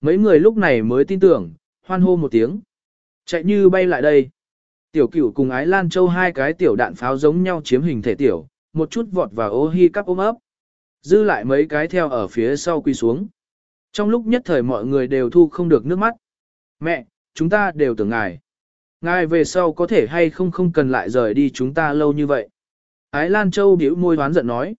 mấy người lúc này mới tin tưởng, hoan hô một tiếng. Chạy như bay lại đây. Tiểu cửu cùng ái lan châu hai cái tiểu đạn pháo giống nhau chiếm hình thể tiểu, một chút vọt vào ô hi cắp ôm ấp. Dư lại mấy cái theo ở phía sau quy xuống. Trong lúc nhất thời mọi người đều thu không được nước mắt. Mẹ, chúng ta đều tưởng ngài. Ngài về sau có thể hay không không cần lại rời đi chúng ta lâu như vậy. Ái Lan Châu biểu môi hoán giận nói.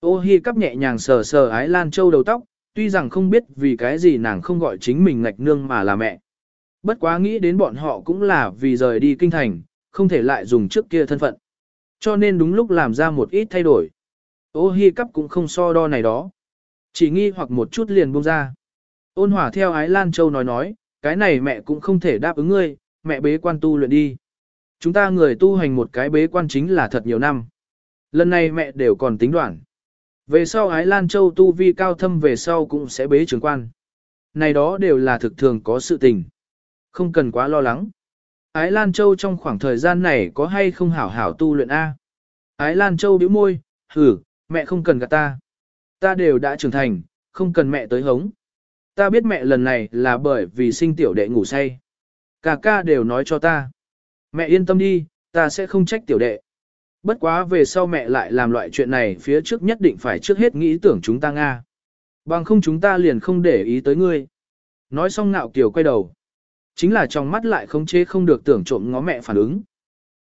Ô hi cắp nhẹ nhàng sờ sờ Ái Lan Châu đầu tóc, tuy rằng không biết vì cái gì nàng không gọi chính mình ngạch nương mà là mẹ. Bất quá nghĩ đến bọn họ cũng là vì rời đi kinh thành, không thể lại dùng trước kia thân phận. Cho nên đúng lúc làm ra một ít thay đổi. Ô hi cắp cũng không so đo này đó. Chỉ nghi hoặc một chút liền buông ra. Ôn hòa theo Ái Lan Châu nói nói, cái này mẹ cũng không thể đáp ứng ngươi, mẹ bế quan tu luyện đi. Chúng ta người tu hành một cái bế quan chính là thật nhiều năm. Lần này mẹ đều còn tính đoạn. Về sau Ái Lan Châu tu vi cao thâm về sau cũng sẽ bế trường quan. Này đó đều là thực thường có sự tình. Không cần quá lo lắng. Ái Lan Châu trong khoảng thời gian này có hay không hảo hảo tu luyện A. Ái Lan Châu bĩu môi, hử, mẹ không cần gạt ta. Ta đều đã trưởng thành, không cần mẹ tới hống. Ta biết mẹ lần này là bởi vì sinh tiểu đệ ngủ say. Cả ca đều nói cho ta. Mẹ yên tâm đi, ta sẽ không trách tiểu đệ. Bất quá về sau mẹ lại làm loại chuyện này phía trước nhất định phải trước hết nghĩ tưởng chúng ta Nga. Bằng không chúng ta liền không để ý tới ngươi. Nói xong ngạo kiều quay đầu. Chính là trong mắt lại không chế không được tưởng trộm ngó mẹ phản ứng.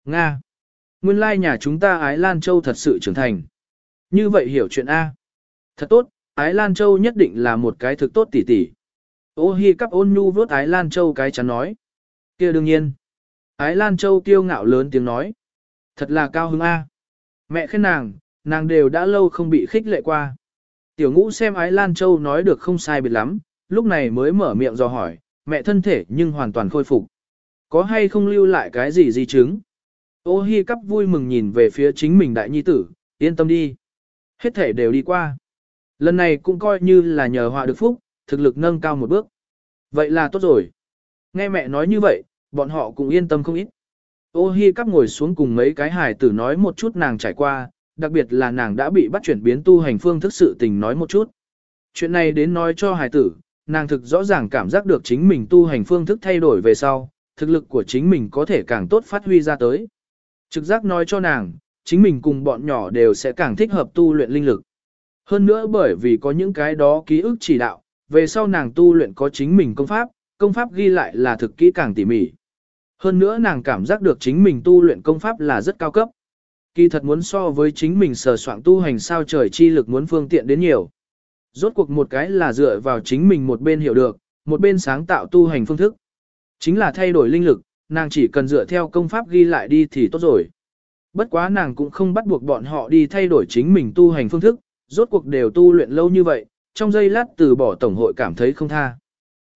Nga. Nguyên lai nhà chúng ta Ái Lan Châu thật sự trưởng thành. Như vậy hiểu chuyện A. Thật tốt, Ái Lan Châu nhất định là một cái thực tốt tỉ tỉ. Ô hi cắp ôn nhu vớt Ái Lan Châu cái chắn nói. kia đương nhiên. Ái Lan Châu kiêu ngạo lớn tiếng nói. Thật là cao hứng A. Mẹ khen nàng, nàng đều đã lâu không bị khích lệ qua. Tiểu ngũ xem Ái Lan Châu nói được không sai biệt lắm, lúc này mới mở miệng dò hỏi, mẹ thân thể nhưng hoàn toàn khôi phục. Có hay không lưu lại cái gì di chứng? Ô hi cắp vui mừng nhìn về phía chính mình đại nhi tử, yên tâm đi. Hết thể đều đi qua. Lần này cũng coi như là nhờ họa được phúc, thực lực nâng cao một bước. Vậy là tốt rồi. Nghe mẹ nói như vậy, bọn họ cũng yên tâm không ít. Ô hi cắp ngồi xuống cùng mấy cái hài tử nói một chút nàng trải qua, đặc biệt là nàng đã bị bắt chuyển biến tu hành phương thức sự tình nói một chút. Chuyện này đến nói cho hài tử, nàng thực rõ ràng cảm giác được chính mình tu hành phương thức thay đổi về sau, thực lực của chính mình có thể càng tốt phát huy ra tới. Trực giác nói cho nàng, chính mình cùng bọn nhỏ đều sẽ càng thích hợp tu luyện linh lực. Hơn nữa bởi vì có những cái đó ký ức chỉ đạo, về sau nàng tu luyện có chính mình công pháp, công pháp ghi lại là thực kỹ càng tỉ mỉ. Hơn nữa nàng cảm giác được chính mình tu luyện công pháp là rất cao cấp. Kỳ thật muốn so với chính mình sở soạn tu hành sao trời chi lực muốn phương tiện đến nhiều. Rốt cuộc một cái là dựa vào chính mình một bên hiểu được, một bên sáng tạo tu hành phương thức. Chính là thay đổi linh lực, nàng chỉ cần dựa theo công pháp ghi lại đi thì tốt rồi. Bất quá nàng cũng không bắt buộc bọn họ đi thay đổi chính mình tu hành phương thức, rốt cuộc đều tu luyện lâu như vậy, trong giây lát từ bỏ tổng hội cảm thấy không tha.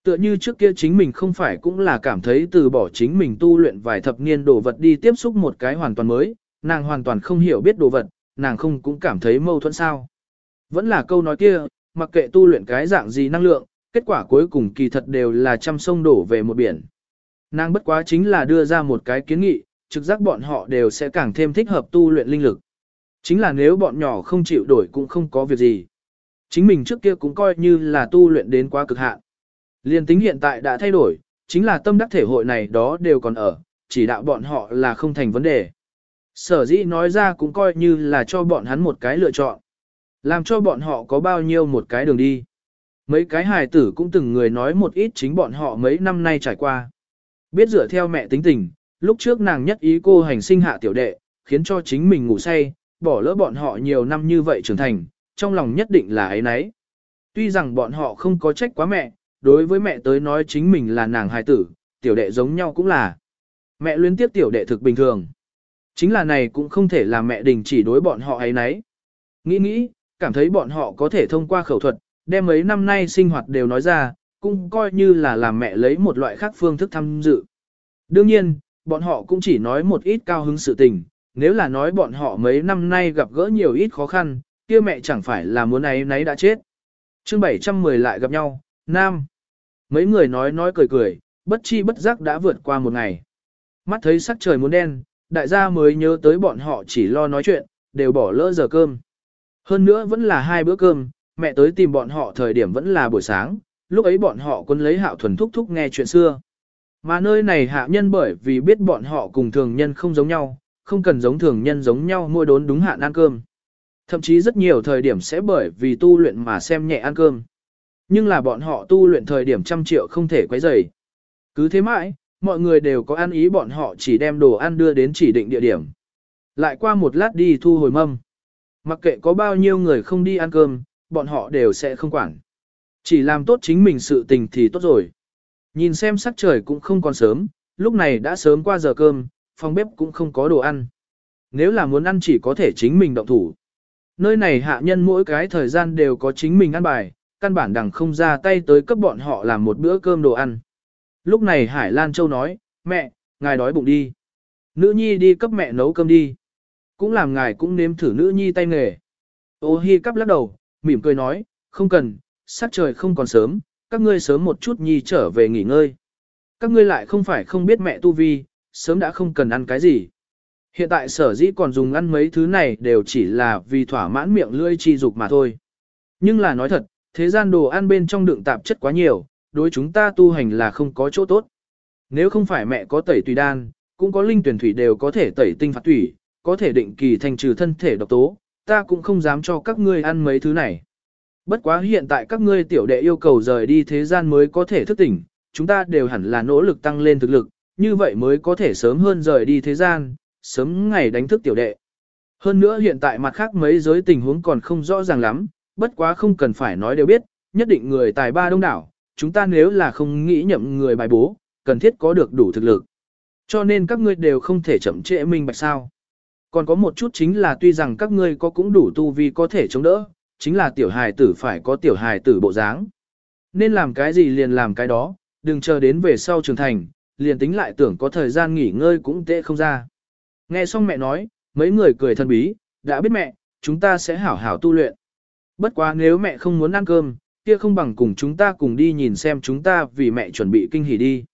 Tựa như trước kia chính mình không phải cũng là cảm thấy từ bỏ chính mình tu luyện vài thập niên đồ vật đi tiếp xúc một cái hoàn toàn mới, nàng hoàn toàn không hiểu biết đồ vật, nàng không cũng cảm thấy mâu thuẫn sao. Vẫn là câu nói kia, mặc kệ tu luyện cái dạng gì năng lượng, kết quả cuối cùng kỳ thật đều là trăm sông đổ về một biển. Nàng bất quá chính là đưa ra một cái kiến nghị, trực giác bọn họ đều sẽ càng thêm thích hợp tu luyện linh lực. Chính là nếu bọn nhỏ không chịu đổi cũng không có việc gì. Chính mình trước kia cũng coi như là tu luyện đến quá cực hạn. Liên tính hiện tại đã thay đổi, chính là tâm đắc thể hội này đó đều còn ở, chỉ đạo bọn họ là không thành vấn đề. Sở dĩ nói ra cũng coi như là cho bọn hắn một cái lựa chọn. Làm cho bọn họ có bao nhiêu một cái đường đi. Mấy cái hài tử cũng từng người nói một ít chính bọn họ mấy năm nay trải qua. Biết dựa theo mẹ tính tình, lúc trước nàng nhất ý cô hành sinh hạ tiểu đệ, khiến cho chính mình ngủ say, bỏ lỡ bọn họ nhiều năm như vậy trưởng thành, trong lòng nhất định là ấy nấy. Tuy rằng bọn họ không có trách quá mẹ, đối với mẹ tới nói chính mình là nàng hài tử, tiểu đệ giống nhau cũng là. Mẹ luyến tiếp tiểu đệ thực bình thường. Chính là này cũng không thể làm mẹ đình chỉ đối bọn họ ấy nấy. Nghĩ nghĩ, cảm thấy bọn họ có thể thông qua khẩu thuật, đem mấy năm nay sinh hoạt đều nói ra, cũng coi như là làm mẹ lấy một loại khác phương thức tham dự. Đương nhiên, bọn họ cũng chỉ nói một ít cao hứng sự tình, nếu là nói bọn họ mấy năm nay gặp gỡ nhiều ít khó khăn, kia mẹ chẳng phải là muốn ấy nấy đã chết. chương 710 lại gặp nhau, Nam. Mấy người nói nói cười cười, bất chi bất giác đã vượt qua một ngày. Mắt thấy sắc trời muốn đen, đại gia mới nhớ tới bọn họ chỉ lo nói chuyện, đều bỏ lỡ giờ cơm. Hơn nữa vẫn là hai bữa cơm, mẹ tới tìm bọn họ thời điểm vẫn là buổi sáng, lúc ấy bọn họ quân lấy hạo thuần thúc thúc nghe chuyện xưa. Mà nơi này hạ nhân bởi vì biết bọn họ cùng thường nhân không giống nhau, không cần giống thường nhân giống nhau mua đốn đúng hạn ăn cơm. Thậm chí rất nhiều thời điểm sẽ bởi vì tu luyện mà xem nhẹ ăn cơm. Nhưng là bọn họ tu luyện thời điểm trăm triệu không thể quấy rầy. Cứ thế mãi, mọi người đều có ăn ý bọn họ chỉ đem đồ ăn đưa đến chỉ định địa điểm. Lại qua một lát đi thu hồi mâm. Mặc kệ có bao nhiêu người không đi ăn cơm, bọn họ đều sẽ không quản. Chỉ làm tốt chính mình sự tình thì tốt rồi. Nhìn xem sắc trời cũng không còn sớm, lúc này đã sớm qua giờ cơm, phòng bếp cũng không có đồ ăn. Nếu là muốn ăn chỉ có thể chính mình động thủ. Nơi này hạ nhân mỗi cái thời gian đều có chính mình ăn bài, căn bản đằng không ra tay tới cấp bọn họ làm một bữa cơm đồ ăn. Lúc này Hải Lan Châu nói, mẹ, ngài đói bụng đi. Nữ nhi đi cấp mẹ nấu cơm đi. Cũng làm ngài cũng nếm thử nữ nhi tay nghề. Ô hi cắp lắc đầu, mỉm cười nói, không cần, sắc trời không còn sớm, các ngươi sớm một chút nhi trở về nghỉ ngơi. Các ngươi lại không phải không biết mẹ tu vi, sớm đã không cần ăn cái gì. Hiện tại sở dĩ còn dùng ăn mấy thứ này đều chỉ là vì thỏa mãn miệng lưỡi chi dục mà thôi. Nhưng là nói thật, thế gian đồ ăn bên trong đựng tạp chất quá nhiều, đối chúng ta tu hành là không có chỗ tốt. Nếu không phải mẹ có tẩy tùy đan, cũng có linh tuyển thủy đều có thể tẩy tinh phạt thủy, có thể định kỳ thành trừ thân thể độc tố, ta cũng không dám cho các ngươi ăn mấy thứ này. Bất quá hiện tại các ngươi tiểu đệ yêu cầu rời đi thế gian mới có thể thức tỉnh, chúng ta đều hẳn là nỗ lực tăng lên thực lực, như vậy mới có thể sớm hơn rời đi thế gian, sớm ngày đánh thức tiểu đệ. Hơn nữa hiện tại mặt khác mấy giới tình huống còn không rõ ràng lắm, bất quá không cần phải nói đều biết, nhất định người tài ba đông đảo, chúng ta nếu là không nghĩ nhậm người bài bố, cần thiết có được đủ thực lực. Cho nên các ngươi đều không thể chậm trễ minh bạch sao. Còn có một chút chính là tuy rằng các ngươi có cũng đủ tu vi có thể chống đỡ, chính là tiểu hài tử phải có tiểu hài tử bộ dáng. Nên làm cái gì liền làm cái đó, đừng chờ đến về sau trưởng thành, liền tính lại tưởng có thời gian nghỉ ngơi cũng tệ không ra. Nghe xong mẹ nói, mấy người cười thân bí, đã biết mẹ, chúng ta sẽ hảo hảo tu luyện. Bất quá nếu mẹ không muốn ăn cơm, kia không bằng cùng chúng ta cùng đi nhìn xem chúng ta vì mẹ chuẩn bị kinh hỉ đi.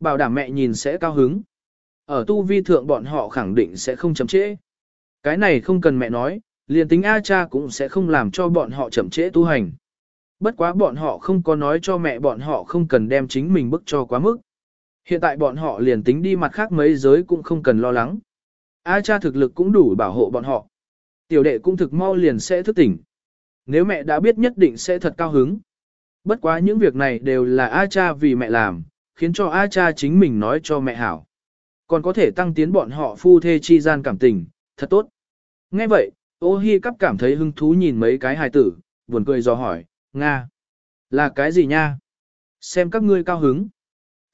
Bảo đảm mẹ nhìn sẽ cao hứng. Ở tu vi thượng bọn họ khẳng định sẽ không chậm trễ. Cái này không cần mẹ nói, liền tính A cha cũng sẽ không làm cho bọn họ chậm trễ tu hành. Bất quá bọn họ không có nói cho mẹ bọn họ không cần đem chính mình bức cho quá mức. Hiện tại bọn họ liền tính đi mặt khác mấy giới cũng không cần lo lắng. A cha thực lực cũng đủ bảo hộ bọn họ. Tiểu đệ cũng thực mau liền sẽ thức tỉnh. Nếu mẹ đã biết nhất định sẽ thật cao hứng. Bất quá những việc này đều là A cha vì mẹ làm, khiến cho A cha chính mình nói cho mẹ hảo. Còn có thể tăng tiến bọn họ phu thê chi gian cảm tình, thật tốt. Nghe vậy, ô hi cắp cảm thấy hứng thú nhìn mấy cái hài tử, buồn cười do hỏi, Nga, là cái gì nha? Xem các ngươi cao hứng.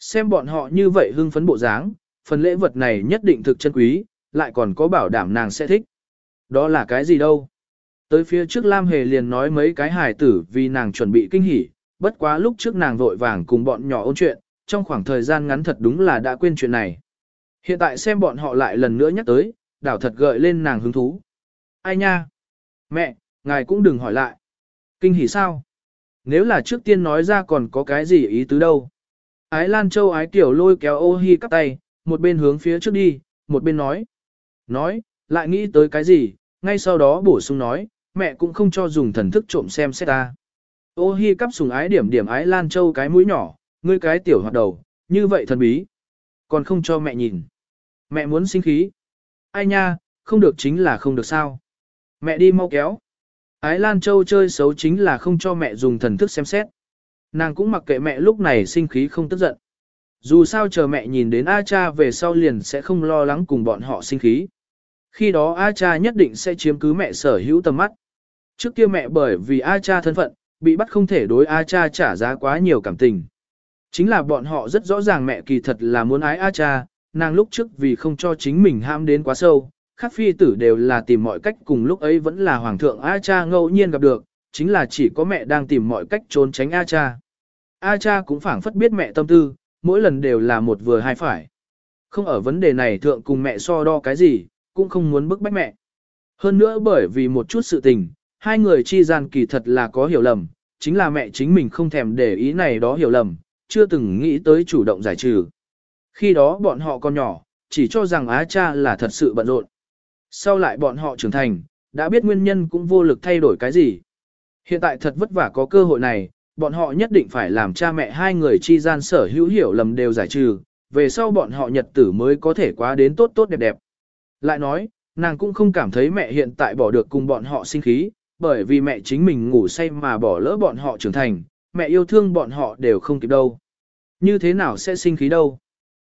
Xem bọn họ như vậy hưng phấn bộ dáng, phần lễ vật này nhất định thực chân quý, lại còn có bảo đảm nàng sẽ thích. Đó là cái gì đâu? Tới phía trước Lam Hề liền nói mấy cái hài tử vì nàng chuẩn bị kinh hỉ, bất quá lúc trước nàng vội vàng cùng bọn nhỏ ôn chuyện, trong khoảng thời gian ngắn thật đúng là đã quên chuyện này. Hiện tại xem bọn họ lại lần nữa nhắc tới, đảo thật gợi lên nàng hứng thú. Ai nha? Mẹ, ngài cũng đừng hỏi lại. Kinh hỉ sao? Nếu là trước tiên nói ra còn có cái gì ý tứ đâu. Ái Lan Châu ái tiểu lôi kéo ô hi cắp tay, một bên hướng phía trước đi, một bên nói. Nói, lại nghĩ tới cái gì, ngay sau đó bổ sung nói, mẹ cũng không cho dùng thần thức trộm xem xét ta. Ô hi cắp sùng ái điểm điểm ái Lan Châu cái mũi nhỏ, ngươi cái tiểu hoạt đầu, như vậy thần bí. Còn không cho mẹ nhìn. Mẹ muốn sinh khí. Ai nha, không được chính là không được sao. Mẹ đi mau kéo. Ái Lan Châu chơi xấu chính là không cho mẹ dùng thần thức xem xét. Nàng cũng mặc kệ mẹ lúc này sinh khí không tức giận. Dù sao chờ mẹ nhìn đến A cha về sau liền sẽ không lo lắng cùng bọn họ sinh khí. Khi đó A cha nhất định sẽ chiếm cứ mẹ sở hữu tầm mắt. Trước kia mẹ bởi vì A cha thân phận, bị bắt không thể đối A cha trả giá quá nhiều cảm tình. Chính là bọn họ rất rõ ràng mẹ kỳ thật là muốn ái A cha, nàng lúc trước vì không cho chính mình ham đến quá sâu, khác phi tử đều là tìm mọi cách cùng lúc ấy vẫn là hoàng thượng A cha ngẫu nhiên gặp được, chính là chỉ có mẹ đang tìm mọi cách trốn tránh A cha. A cha cũng phảng phất biết mẹ tâm tư, mỗi lần đều là một vừa hai phải. Không ở vấn đề này thượng cùng mẹ so đo cái gì, cũng không muốn bức bách mẹ. Hơn nữa bởi vì một chút sự tình, hai người chi gian kỳ thật là có hiểu lầm, chính là mẹ chính mình không thèm để ý này đó hiểu lầm, chưa từng nghĩ tới chủ động giải trừ. Khi đó bọn họ còn nhỏ, chỉ cho rằng Á cha là thật sự bận rộn. Sau lại bọn họ trưởng thành, đã biết nguyên nhân cũng vô lực thay đổi cái gì. Hiện tại thật vất vả có cơ hội này, bọn họ nhất định phải làm cha mẹ hai người chi gian sở hữu hiểu lầm đều giải trừ, về sau bọn họ nhật tử mới có thể quá đến tốt tốt đẹp đẹp. Lại nói, nàng cũng không cảm thấy mẹ hiện tại bỏ được cùng bọn họ sinh khí, bởi vì mẹ chính mình ngủ say mà bỏ lỡ bọn họ trưởng thành, mẹ yêu thương bọn họ đều không kịp đâu. Như thế nào sẽ sinh khí đâu?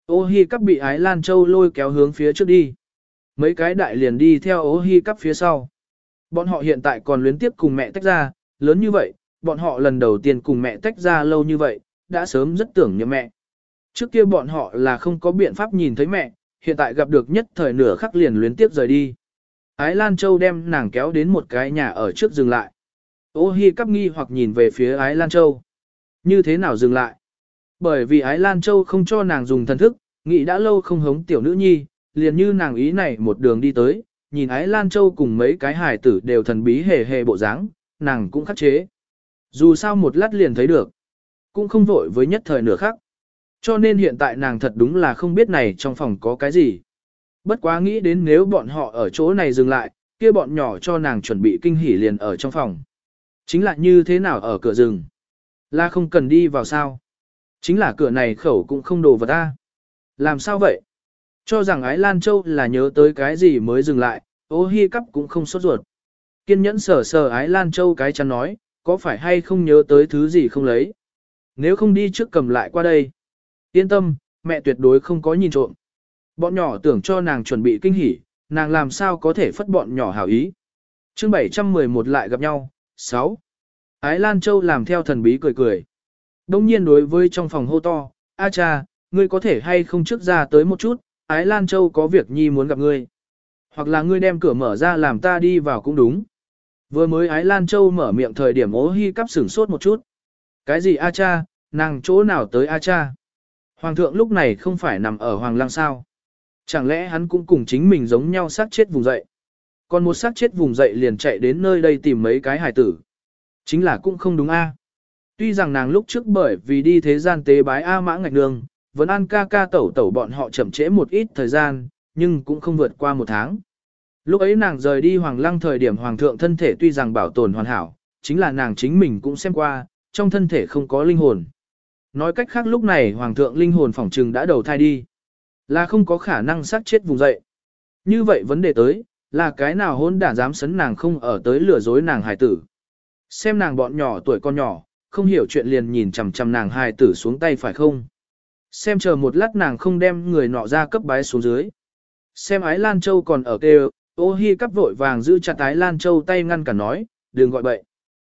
Ô hi cắp bị ái Lan Châu lôi kéo hướng phía trước đi. Mấy cái đại liền đi theo ô hi cắp phía sau. Bọn họ hiện tại còn luyến tiếp cùng mẹ tách ra, lớn như vậy, bọn họ lần đầu tiên cùng mẹ tách ra lâu như vậy, đã sớm rất tưởng nhớ mẹ. Trước kia bọn họ là không có biện pháp nhìn thấy mẹ, hiện tại gặp được nhất thời nửa khắc liền luyến tiếp rời đi. Ái Lan Châu đem nàng kéo đến một cái nhà ở trước dừng lại. Ô Hi cắp nghi hoặc nhìn về phía Ái Lan Châu. Như thế nào dừng lại? Bởi vì Ái Lan Châu không cho nàng dùng thần thức, nghĩ đã lâu không hống tiểu nữ nhi, liền như nàng ý này một đường đi tới, nhìn Ái Lan Châu cùng mấy cái hài tử đều thần bí hề hề bộ dáng, nàng cũng khắc chế. Dù sao một lát liền thấy được, cũng không vội với nhất thời nửa khắc. Cho nên hiện tại nàng thật đúng là không biết này trong phòng có cái gì. Bất quá nghĩ đến nếu bọn họ ở chỗ này dừng lại, kia bọn nhỏ cho nàng chuẩn bị kinh hỉ liền ở trong phòng. Chính là như thế nào ở cửa rừng? Là không cần đi vào sao? Chính là cửa này khẩu cũng không đồ vật ta. Làm sao vậy? Cho rằng Ái Lan Châu là nhớ tới cái gì mới dừng lại, ô hi cắp cũng không sốt ruột. Kiên nhẫn sờ sờ Ái Lan Châu cái chắn nói, có phải hay không nhớ tới thứ gì không lấy? Nếu không đi trước cầm lại qua đây. Yên tâm, mẹ tuyệt đối không có nhìn trộm. Bọn nhỏ tưởng cho nàng chuẩn bị kinh hỉ, nàng làm sao có thể phất bọn nhỏ hảo ý. chương 711 lại gặp nhau, 6. Ái Lan Châu làm theo thần bí cười cười. Đông nhiên đối với trong phòng hô to, A cha, ngươi có thể hay không trước ra tới một chút, Ái Lan Châu có việc nhi muốn gặp ngươi. Hoặc là ngươi đem cửa mở ra làm ta đi vào cũng đúng. Vừa mới Ái Lan Châu mở miệng thời điểm ố hy cắp sửng sốt một chút. Cái gì A cha, nàng chỗ nào tới A cha? Hoàng thượng lúc này không phải nằm ở Hoàng lang sao? Chẳng lẽ hắn cũng cùng chính mình giống nhau sát chết vùng dậy? Còn một sát chết vùng dậy liền chạy đến nơi đây tìm mấy cái hài tử. Chính là cũng không đúng A. Tuy rằng nàng lúc trước bởi vì đi thế gian tế bái A mã ngạch nương, vẫn ăn ca ca tẩu tẩu bọn họ chậm trễ một ít thời gian, nhưng cũng không vượt qua một tháng. Lúc ấy nàng rời đi hoàng lăng thời điểm hoàng thượng thân thể tuy rằng bảo tồn hoàn hảo, chính là nàng chính mình cũng xem qua, trong thân thể không có linh hồn. Nói cách khác lúc này hoàng thượng linh hồn phỏng trừng đã đầu thai đi, là không có khả năng sát chết vùng dậy. Như vậy vấn đề tới, là cái nào hôn đản dám sấn nàng không ở tới lừa dối nàng hài tử. Xem nàng bọn nhỏ tuổi con nhỏ, không hiểu chuyện liền nhìn chằm chằm nàng hài tử xuống tay phải không. Xem chờ một lát nàng không đem người nọ ra cấp bái xuống dưới. Xem ái Lan Châu còn ở kêu, ô hi cắp vội vàng giữ chặt ái Lan Châu tay ngăn cả nói, đừng gọi bậy.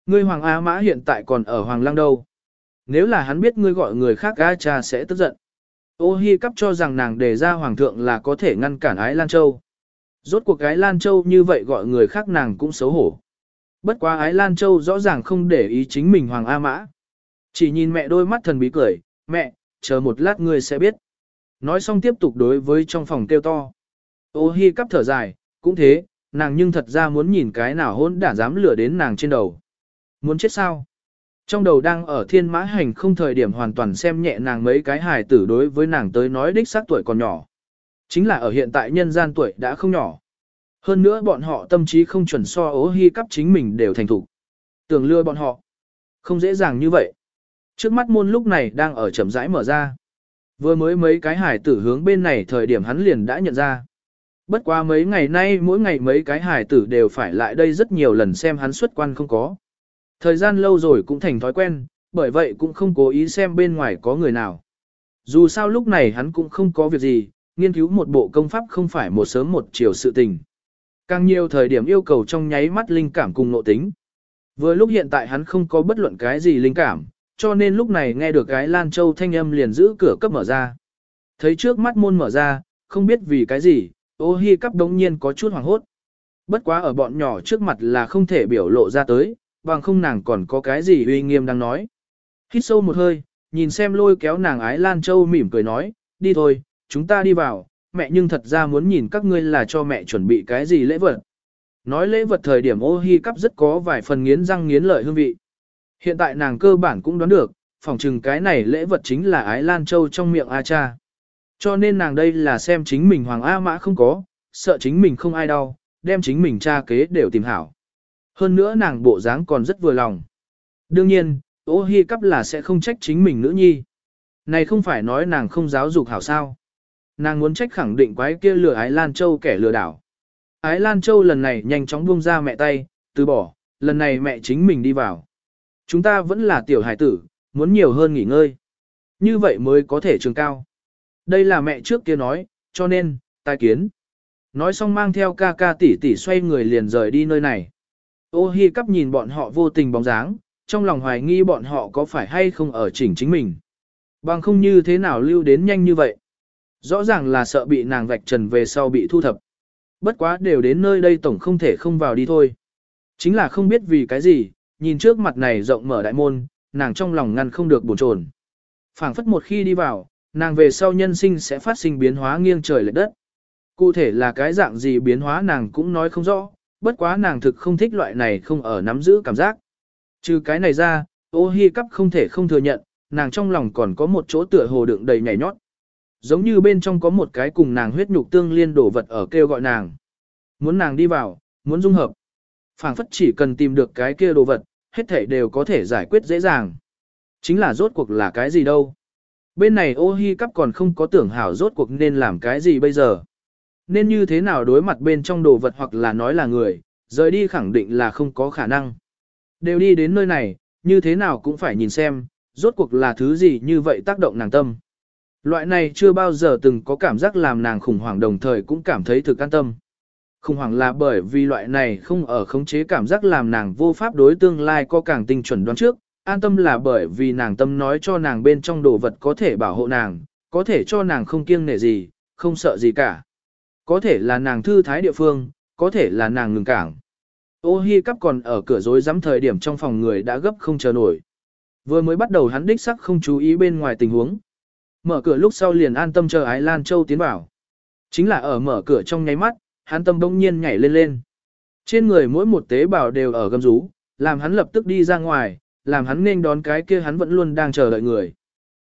Ngươi Hoàng Á Mã hiện tại còn ở Hoàng Lăng đâu. Nếu là hắn biết ngươi gọi người khác ga cha sẽ tức giận. Ô hi cắp cho rằng nàng đề ra Hoàng thượng là có thể ngăn cản ái Lan Châu. Rốt cuộc ái Lan Châu như vậy gọi người khác nàng cũng xấu hổ. Bất quá ái Lan Châu rõ ràng không để ý chính mình Hoàng A Mã. Chỉ nhìn mẹ đôi mắt thần bí cười, mẹ, chờ một lát ngươi sẽ biết. Nói xong tiếp tục đối với trong phòng kêu to. Ô hi cắp thở dài, cũng thế, nàng nhưng thật ra muốn nhìn cái nào hôn đã dám lửa đến nàng trên đầu. Muốn chết sao? Trong đầu đang ở thiên mã hành không thời điểm hoàn toàn xem nhẹ nàng mấy cái hài tử đối với nàng tới nói đích xác tuổi còn nhỏ. Chính là ở hiện tại nhân gian tuổi đã không nhỏ. Hơn nữa bọn họ tâm trí không chuẩn so ố hy cắp chính mình đều thành thủ. Tưởng lừa bọn họ. Không dễ dàng như vậy. Trước mắt môn lúc này đang ở chậm rãi mở ra. Vừa mới mấy cái hải tử hướng bên này thời điểm hắn liền đã nhận ra. Bất qua mấy ngày nay mỗi ngày mấy cái hải tử đều phải lại đây rất nhiều lần xem hắn xuất quan không có. Thời gian lâu rồi cũng thành thói quen, bởi vậy cũng không cố ý xem bên ngoài có người nào. Dù sao lúc này hắn cũng không có việc gì, nghiên cứu một bộ công pháp không phải một sớm một chiều sự tình. Càng nhiều thời điểm yêu cầu trong nháy mắt linh cảm cùng nội tính. Vừa lúc hiện tại hắn không có bất luận cái gì linh cảm, cho nên lúc này nghe được cái Lan Châu thanh âm liền giữ cửa cấp mở ra. Thấy trước mắt môn mở ra, không biết vì cái gì, ô hi cắp đống nhiên có chút hoảng hốt. Bất quá ở bọn nhỏ trước mặt là không thể biểu lộ ra tới, bằng không nàng còn có cái gì uy nghiêm đang nói. Hít sâu một hơi, nhìn xem lôi kéo nàng ái Lan Châu mỉm cười nói, đi thôi, chúng ta đi vào, mẹ nhưng thật ra muốn nhìn các ngươi là cho mẹ chuẩn bị cái gì lễ vật. Nói lễ vật thời điểm ô hi cắp rất có vài phần nghiến răng nghiến lợi hương vị. Hiện tại nàng cơ bản cũng đoán được, phỏng chừng cái này lễ vật chính là ái Lan Châu trong miệng A cha. Cho nên nàng đây là xem chính mình Hoàng A Mã không có, sợ chính mình không ai đau, đem chính mình cha kế đều tìm hảo. Hơn nữa nàng bộ dáng còn rất vừa lòng. Đương nhiên, ô hi cắp là sẽ không trách chính mình nữ nhi. Này không phải nói nàng không giáo dục hảo sao. Nàng muốn trách khẳng định quái kia lừa Ái Lan Châu kẻ lừa đảo. Ái Lan Châu lần này nhanh chóng buông ra mẹ tay, từ bỏ, lần này mẹ chính mình đi vào. Chúng ta vẫn là tiểu hải tử, muốn nhiều hơn nghỉ ngơi. Như vậy mới có thể trường cao. Đây là mẹ trước kia nói, cho nên, tai kiến. Nói xong mang theo ca ca tỷ tỷ xoay người liền rời đi nơi này. Ô hi cắp nhìn bọn họ vô tình bóng dáng, trong lòng hoài nghi bọn họ có phải hay không ở chỉnh chính mình. Bằng không như thế nào lưu đến nhanh như vậy. Rõ ràng là sợ bị nàng vạch trần về sau bị thu thập. Bất quá đều đến nơi đây tổng không thể không vào đi thôi. Chính là không biết vì cái gì, nhìn trước mặt này rộng mở đại môn, nàng trong lòng ngăn không được buồn chồn. phảng phất một khi đi vào, nàng về sau nhân sinh sẽ phát sinh biến hóa nghiêng trời lệch đất. Cụ thể là cái dạng gì biến hóa nàng cũng nói không rõ, bất quá nàng thực không thích loại này không ở nắm giữ cảm giác. Trừ cái này ra, ô hi cắp không thể không thừa nhận, nàng trong lòng còn có một chỗ tựa hồ đựng đầy nhảy nhót. Giống như bên trong có một cái cùng nàng huyết nhục tương liên đổ vật ở kêu gọi nàng. Muốn nàng đi vào, muốn dung hợp. phảng phất chỉ cần tìm được cái kia đồ vật, hết thể đều có thể giải quyết dễ dàng. Chính là rốt cuộc là cái gì đâu. Bên này ô hi cắp còn không có tưởng hảo rốt cuộc nên làm cái gì bây giờ. Nên như thế nào đối mặt bên trong đồ vật hoặc là nói là người, rời đi khẳng định là không có khả năng. Đều đi đến nơi này, như thế nào cũng phải nhìn xem, rốt cuộc là thứ gì như vậy tác động nàng tâm. Loại này chưa bao giờ từng có cảm giác làm nàng khủng hoảng đồng thời cũng cảm thấy thực an tâm. Khủng hoảng là bởi vì loại này không ở khống chế cảm giác làm nàng vô pháp đối tương lai có càng tinh chuẩn đoán trước, an tâm là bởi vì nàng tâm nói cho nàng bên trong đồ vật có thể bảo hộ nàng, có thể cho nàng không kiêng nể gì, không sợ gì cả. Có thể là nàng thư thái địa phương, có thể là nàng ngừng cảng. Ô hi cắp còn ở cửa rối rắm thời điểm trong phòng người đã gấp không chờ nổi. Vừa mới bắt đầu hắn đích sắc không chú ý bên ngoài tình huống. Mở cửa lúc sau liền an tâm chờ Ái Lan Châu tiến vào. Chính là ở mở cửa trong nháy mắt, hắn tâm đông nhiên nhảy lên lên. Trên người mỗi một tế bào đều ở gầm rú, làm hắn lập tức đi ra ngoài, làm hắn nên đón cái kia hắn vẫn luôn đang chờ đợi người.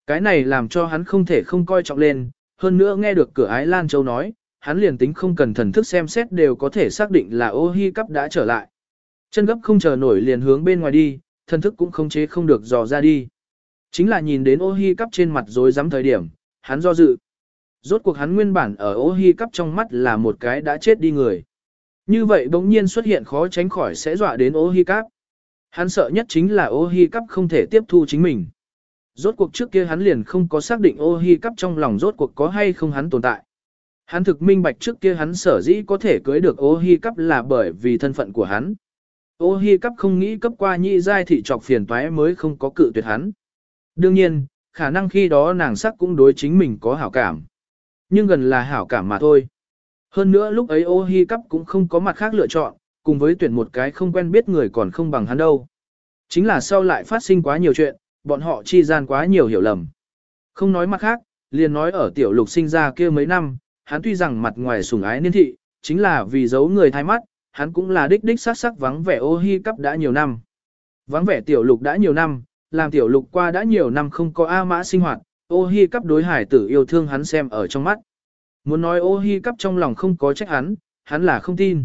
Cái này làm cho hắn không thể không coi trọng lên, hơn nữa nghe được cửa Ái Lan Châu nói, hắn liền tính không cần thần thức xem xét đều có thể xác định là ô hi cắp đã trở lại. Chân gấp không chờ nổi liền hướng bên ngoài đi, thần thức cũng không chế không được dò ra đi. Chính là nhìn đến ô hi cắp trên mặt rối rắm thời điểm, hắn do dự. Rốt cuộc hắn nguyên bản ở ô hi cắp trong mắt là một cái đã chết đi người. Như vậy bỗng nhiên xuất hiện khó tránh khỏi sẽ dọa đến ô hi cắp. Hắn sợ nhất chính là ô hi cắp không thể tiếp thu chính mình. Rốt cuộc trước kia hắn liền không có xác định ô hi cắp trong lòng rốt cuộc có hay không hắn tồn tại. Hắn thực minh bạch trước kia hắn sở dĩ có thể cưới được ô hi cắp là bởi vì thân phận của hắn. Ô hi cắp không nghĩ cấp qua nhị giai thị trọc phiền toái mới không có cự tuyệt hắn. Đương nhiên, khả năng khi đó nàng sắc cũng đối chính mình có hảo cảm. Nhưng gần là hảo cảm mà thôi. Hơn nữa lúc ấy ô hi cắp cũng không có mặt khác lựa chọn, cùng với tuyển một cái không quen biết người còn không bằng hắn đâu. Chính là sau lại phát sinh quá nhiều chuyện, bọn họ chi gian quá nhiều hiểu lầm. Không nói mặt khác, liền nói ở tiểu lục sinh ra kia mấy năm, hắn tuy rằng mặt ngoài sủng ái niên thị, chính là vì giấu người thay mắt, hắn cũng là đích đích sắc sắc vắng vẻ ô hi cắp đã nhiều năm. Vắng vẻ tiểu lục đã nhiều năm, làm tiểu lục qua đã nhiều năm không có A mã sinh hoạt, ô hi cắp đối hải tử yêu thương hắn xem ở trong mắt. Muốn nói ô hi cắp trong lòng không có trách hắn, hắn là không tin.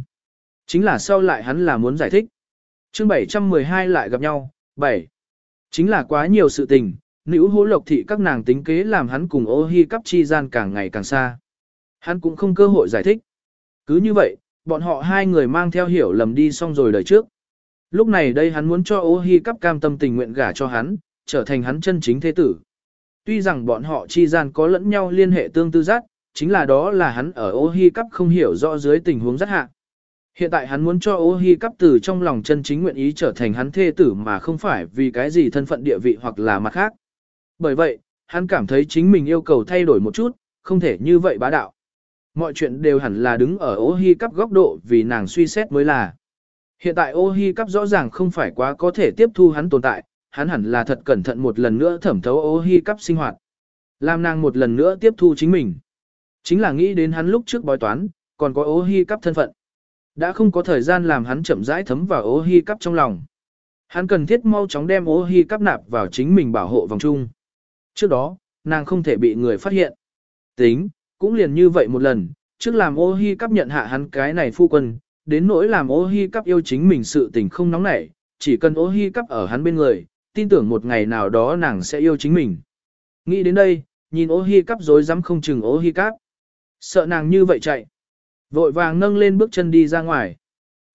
Chính là sau lại hắn là muốn giải thích. chương 712 lại gặp nhau, 7. Chính là quá nhiều sự tình, nữ hố lộc thị các nàng tính kế làm hắn cùng ô hi cắp chi gian càng ngày càng xa. Hắn cũng không cơ hội giải thích. Cứ như vậy, bọn họ hai người mang theo hiểu lầm đi xong rồi đời trước. Lúc này đây hắn muốn cho ô hi cắp cam tâm tình nguyện gả cho hắn, trở thành hắn chân chính thế tử. Tuy rằng bọn họ chi gian có lẫn nhau liên hệ tương tư giác, chính là đó là hắn ở ô hi cắp không hiểu rõ dưới tình huống rất hạ. Hiện tại hắn muốn cho ô hi cắp từ trong lòng chân chính nguyện ý trở thành hắn thê tử mà không phải vì cái gì thân phận địa vị hoặc là mặt khác. Bởi vậy, hắn cảm thấy chính mình yêu cầu thay đổi một chút, không thể như vậy bá đạo. Mọi chuyện đều hẳn là đứng ở ô hi cắp góc độ vì nàng suy xét mới là. Hiện tại ô hi cắp rõ ràng không phải quá có thể tiếp thu hắn tồn tại, hắn hẳn là thật cẩn thận một lần nữa thẩm thấu ô hi cắp sinh hoạt. Làm nàng một lần nữa tiếp thu chính mình. Chính là nghĩ đến hắn lúc trước bói toán, còn có ô hi cắp thân phận. Đã không có thời gian làm hắn chậm rãi thấm vào ô hi cắp trong lòng. Hắn cần thiết mau chóng đem ô hi cắp nạp vào chính mình bảo hộ vòng chung. Trước đó, nàng không thể bị người phát hiện. Tính, cũng liền như vậy một lần, trước làm ô hi cắp nhận hạ hắn cái này phu quân, đến nỗi làm ô hi cắp yêu chính mình sự tình không nóng nảy, chỉ cần ô hi cắp ở hắn bên người, tin tưởng một ngày nào đó nàng sẽ yêu chính mình. Nghĩ đến đây, nhìn ô hi cắp rối rắm không chừng ô hi cắp. Sợ nàng như vậy chạy. Vội vàng nâng lên bước chân đi ra ngoài.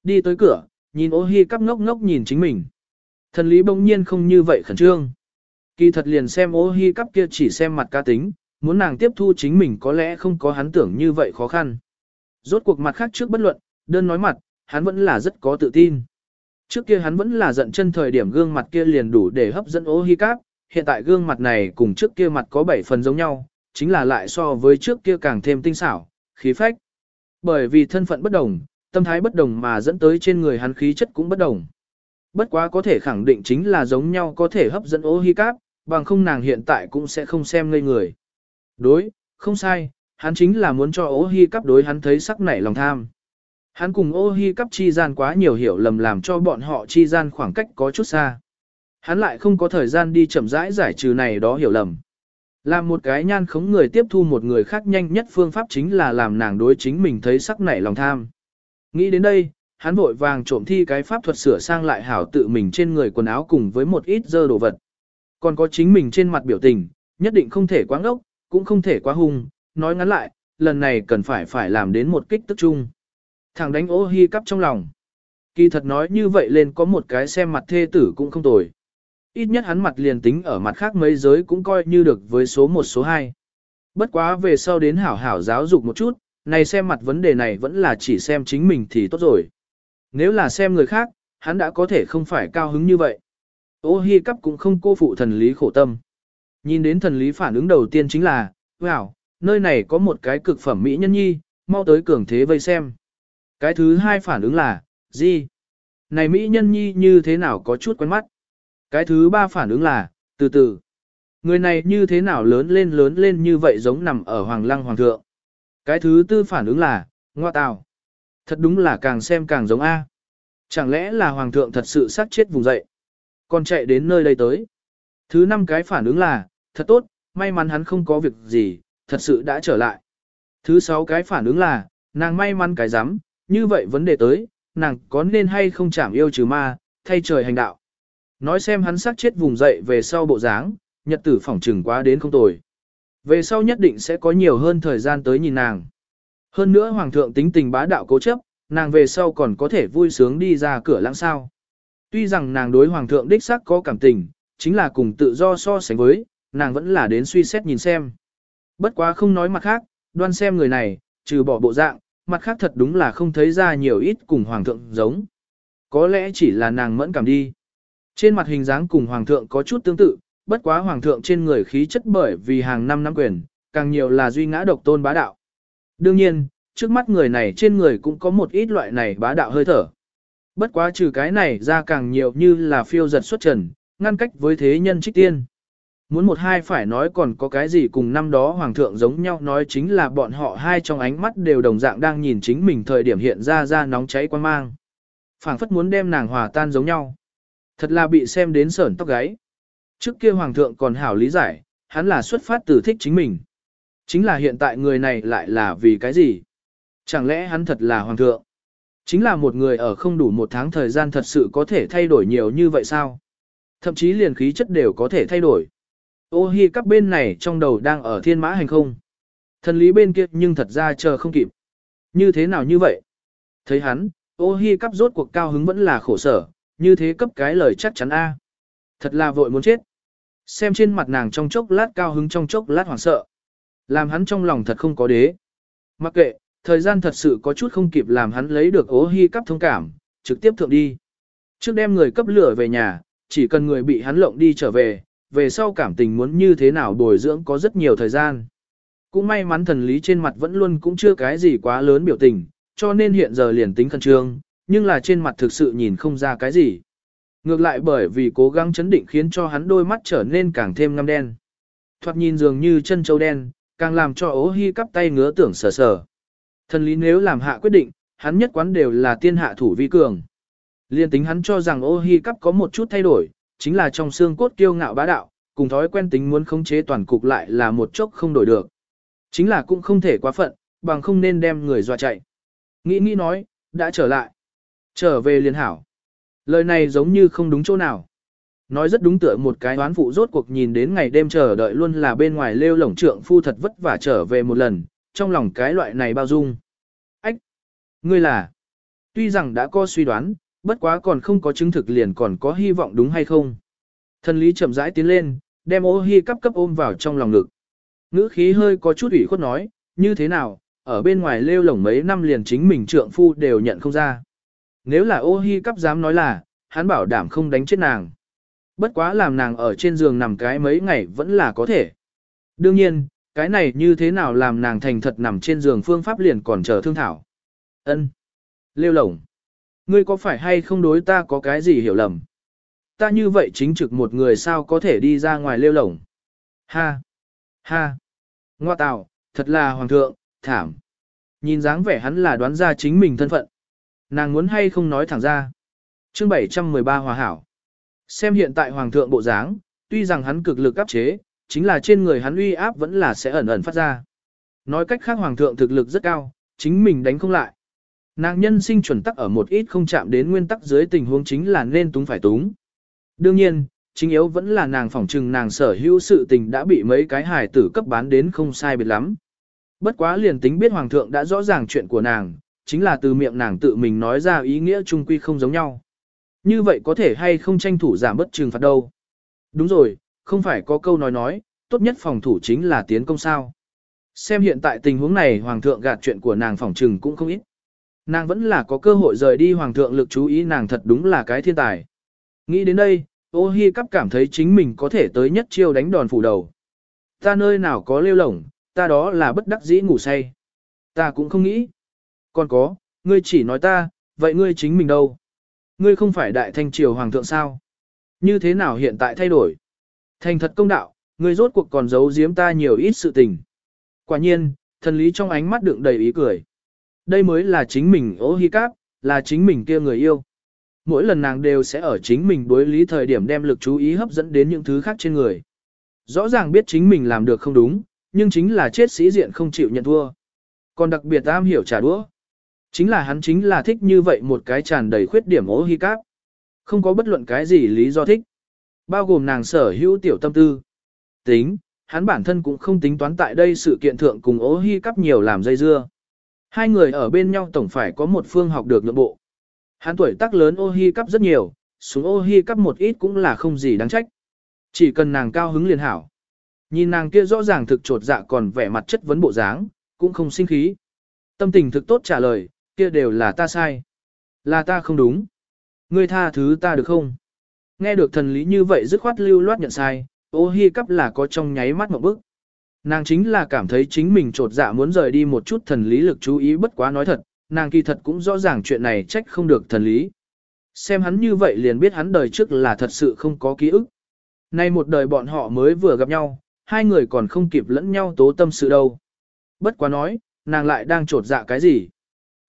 Đi tới cửa, nhìn ô hi cắp ngốc ngốc nhìn chính mình. Thần lý bỗng nhiên không như vậy khẩn trương. Kỳ thật liền xem ô hi cắp kia chỉ xem mặt ca tính, muốn nàng tiếp thu chính mình có lẽ không có hắn tưởng như vậy khó khăn. Rốt cuộc mặt khác trước bất luận, đơn nói mặt, hắn vẫn là rất có tự tin. Trước kia hắn vẫn là giận chân thời điểm gương mặt kia liền đủ để hấp dẫn ô hi cáp, hiện tại gương mặt này cùng trước kia mặt có 7 phần giống nhau, chính là lại so với trước kia càng thêm tinh xảo, khí phách. Bởi vì thân phận bất đồng, tâm thái bất đồng mà dẫn tới trên người hắn khí chất cũng bất đồng. Bất quá có thể khẳng định chính là giống nhau có thể hấp dẫn ô hi cáp, bằng không nàng hiện tại cũng sẽ không xem ngây người. Đối, không sai, hắn chính là muốn cho ô hi cắp đối hắn thấy sắc nảy lòng tham. Hắn cùng ô hi cắp chi gian quá nhiều hiểu lầm làm cho bọn họ chi gian khoảng cách có chút xa. Hắn lại không có thời gian đi chậm rãi giải trừ này đó hiểu lầm. Làm một cái nhan khống người tiếp thu một người khác nhanh nhất phương pháp chính là làm nàng đối chính mình thấy sắc nảy lòng tham. Nghĩ đến đây, hắn vội vàng trộm thi cái pháp thuật sửa sang lại hảo tự mình trên người quần áo cùng với một ít dơ đồ vật. Còn có chính mình trên mặt biểu tình, nhất định không thể quá ngốc, cũng không thể quá hung, nói ngắn lại, lần này cần phải phải làm đến một kích tức chung. Thằng đánh ô hi cắp trong lòng. Kỳ thật nói như vậy lên có một cái xem mặt thê tử cũng không tồi. Ít nhất hắn mặt liền tính ở mặt khác mấy giới cũng coi như được với số 1 số 2. Bất quá về sau đến hảo hảo giáo dục một chút, này xem mặt vấn đề này vẫn là chỉ xem chính mình thì tốt rồi. Nếu là xem người khác, hắn đã có thể không phải cao hứng như vậy. Ô hi cắp cũng không cô phụ thần lý khổ tâm. Nhìn đến thần lý phản ứng đầu tiên chính là, wow, nơi này có một cái cực phẩm mỹ nhân nhi, mau tới cường thế vây xem. Cái thứ hai phản ứng là, gì? Này mỹ nhân nhi như thế nào có chút quen mắt? Cái thứ ba phản ứng là, từ từ. Người này như thế nào lớn lên lớn lên như vậy giống nằm ở hoàng lăng hoàng thượng. Cái thứ tư phản ứng là, ngoa tào. Thật đúng là càng xem càng giống A. Chẳng lẽ là hoàng thượng thật sự sát chết vùng dậy. Còn chạy đến nơi đây tới. Thứ năm cái phản ứng là, thật tốt, may mắn hắn không có việc gì, thật sự đã trở lại. Thứ sáu cái phản ứng là, nàng may mắn cái rắm như vậy vấn đề tới, nàng có nên hay không chảm yêu trừ ma, thay trời hành đạo. Nói xem hắn sát chết vùng dậy về sau bộ dáng, nhật tử phỏng trừng quá đến không tồi. Về sau nhất định sẽ có nhiều hơn thời gian tới nhìn nàng. Hơn nữa hoàng thượng tính tình bá đạo cố chấp, nàng về sau còn có thể vui sướng đi ra cửa lãng sao. Tuy rằng nàng đối hoàng thượng đích xác có cảm tình, chính là cùng tự do so sánh với, nàng vẫn là đến suy xét nhìn xem. Bất quá không nói mặt khác, đoan xem người này, trừ bỏ bộ dạng, mặt khác thật đúng là không thấy ra nhiều ít cùng hoàng thượng giống. Có lẽ chỉ là nàng mẫn cảm đi. Trên mặt hình dáng cùng hoàng thượng có chút tương tự, bất quá hoàng thượng trên người khí chất bởi vì hàng năm năm quyền, càng nhiều là duy ngã độc tôn bá đạo. Đương nhiên, trước mắt người này trên người cũng có một ít loại này bá đạo hơi thở. Bất quá trừ cái này ra càng nhiều như là phiêu giật xuất trần, ngăn cách với thế nhân trích tiên. Muốn một hai phải nói còn có cái gì cùng năm đó hoàng thượng giống nhau nói chính là bọn họ hai trong ánh mắt đều đồng dạng đang nhìn chính mình thời điểm hiện ra ra nóng cháy quan mang. phảng phất muốn đem nàng hòa tan giống nhau. Thật là bị xem đến sởn tóc gáy. Trước kia hoàng thượng còn hảo lý giải, hắn là xuất phát từ thích chính mình. Chính là hiện tại người này lại là vì cái gì? Chẳng lẽ hắn thật là hoàng thượng? Chính là một người ở không đủ một tháng thời gian thật sự có thể thay đổi nhiều như vậy sao? Thậm chí liền khí chất đều có thể thay đổi. Ô hi các bên này trong đầu đang ở thiên mã hành không. Thần lý bên kia nhưng thật ra chờ không kịp. Như thế nào như vậy? Thấy hắn, ô hi cắp rốt cuộc cao hứng vẫn là khổ sở, như thế cấp cái lời chắc chắn A. Thật là vội muốn chết. Xem trên mặt nàng trong chốc lát cao hứng trong chốc lát hoảng sợ. Làm hắn trong lòng thật không có đế. Mặc kệ, thời gian thật sự có chút không kịp làm hắn lấy được ô hi cấp thông cảm, trực tiếp thượng đi. Trước đem người cấp lửa về nhà, chỉ cần người bị hắn lộng đi trở về, về sau cảm tình muốn như thế nào bồi dưỡng có rất nhiều thời gian. Cũng may mắn thần lý trên mặt vẫn luôn cũng chưa cái gì quá lớn biểu tình, cho nên hiện giờ liền tính khẩn trương, nhưng là trên mặt thực sự nhìn không ra cái gì. Ngược lại bởi vì cố gắng chấn định khiến cho hắn đôi mắt trở nên càng thêm ngăm đen. Thoạt nhìn dường như chân châu đen, càng làm cho ố hy cắp tay ngứa tưởng sờ sờ. Thần lý nếu làm hạ quyết định, hắn nhất quán đều là tiên hạ thủ vi cường. Liên tính hắn cho rằng ô hi cắp có một chút thay đổi, chính là trong xương cốt kiêu ngạo bá đạo, cùng thói quen tính muốn khống chế toàn cục lại là một chốc không đổi được. Chính là cũng không thể quá phận, bằng không nên đem người dọa chạy. Nghĩ nghĩ nói, đã trở lại. Trở về liền hảo. Lời này giống như không đúng chỗ nào. Nói rất đúng tựa một cái oán phụ rốt cuộc nhìn đến ngày đêm chờ đợi luôn là bên ngoài lêu lổng trượng phu thật vất vả trở về một lần, trong lòng cái loại này bao dung. Ách! Ngươi là... Tuy rằng đã có suy đoán, bất quá còn không có chứng thực liền còn có hy vọng đúng hay không. Thần lý chậm rãi tiến lên, đem ô hi cắp cấp ôm vào trong lòng ngực. Ngữ khí hơi có chút ủy khuất nói, như thế nào, ở bên ngoài lêu lổng mấy năm liền chính mình trượng phu đều nhận không ra. Nếu là ô hi cắp dám nói là, hắn bảo đảm không đánh chết nàng. Bất quá làm nàng ở trên giường nằm cái mấy ngày vẫn là có thể. Đương nhiên, cái này như thế nào làm nàng thành thật nằm trên giường phương pháp liền còn chờ thương thảo. Ân, Lêu lổng. Ngươi có phải hay không đối ta có cái gì hiểu lầm? Ta như vậy chính trực một người sao có thể đi ra ngoài lêu lổng? Ha! Ha! Ngoa tạo, thật là hoàng thượng, thảm. Nhìn dáng vẻ hắn là đoán ra chính mình thân phận. Nàng muốn hay không nói thẳng ra. Chương 713 Hòa Hảo. Xem hiện tại hoàng thượng bộ dáng, tuy rằng hắn cực lực áp chế, chính là trên người hắn uy áp vẫn là sẽ ẩn ẩn phát ra. Nói cách khác hoàng thượng thực lực rất cao, chính mình đánh không lại. Nàng nhân sinh chuẩn tắc ở một ít không chạm đến nguyên tắc dưới tình huống chính là nên túng phải túng. Đương nhiên, chính yếu vẫn là nàng phỏng trừng nàng sở hữu sự tình đã bị mấy cái hài tử cấp bán đến không sai biệt lắm. Bất quá liền tính biết hoàng thượng đã rõ ràng chuyện của nàng, chính là từ miệng nàng tự mình nói ra ý nghĩa chung quy không giống nhau. Như vậy có thể hay không tranh thủ giảm bất trừng phạt đâu. Đúng rồi, không phải có câu nói nói, tốt nhất phòng thủ chính là tiến công sao. Xem hiện tại tình huống này hoàng thượng gạt chuyện của nàng phỏng trừng cũng không ít. Nàng vẫn là có cơ hội rời đi hoàng thượng lực chú ý nàng thật đúng là cái thiên tài. Nghĩ đến đây, ô hi cắp cảm thấy chính mình có thể tới nhất chiêu đánh đòn phủ đầu. Ta nơi nào có lêu lỏng, ta đó là bất đắc dĩ ngủ say. Ta cũng không nghĩ. Còn có, ngươi chỉ nói ta, vậy ngươi chính mình đâu? Ngươi không phải đại thanh triều hoàng thượng sao? Như thế nào hiện tại thay đổi? Thành thật công đạo, ngươi rốt cuộc còn giấu giếm ta nhiều ít sự tình. Quả nhiên, thần lý trong ánh mắt đựng đầy ý cười. Đây mới là chính mình ô hi cáp, là chính mình kia người yêu. Mỗi lần nàng đều sẽ ở chính mình đối lý thời điểm đem lực chú ý hấp dẫn đến những thứ khác trên người. Rõ ràng biết chính mình làm được không đúng, nhưng chính là chết sĩ diện không chịu nhận thua. Còn đặc biệt am hiểu trả đũa. Chính là hắn chính là thích như vậy một cái tràn đầy khuyết điểm ố hi cáp. Không có bất luận cái gì lý do thích. Bao gồm nàng sở hữu tiểu tâm tư. Tính, hắn bản thân cũng không tính toán tại đây sự kiện thượng cùng ố hi cắp nhiều làm dây dưa. Hai người ở bên nhau tổng phải có một phương học được nhượng bộ. Hắn tuổi tác lớn ô hi cắp rất nhiều, xuống ô hi cắp một ít cũng là không gì đáng trách. Chỉ cần nàng cao hứng liền hảo. Nhìn nàng kia rõ ràng thực trột dạ còn vẻ mặt chất vấn bộ dáng, cũng không sinh khí. Tâm tình thực tốt trả lời, kia đều là ta sai. Là ta không đúng. Ngươi tha thứ ta được không? Nghe được thần lý như vậy dứt khoát lưu loát nhận sai, ô hi cắp là có trong nháy mắt một bức. Nàng chính là cảm thấy chính mình trột dạ muốn rời đi một chút thần lý lực chú ý bất quá nói thật, nàng kỳ thật cũng rõ ràng chuyện này trách không được thần lý. Xem hắn như vậy liền biết hắn đời trước là thật sự không có ký ức. Nay một đời bọn họ mới vừa gặp nhau, hai người còn không kịp lẫn nhau tố tâm sự đâu. Bất quá nói, nàng lại đang trột dạ cái gì.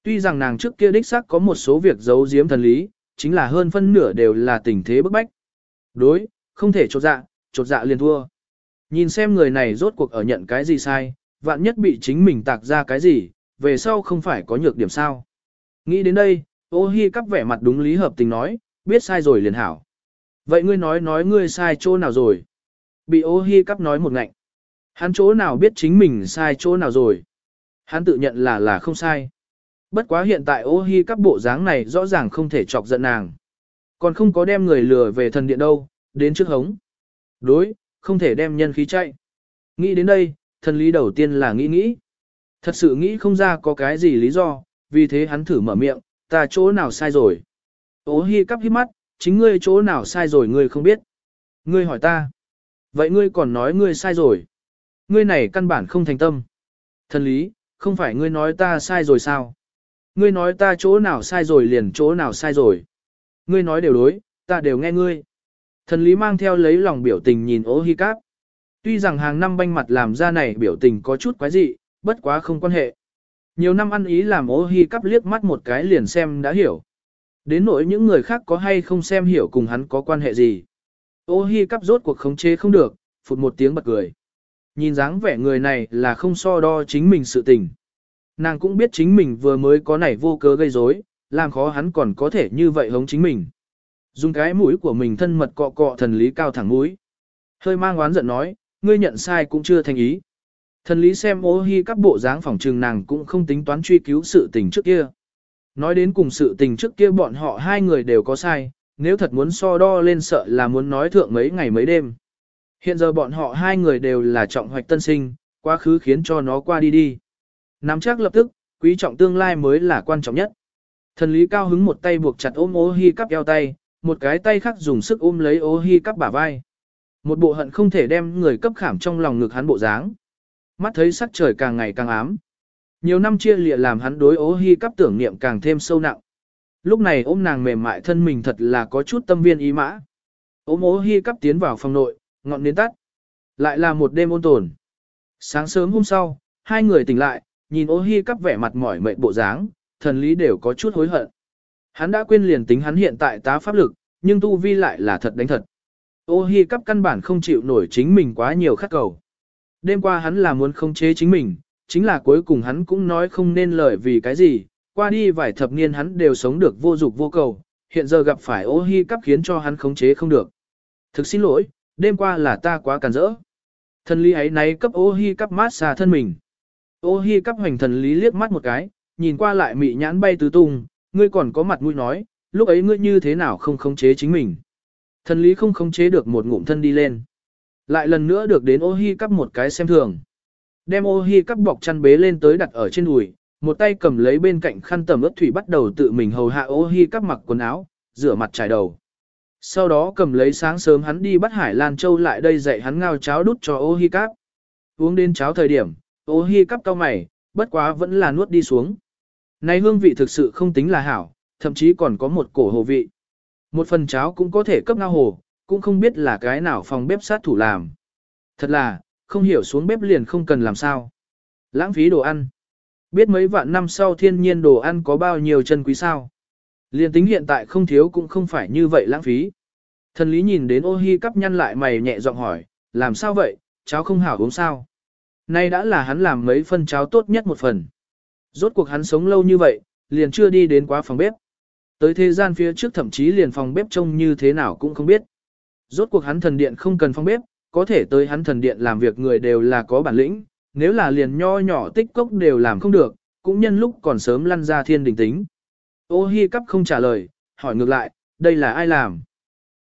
Tuy rằng nàng trước kia đích xác có một số việc giấu giếm thần lý, chính là hơn phân nửa đều là tình thế bức bách. Đối, không thể trột dạ, trột dạ liền thua. Nhìn xem người này rốt cuộc ở nhận cái gì sai, vạn nhất bị chính mình tạc ra cái gì, về sau không phải có nhược điểm sao. Nghĩ đến đây, ô hi cắp vẻ mặt đúng lý hợp tình nói, biết sai rồi liền hảo. Vậy ngươi nói nói ngươi sai chỗ nào rồi? Bị ô hi cắp nói một ngạnh. Hắn chỗ nào biết chính mình sai chỗ nào rồi? Hắn tự nhận là là không sai. Bất quá hiện tại ô hi cắp bộ dáng này rõ ràng không thể chọc giận nàng. Còn không có đem người lừa về thần điện đâu, đến trước hống. Đối, không thể đem nhân khí chạy. Nghĩ đến đây, thần lý đầu tiên là nghĩ nghĩ. Thật sự nghĩ không ra có cái gì lý do, vì thế hắn thử mở miệng, ta chỗ nào sai rồi. Ô hi cắp hít mắt, chính ngươi chỗ nào sai rồi ngươi không biết. Ngươi hỏi ta. Vậy ngươi còn nói ngươi sai rồi. Ngươi này căn bản không thành tâm. Thần lý, không phải ngươi nói ta sai rồi sao? Ngươi nói ta chỗ nào sai rồi liền chỗ nào sai rồi. Ngươi nói đều đối, ta đều nghe ngươi. Thần lý mang theo lấy lòng biểu tình nhìn ô hi cáp. Tuy rằng hàng năm banh mặt làm ra này biểu tình có chút quái dị, bất quá không quan hệ. Nhiều năm ăn ý làm ô hi cắp liếc mắt một cái liền xem đã hiểu. Đến nỗi những người khác có hay không xem hiểu cùng hắn có quan hệ gì. Ô hi cắp rốt cuộc khống chế không được, phụt một tiếng bật cười. Nhìn dáng vẻ người này là không so đo chính mình sự tình. Nàng cũng biết chính mình vừa mới có nảy vô cớ gây rối, làm khó hắn còn có thể như vậy hống chính mình. Dùng cái mũi của mình thân mật cọ cọ thần lý cao thẳng mũi. Hơi mang oán giận nói, ngươi nhận sai cũng chưa thành ý. Thần lý xem ô hi các bộ dáng phòng trường nàng cũng không tính toán truy cứu sự tình trước kia. Nói đến cùng sự tình trước kia bọn họ hai người đều có sai, nếu thật muốn so đo lên sợ là muốn nói thượng mấy ngày mấy đêm. Hiện giờ bọn họ hai người đều là trọng hoạch tân sinh, quá khứ khiến cho nó qua đi đi. Nắm chắc lập tức, quý trọng tương lai mới là quan trọng nhất. Thần lý cao hứng một tay buộc chặt ôm ô hi cắp eo tay, một cái tay khác dùng sức ôm lấy ô hi cắp bả vai. Một bộ hận không thể đem người cấp khảm trong lòng ngực hắn bộ dáng. Mắt thấy sắc trời càng ngày càng ám. Nhiều năm chia lịa làm hắn đối ô hi cắp tưởng niệm càng thêm sâu nặng. Lúc này ôm nàng mềm mại thân mình thật là có chút tâm viên ý mã. Ôm ô hi cắp tiến vào phòng nội, ngọn nến tắt. Lại là một đêm ôn tồn. Sáng sớm hôm sau, hai người tỉnh lại, nhìn ô hi cắp vẻ mặt mỏi mệt bộ dáng, thần lý đều có chút hối hận. Hắn đã quên liền tính hắn hiện tại tá pháp lực, nhưng tu vi lại là thật đánh thật. Ô hi cắp căn bản không chịu nổi chính mình quá nhiều khát cầu. Đêm qua hắn là muốn không chế chính mình, chính là cuối cùng hắn cũng nói không nên lời vì cái gì, qua đi vài thập niên hắn đều sống được vô dục vô cầu, hiện giờ gặp phải ô hi cắp khiến cho hắn khống chế không được. Thực xin lỗi, đêm qua là ta quá càn rỡ. Thần lý ấy náy cấp ô hi cắp mát xa thân mình. Ô hi cắp hoành thần lý liếc mắt một cái, nhìn qua lại mị nhãn bay tứ tung, ngươi còn có mặt mũi nói, lúc ấy ngươi như thế nào không khống chế chính mình. Thần lý không khống chế được một ngụm thân đi lên. Lại lần nữa được đến ô hi cắp một cái xem thường. Đem ô hi cắp bọc chăn bế lên tới đặt ở trên đùi, một tay cầm lấy bên cạnh khăn tầm ướt thủy bắt đầu tự mình hầu hạ ô hi cắp mặc quần áo, rửa mặt trải đầu. Sau đó cầm lấy sáng sớm hắn đi bắt Hải Lan Châu lại đây dạy hắn ngao cháo đút cho ô hi cắp. Uống đến cháo thời điểm, ô hi cắp cao mày, bất quá vẫn là nuốt đi xuống. Này hương vị thực sự không tính là hảo, thậm chí còn có một cổ hồ vị. Một phần cháo cũng có thể cấp ngao hồ, cũng không biết là cái nào phòng bếp sát thủ làm. Thật là, không hiểu xuống bếp liền không cần làm sao. Lãng phí đồ ăn. Biết mấy vạn năm sau thiên nhiên đồ ăn có bao nhiêu chân quý sao. Liền tính hiện tại không thiếu cũng không phải như vậy lãng phí. Thần lý nhìn đến ô hi cắp nhăn lại mày nhẹ giọng hỏi, làm sao vậy, cháo không hảo uống sao. Nay đã là hắn làm mấy phân cháo tốt nhất một phần. Rốt cuộc hắn sống lâu như vậy, liền chưa đi đến quá phòng bếp. Tới thế gian phía trước thậm chí liền phòng bếp trông như thế nào cũng không biết. Rốt cuộc hắn thần điện không cần phòng bếp, có thể tới hắn thần điện làm việc người đều là có bản lĩnh, nếu là liền nho nhỏ tích cốc đều làm không được, cũng nhân lúc còn sớm lăn ra thiên đình tính. Ô hi cắp không trả lời, hỏi ngược lại, đây là ai làm?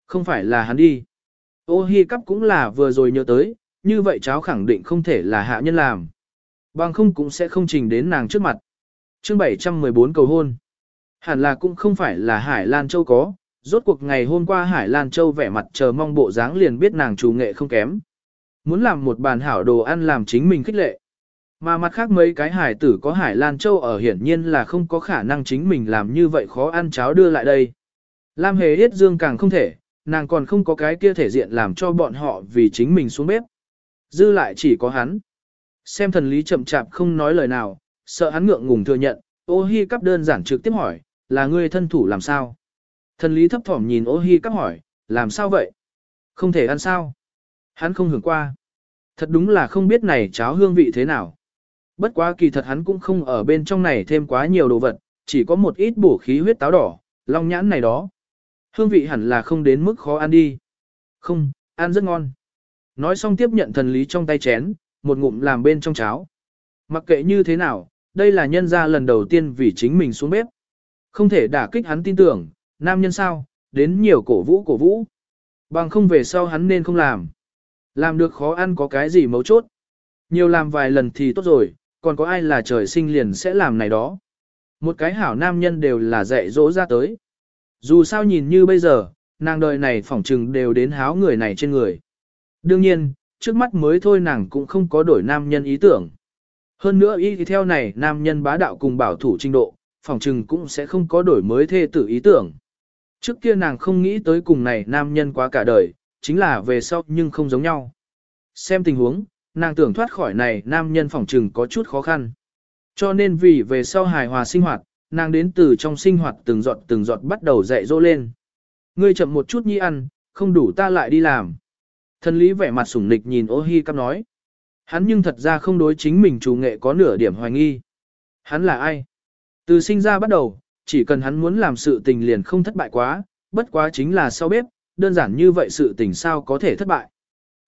Không phải là hắn đi. Ô hi cắp cũng là vừa rồi nhớ tới, như vậy cháu khẳng định không thể là hạ nhân làm. Bằng không cũng sẽ không trình đến nàng trước mặt. chương 714 cầu hôn. Hẳn là cũng không phải là Hải Lan Châu có, rốt cuộc ngày hôm qua Hải Lan Châu vẻ mặt chờ mong bộ dáng liền biết nàng chủ nghệ không kém. Muốn làm một bàn hảo đồ ăn làm chính mình khích lệ. Mà mặt khác mấy cái hải tử có Hải Lan Châu ở hiển nhiên là không có khả năng chính mình làm như vậy khó ăn cháo đưa lại đây. Lam hề yết dương càng không thể, nàng còn không có cái kia thể diện làm cho bọn họ vì chính mình xuống bếp. Dư lại chỉ có hắn. Xem thần lý chậm chạp không nói lời nào, sợ hắn ngượng ngùng thừa nhận, ô hi cắp đơn giản trực tiếp hỏi, là ngươi thân thủ làm sao? Thần lý thấp thỏm nhìn ô hi cắp hỏi, làm sao vậy? Không thể ăn sao? Hắn không hưởng qua. Thật đúng là không biết này cháo hương vị thế nào. Bất quá kỳ thật hắn cũng không ở bên trong này thêm quá nhiều đồ vật, chỉ có một ít bổ khí huyết táo đỏ, long nhãn này đó. Hương vị hẳn là không đến mức khó ăn đi. Không, ăn rất ngon. Nói xong tiếp nhận thần lý trong tay chén, một ngụm làm bên trong cháo. Mặc kệ như thế nào, đây là nhân gia lần đầu tiên vì chính mình xuống bếp. Không thể đả kích hắn tin tưởng, nam nhân sao, đến nhiều cổ vũ cổ vũ. Bằng không về sau hắn nên không làm. Làm được khó ăn có cái gì mấu chốt. Nhiều làm vài lần thì tốt rồi, còn có ai là trời sinh liền sẽ làm này đó. Một cái hảo nam nhân đều là dạy dỗ ra tới. Dù sao nhìn như bây giờ, nàng đời này phỏng trừng đều đến háo người này trên người. Đương nhiên, trước mắt mới thôi nàng cũng không có đổi nam nhân ý tưởng. Hơn nữa ý thì theo này nam nhân bá đạo cùng bảo thủ trình độ, phỏng trừng cũng sẽ không có đổi mới thê tử ý tưởng. Trước kia nàng không nghĩ tới cùng này nam nhân quá cả đời, chính là về sau nhưng không giống nhau. Xem tình huống, nàng tưởng thoát khỏi này nam nhân phỏng trừng có chút khó khăn. Cho nên vì về sau hài hòa sinh hoạt, nàng đến từ trong sinh hoạt từng giọt từng giọt bắt đầu dạy dỗ lên. Ngươi chậm một chút nhi ăn, không đủ ta lại đi làm. Thần lý vẻ mặt sủng nịch nhìn ô hi cắp nói. Hắn nhưng thật ra không đối chính mình chủ nghệ có nửa điểm hoài nghi. Hắn là ai? Từ sinh ra bắt đầu, chỉ cần hắn muốn làm sự tình liền không thất bại quá, bất quá chính là sau bếp, đơn giản như vậy sự tình sao có thể thất bại.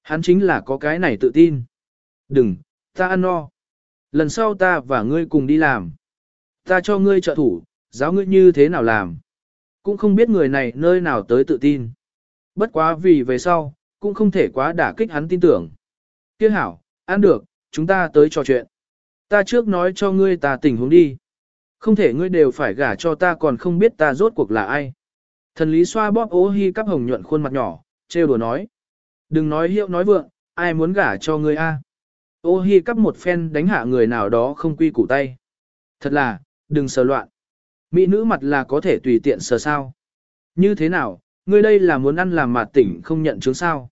Hắn chính là có cái này tự tin. Đừng, ta ăn no. Lần sau ta và ngươi cùng đi làm. Ta cho ngươi trợ thủ, giáo ngươi như thế nào làm. Cũng không biết người này nơi nào tới tự tin. Bất quá vì về sau, cũng không thể quá đả kích hắn tin tưởng. Tiếc hảo, ăn được, chúng ta tới trò chuyện. Ta trước nói cho ngươi ta tình huống đi. Không thể ngươi đều phải gả cho ta còn không biết ta rốt cuộc là ai. Thần lý xoa bóp ố hi cắp hồng nhuận khuôn mặt nhỏ, trêu đùa nói. Đừng nói hiệu nói vượng, ai muốn gả cho ngươi a? Ô hi cắp một phen đánh hạ người nào đó không quy củ tay. Thật là, đừng sờ loạn. Mỹ nữ mặt là có thể tùy tiện sờ sao. Như thế nào, ngươi đây là muốn ăn làm mà tỉnh không nhận chứng sao.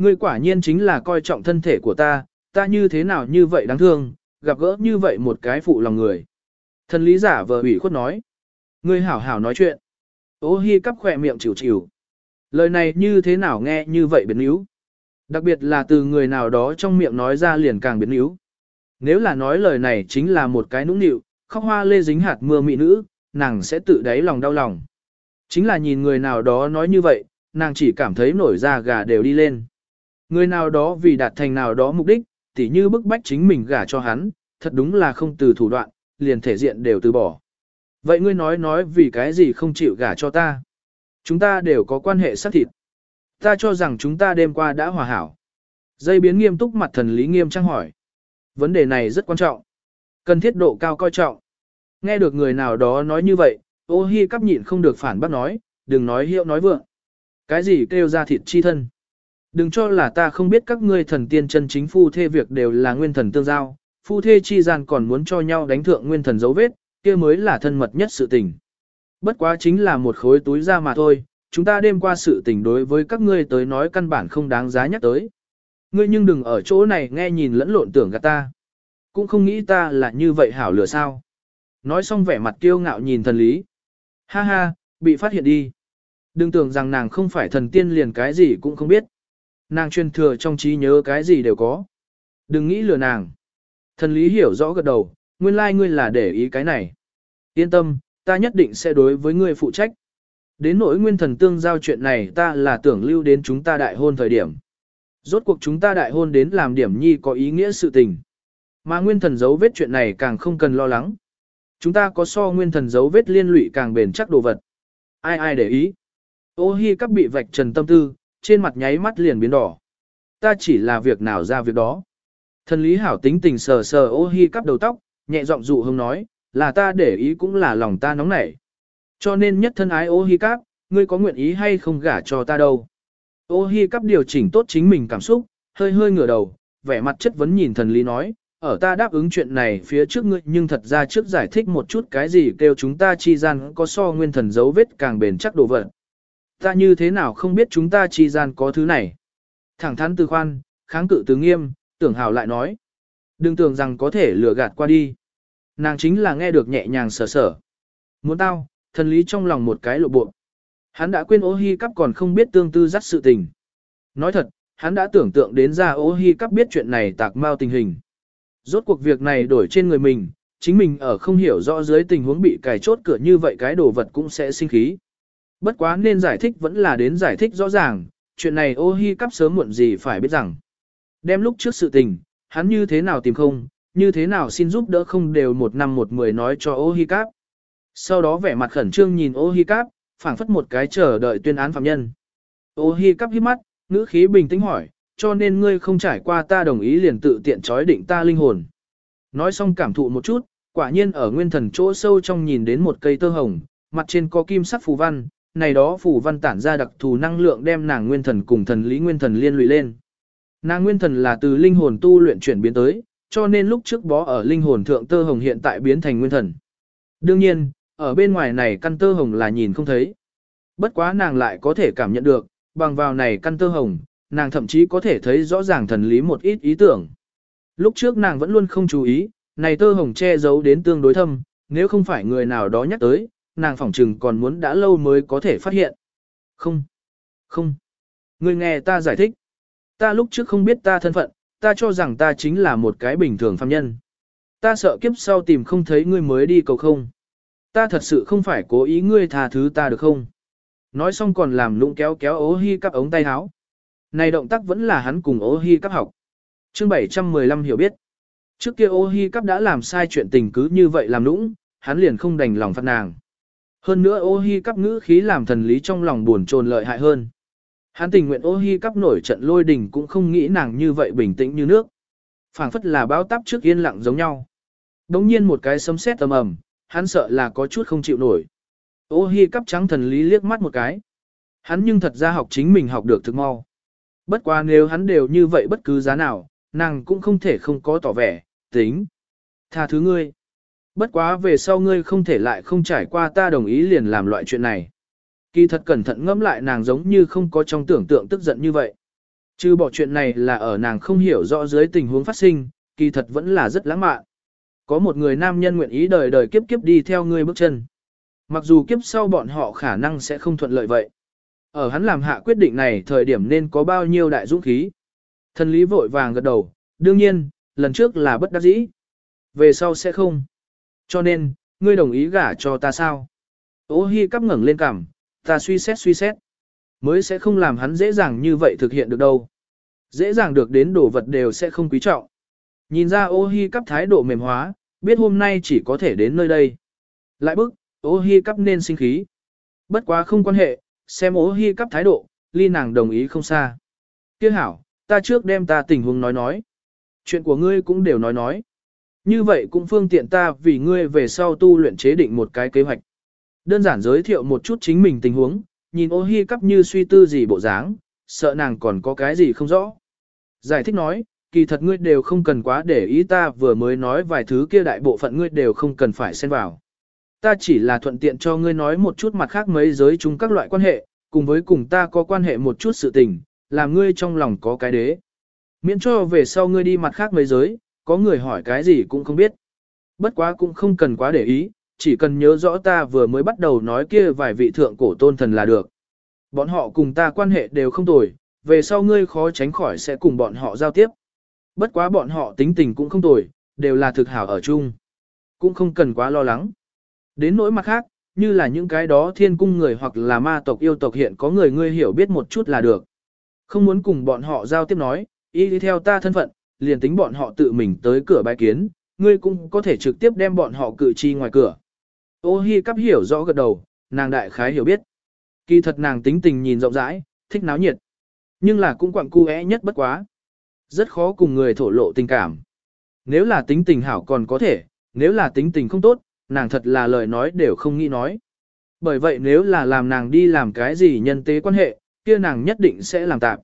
Ngươi quả nhiên chính là coi trọng thân thể của ta, ta như thế nào như vậy đáng thương, gặp gỡ như vậy một cái phụ lòng người. Thần lý giả vờ ủy khuất nói. Ngươi hảo hảo nói chuyện. Ô hi cắp khỏe miệng chịu chịu. Lời này như thế nào nghe như vậy biến yếu. Đặc biệt là từ người nào đó trong miệng nói ra liền càng biến yếu. Nếu là nói lời này chính là một cái nũng nịu, khóc hoa lê dính hạt mưa mị nữ, nàng sẽ tự đáy lòng đau lòng. Chính là nhìn người nào đó nói như vậy, nàng chỉ cảm thấy nổi da gà đều đi lên. Người nào đó vì đạt thành nào đó mục đích, tỉ như bức bách chính mình gả cho hắn, thật đúng là không từ thủ đoạn, liền thể diện đều từ bỏ. Vậy ngươi nói nói vì cái gì không chịu gả cho ta? Chúng ta đều có quan hệ xác thịt. Ta cho rằng chúng ta đêm qua đã hòa hảo. Dây biến nghiêm túc mặt thần lý nghiêm trang hỏi. Vấn đề này rất quan trọng. Cần thiết độ cao coi trọng. Nghe được người nào đó nói như vậy, ô hi cắp nhịn không được phản bác nói, đừng nói hiệu nói vượng. Cái gì kêu ra thịt chi thân. Đừng cho là ta không biết các ngươi thần tiên chân chính phu thê việc đều là nguyên thần tương giao, phu thê chi gian còn muốn cho nhau đánh thượng nguyên thần dấu vết, kia mới là thân mật nhất sự tình. Bất quá chính là một khối túi ra mà thôi, chúng ta đêm qua sự tình đối với các ngươi tới nói căn bản không đáng giá nhắc tới. Ngươi nhưng đừng ở chỗ này nghe nhìn lẫn lộn tưởng gạt ta. Cũng không nghĩ ta là như vậy hảo lửa sao. Nói xong vẻ mặt kiêu ngạo nhìn thần lý. Ha ha, bị phát hiện đi. Đừng tưởng rằng nàng không phải thần tiên liền cái gì cũng không biết. Nàng truyền thừa trong trí nhớ cái gì đều có. Đừng nghĩ lừa nàng. Thần lý hiểu rõ gật đầu, nguyên lai like ngươi là để ý cái này. Yên tâm, ta nhất định sẽ đối với ngươi phụ trách. Đến nỗi nguyên thần tương giao chuyện này ta là tưởng lưu đến chúng ta đại hôn thời điểm. Rốt cuộc chúng ta đại hôn đến làm điểm nhi có ý nghĩa sự tình. Mà nguyên thần dấu vết chuyện này càng không cần lo lắng. Chúng ta có so nguyên thần dấu vết liên lụy càng bền chắc đồ vật. Ai ai để ý. Ô hi các bị vạch trần tâm tư, trên mặt nháy mắt liền biến đỏ. Ta chỉ là việc nào ra việc đó. Thần lý hảo tính tình sờ sờ ô hi cắp đầu tóc, nhẹ giọng dụ hông nói, là ta để ý cũng là lòng ta nóng nảy. Cho nên nhất thân ái ô hi cắp, ngươi có nguyện ý hay không gả cho ta đâu. Ô hi cắp điều chỉnh tốt chính mình cảm xúc, hơi hơi ngửa đầu, vẻ mặt chất vấn nhìn thần lý nói, ở ta đáp ứng chuyện này phía trước ngươi nhưng thật ra trước giải thích một chút cái gì kêu chúng ta chi gian có so nguyên thần dấu vết càng bền chắc đồ vật. Ta như thế nào không biết chúng ta chi gian có thứ này. Thẳng thắn từ khoan, kháng cự từ nghiêm, tưởng hào lại nói. Đừng tưởng rằng có thể lừa gạt qua đi. Nàng chính là nghe được nhẹ nhàng sở sở. Muốn tao, thần lý trong lòng một cái lộ bộ. Hắn đã quên ô hi cắp còn không biết tương tư dắt sự tình. Nói thật, hắn đã tưởng tượng đến ra ô hi cắp biết chuyện này tạc mau tình hình. Rốt cuộc việc này đổi trên người mình, chính mình ở không hiểu rõ dưới tình huống bị cài chốt cửa như vậy cái đồ vật cũng sẽ sinh khí. Bất quá nên giải thích vẫn là đến giải thích rõ ràng, chuyện này ô hi cắp sớm muộn gì phải biết rằng. Đem lúc trước sự tình, hắn như thế nào tìm không, như thế nào xin giúp đỡ không đều một năm một mười nói cho ô hi cắp. Sau đó vẻ mặt khẩn trương nhìn ô hi cắp, phảng phất một cái chờ đợi tuyên án phạm nhân. Ô hi cắp hít mắt, ngữ khí bình tĩnh hỏi, cho nên ngươi không trải qua ta đồng ý liền tự tiện trói định ta linh hồn. Nói xong cảm thụ một chút, quả nhiên ở nguyên thần chỗ sâu trong nhìn đến một cây tơ hồng, mặt trên có kim sắc phù văn, này đó phù văn tản ra đặc thù năng lượng đem nàng nguyên thần cùng thần lý nguyên thần liên lụy lên. Nàng nguyên thần là từ linh hồn tu luyện chuyển biến tới, cho nên lúc trước bó ở linh hồn thượng tơ hồng hiện tại biến thành nguyên thần. Đương nhiên, ở bên ngoài này căn tơ hồng là nhìn không thấy. Bất quá nàng lại có thể cảm nhận được, bằng vào này căn tơ hồng, nàng thậm chí có thể thấy rõ ràng thần lý một ít ý tưởng. Lúc trước nàng vẫn luôn không chú ý, này tơ hồng che giấu đến tương đối thâm, nếu không phải người nào đó nhắc tới, nàng phỏng chừng còn muốn đã lâu mới có thể phát hiện. Không, không, người nghe ta giải thích. Ta lúc trước không biết ta thân phận, ta cho rằng ta chính là một cái bình thường phàm nhân. Ta sợ kiếp sau tìm không thấy ngươi mới đi cầu không. Ta thật sự không phải cố ý ngươi tha thứ ta được không? Nói xong còn làm lũng kéo kéo ố hi cắp ống tay áo. Này động tác vẫn là hắn cùng ố hi cắp học. Chương 715 hiểu biết. Trước kia ô hi cắp đã làm sai chuyện tình cứ như vậy làm nũng, hắn liền không đành lòng phạt nàng. Hơn nữa ô hi cắp ngữ khí làm thần lý trong lòng buồn trồn lợi hại hơn. Hắn tình nguyện ô hi cắp nổi trận lôi đình cũng không nghĩ nàng như vậy bình tĩnh như nước. phảng phất là báo táp trước yên lặng giống nhau. Đống nhiên một cái sấm sét tầm ầm, hắn sợ là có chút không chịu nổi. Ô hi cắp trắng thần lý liếc mắt một cái. Hắn nhưng thật ra học chính mình học được thực mau. Bất quá nếu hắn đều như vậy bất cứ giá nào, nàng cũng không thể không có tỏ vẻ, tính. Tha thứ ngươi. Bất quá về sau ngươi không thể lại không trải qua ta đồng ý liền làm loại chuyện này. Kỳ thật cẩn thận ngẫm lại nàng giống như không có trong tưởng tượng tức giận như vậy. Chứ bỏ chuyện này là ở nàng không hiểu rõ dưới tình huống phát sinh, kỳ thật vẫn là rất lãng mạn. Có một người nam nhân nguyện ý đời đời kiếp kiếp đi theo ngươi bước chân. Mặc dù kiếp sau bọn họ khả năng sẽ không thuận lợi vậy. Ở hắn làm hạ quyết định này thời điểm nên có bao nhiêu đại dũng khí. Thần lý vội vàng gật đầu, đương nhiên, lần trước là bất đắc dĩ. Về sau sẽ không. Cho nên, ngươi đồng ý gả cho ta sao? Ô hi cắp ngẩng lên cằm, ta suy xét suy xét. Mới sẽ không làm hắn dễ dàng như vậy thực hiện được đâu. Dễ dàng được đến đồ vật đều sẽ không quý trọng. Nhìn ra ô hi cắp thái độ mềm hóa, biết hôm nay chỉ có thể đến nơi đây. Lại bức, ô hi cắp nên sinh khí. Bất quá không quan hệ, xem ô hi cắp thái độ, ly nàng đồng ý không xa. Tiếc hảo, ta trước đem ta tình huống nói nói. Chuyện của ngươi cũng đều nói nói. Như vậy cũng phương tiện ta vì ngươi về sau tu luyện chế định một cái kế hoạch. Đơn giản giới thiệu một chút chính mình tình huống, nhìn ô hi cắp như suy tư gì bộ dáng, sợ nàng còn có cái gì không rõ. Giải thích nói, kỳ thật ngươi đều không cần quá để ý ta vừa mới nói vài thứ kia đại bộ phận ngươi đều không cần phải xen vào. Ta chỉ là thuận tiện cho ngươi nói một chút mặt khác mấy giới chung các loại quan hệ, cùng với cùng ta có quan hệ một chút sự tình, làm ngươi trong lòng có cái đế. Miễn cho về sau ngươi đi mặt khác mấy giới, có người hỏi cái gì cũng không biết. Bất quá cũng không cần quá để ý, chỉ cần nhớ rõ ta vừa mới bắt đầu nói kia vài vị thượng cổ tôn thần là được. Bọn họ cùng ta quan hệ đều không tồi, về sau ngươi khó tránh khỏi sẽ cùng bọn họ giao tiếp. Bất quá bọn họ tính tình cũng không tồi, đều là thực hảo ở chung. Cũng không cần quá lo lắng. Đến nỗi mặt khác, như là những cái đó thiên cung người hoặc là ma tộc yêu tộc hiện có người ngươi hiểu biết một chút là được. Không muốn cùng bọn họ giao tiếp nói, y theo ta thân phận, liền tính bọn họ tự mình tới cửa bài kiến, ngươi cũng có thể trực tiếp đem bọn họ cự chi ngoài cửa. Ô hi cắp hiểu rõ gật đầu, nàng đại khái hiểu biết. Kỳ thật nàng tính tình nhìn rộng rãi, thích náo nhiệt. Nhưng là cũng quặng cu nhất bất quá. Rất khó cùng người thổ lộ tình cảm. Nếu là tính tình hảo còn có thể, nếu là tính tình không tốt, nàng thật là lời nói đều không nghĩ nói. Bởi vậy nếu là làm nàng đi làm cái gì nhân tế quan hệ, kia nàng nhất định sẽ làm tạm.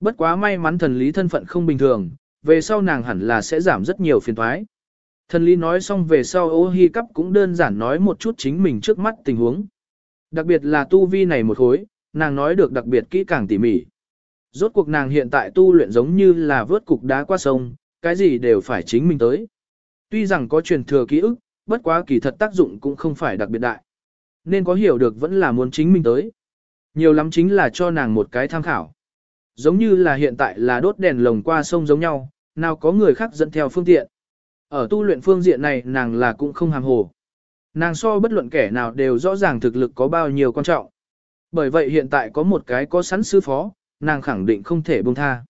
Bất quá may mắn thần lý thân phận không bình thường, về sau nàng hẳn là sẽ giảm rất nhiều phiền thoái. Thần lý nói xong về sau ô hi cắp cũng đơn giản nói một chút chính mình trước mắt tình huống. Đặc biệt là tu vi này một hối, nàng nói được đặc biệt kỹ càng tỉ mỉ. Rốt cuộc nàng hiện tại tu luyện giống như là vớt cục đá qua sông, cái gì đều phải chính mình tới. Tuy rằng có truyền thừa ký ức, bất quá kỳ thật tác dụng cũng không phải đặc biệt đại. Nên có hiểu được vẫn là muốn chính mình tới. Nhiều lắm chính là cho nàng một cái tham khảo. Giống như là hiện tại là đốt đèn lồng qua sông giống nhau, nào có người khác dẫn theo phương tiện. Ở tu luyện phương diện này nàng là cũng không hàm hồ. Nàng so bất luận kẻ nào đều rõ ràng thực lực có bao nhiêu quan trọng. Bởi vậy hiện tại có một cái có sẵn sư phó, nàng khẳng định không thể buông tha.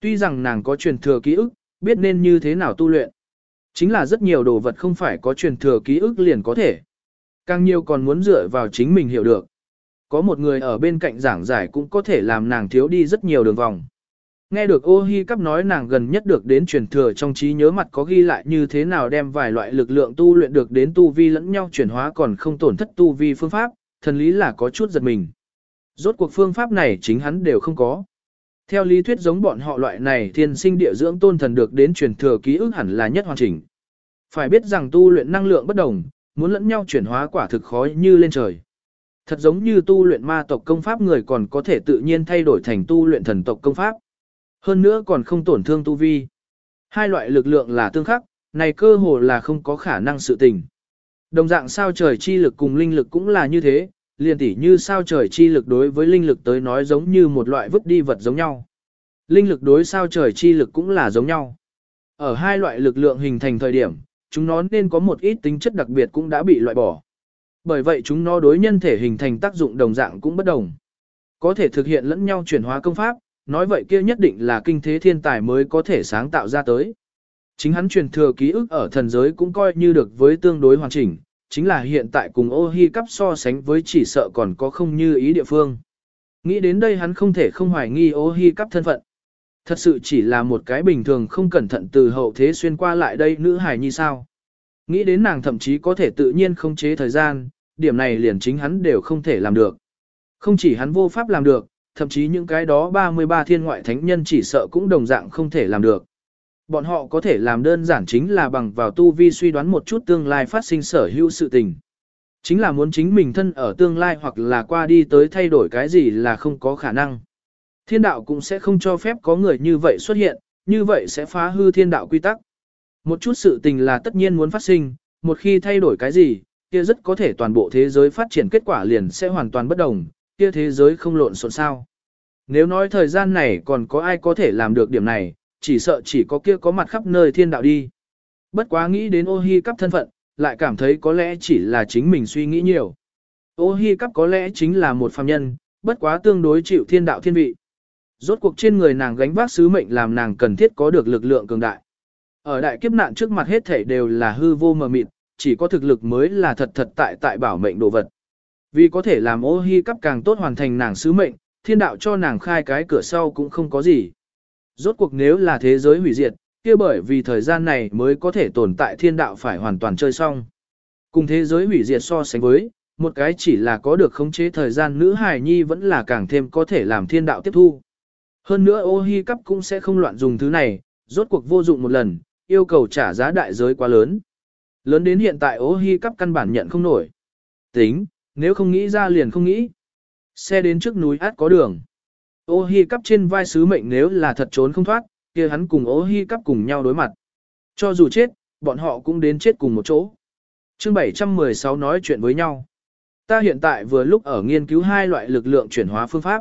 Tuy rằng nàng có truyền thừa ký ức, biết nên như thế nào tu luyện. Chính là rất nhiều đồ vật không phải có truyền thừa ký ức liền có thể. Càng nhiều còn muốn dựa vào chính mình hiểu được. Có một người ở bên cạnh giảng giải cũng có thể làm nàng thiếu đi rất nhiều đường vòng. Nghe được ô hi cắp nói nàng gần nhất được đến truyền thừa trong trí nhớ mặt có ghi lại như thế nào đem vài loại lực lượng tu luyện được đến tu vi lẫn nhau chuyển hóa còn không tổn thất tu vi phương pháp, thần lý là có chút giật mình. Rốt cuộc phương pháp này chính hắn đều không có. Theo lý thuyết giống bọn họ loại này thiên sinh địa dưỡng tôn thần được đến truyền thừa ký ức hẳn là nhất hoàn chỉnh. Phải biết rằng tu luyện năng lượng bất đồng, muốn lẫn nhau chuyển hóa quả thực khó như lên trời. Thật giống như tu luyện ma tộc công pháp người còn có thể tự nhiên thay đổi thành tu luyện thần tộc công pháp. Hơn nữa còn không tổn thương tu vi. Hai loại lực lượng là tương khắc, này cơ hồ là không có khả năng sự tình. Đồng dạng sao trời chi lực cùng linh lực cũng là như thế, liền tỉ như sao trời chi lực đối với linh lực tới nói giống như một loại vứt đi vật giống nhau. Linh lực đối sao trời chi lực cũng là giống nhau. Ở hai loại lực lượng hình thành thời điểm, chúng nó nên có một ít tính chất đặc biệt cũng đã bị loại bỏ. Bởi vậy chúng nó đối nhân thể hình thành tác dụng đồng dạng cũng bất đồng. Có thể thực hiện lẫn nhau chuyển hóa công pháp, nói vậy kia nhất định là kinh thế thiên tài mới có thể sáng tạo ra tới. Chính hắn truyền thừa ký ức ở thần giới cũng coi như được với tương đối hoàn chỉnh, chính là hiện tại cùng ô hi cắp so sánh với chỉ sợ còn có không như ý địa phương. Nghĩ đến đây hắn không thể không hoài nghi ô hi cắp thân phận. Thật sự chỉ là một cái bình thường không cẩn thận từ hậu thế xuyên qua lại đây nữ hải như sao. Nghĩ đến nàng thậm chí có thể tự nhiên không chế thời gian, điểm này liền chính hắn đều không thể làm được. Không chỉ hắn vô pháp làm được, thậm chí những cái đó 33 thiên ngoại thánh nhân chỉ sợ cũng đồng dạng không thể làm được. Bọn họ có thể làm đơn giản chính là bằng vào tu vi suy đoán một chút tương lai phát sinh sở hữu sự tình. Chính là muốn chính mình thân ở tương lai hoặc là qua đi tới thay đổi cái gì là không có khả năng. Thiên đạo cũng sẽ không cho phép có người như vậy xuất hiện, như vậy sẽ phá hư thiên đạo quy tắc. Một chút sự tình là tất nhiên muốn phát sinh, một khi thay đổi cái gì, kia rất có thể toàn bộ thế giới phát triển kết quả liền sẽ hoàn toàn bất đồng, kia thế giới không lộn xộn sao. Nếu nói thời gian này còn có ai có thể làm được điểm này, chỉ sợ chỉ có kia có mặt khắp nơi thiên đạo đi. Bất quá nghĩ đến ô hi cắp thân phận, lại cảm thấy có lẽ chỉ là chính mình suy nghĩ nhiều. Ô hi cắp có lẽ chính là một phàm nhân, bất quá tương đối chịu thiên đạo thiên vị. Rốt cuộc trên người nàng gánh vác sứ mệnh làm nàng cần thiết có được lực lượng cường đại. Ở đại kiếp nạn trước mặt hết thể đều là hư vô mờ mịt, chỉ có thực lực mới là thật thật tại tại bảo mệnh đồ vật. Vì có thể làm ô hi cắp càng tốt hoàn thành nàng sứ mệnh, thiên đạo cho nàng khai cái cửa sau cũng không có gì. Rốt cuộc nếu là thế giới hủy diệt, kia bởi vì thời gian này mới có thể tồn tại thiên đạo phải hoàn toàn chơi xong. Cùng thế giới hủy diệt so sánh với, một cái chỉ là có được khống chế thời gian nữ hài nhi vẫn là càng thêm có thể làm thiên đạo tiếp thu. Hơn nữa ô hi cắp cũng sẽ không loạn dùng thứ này, rốt cuộc vô dụng một lần, yêu cầu trả giá đại giới quá lớn. Lớn đến hiện tại ố hy cắp căn bản nhận không nổi. Tính, nếu không nghĩ ra liền không nghĩ. Xe đến trước núi át có đường. Ô hi cắp trên vai sứ mệnh nếu là thật trốn không thoát, kia hắn cùng ô hi cắp cùng nhau đối mặt. Cho dù chết, bọn họ cũng đến chết cùng một chỗ. Chương 716 nói chuyện với nhau. Ta hiện tại vừa lúc ở nghiên cứu hai loại lực lượng chuyển hóa phương pháp.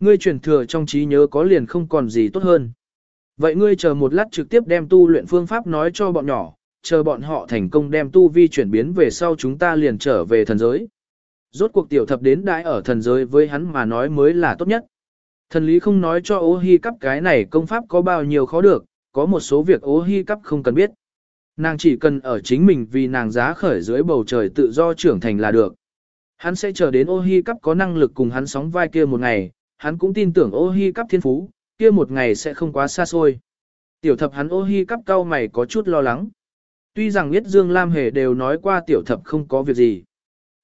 Ngươi chuyển thừa trong trí nhớ có liền không còn gì tốt hơn. Vậy ngươi chờ một lát trực tiếp đem tu luyện phương pháp nói cho bọn nhỏ, chờ bọn họ thành công đem tu vi chuyển biến về sau chúng ta liền trở về thần giới. Rốt cuộc tiểu thập đến đại ở thần giới với hắn mà nói mới là tốt nhất. Thần lý không nói cho ô hi cắp cái này công pháp có bao nhiêu khó được, có một số việc ô hi cắp không cần biết. Nàng chỉ cần ở chính mình vì nàng giá khởi dưới bầu trời tự do trưởng thành là được. Hắn sẽ chờ đến ô hi cắp có năng lực cùng hắn sóng vai kia một ngày, hắn cũng tin tưởng ô hi cắp thiên phú, kia một ngày sẽ không quá xa xôi. Tiểu thập hắn ô hi cắp cao mày có chút lo lắng. Tuy rằng biết Dương Lam Hề đều nói qua tiểu thập không có việc gì.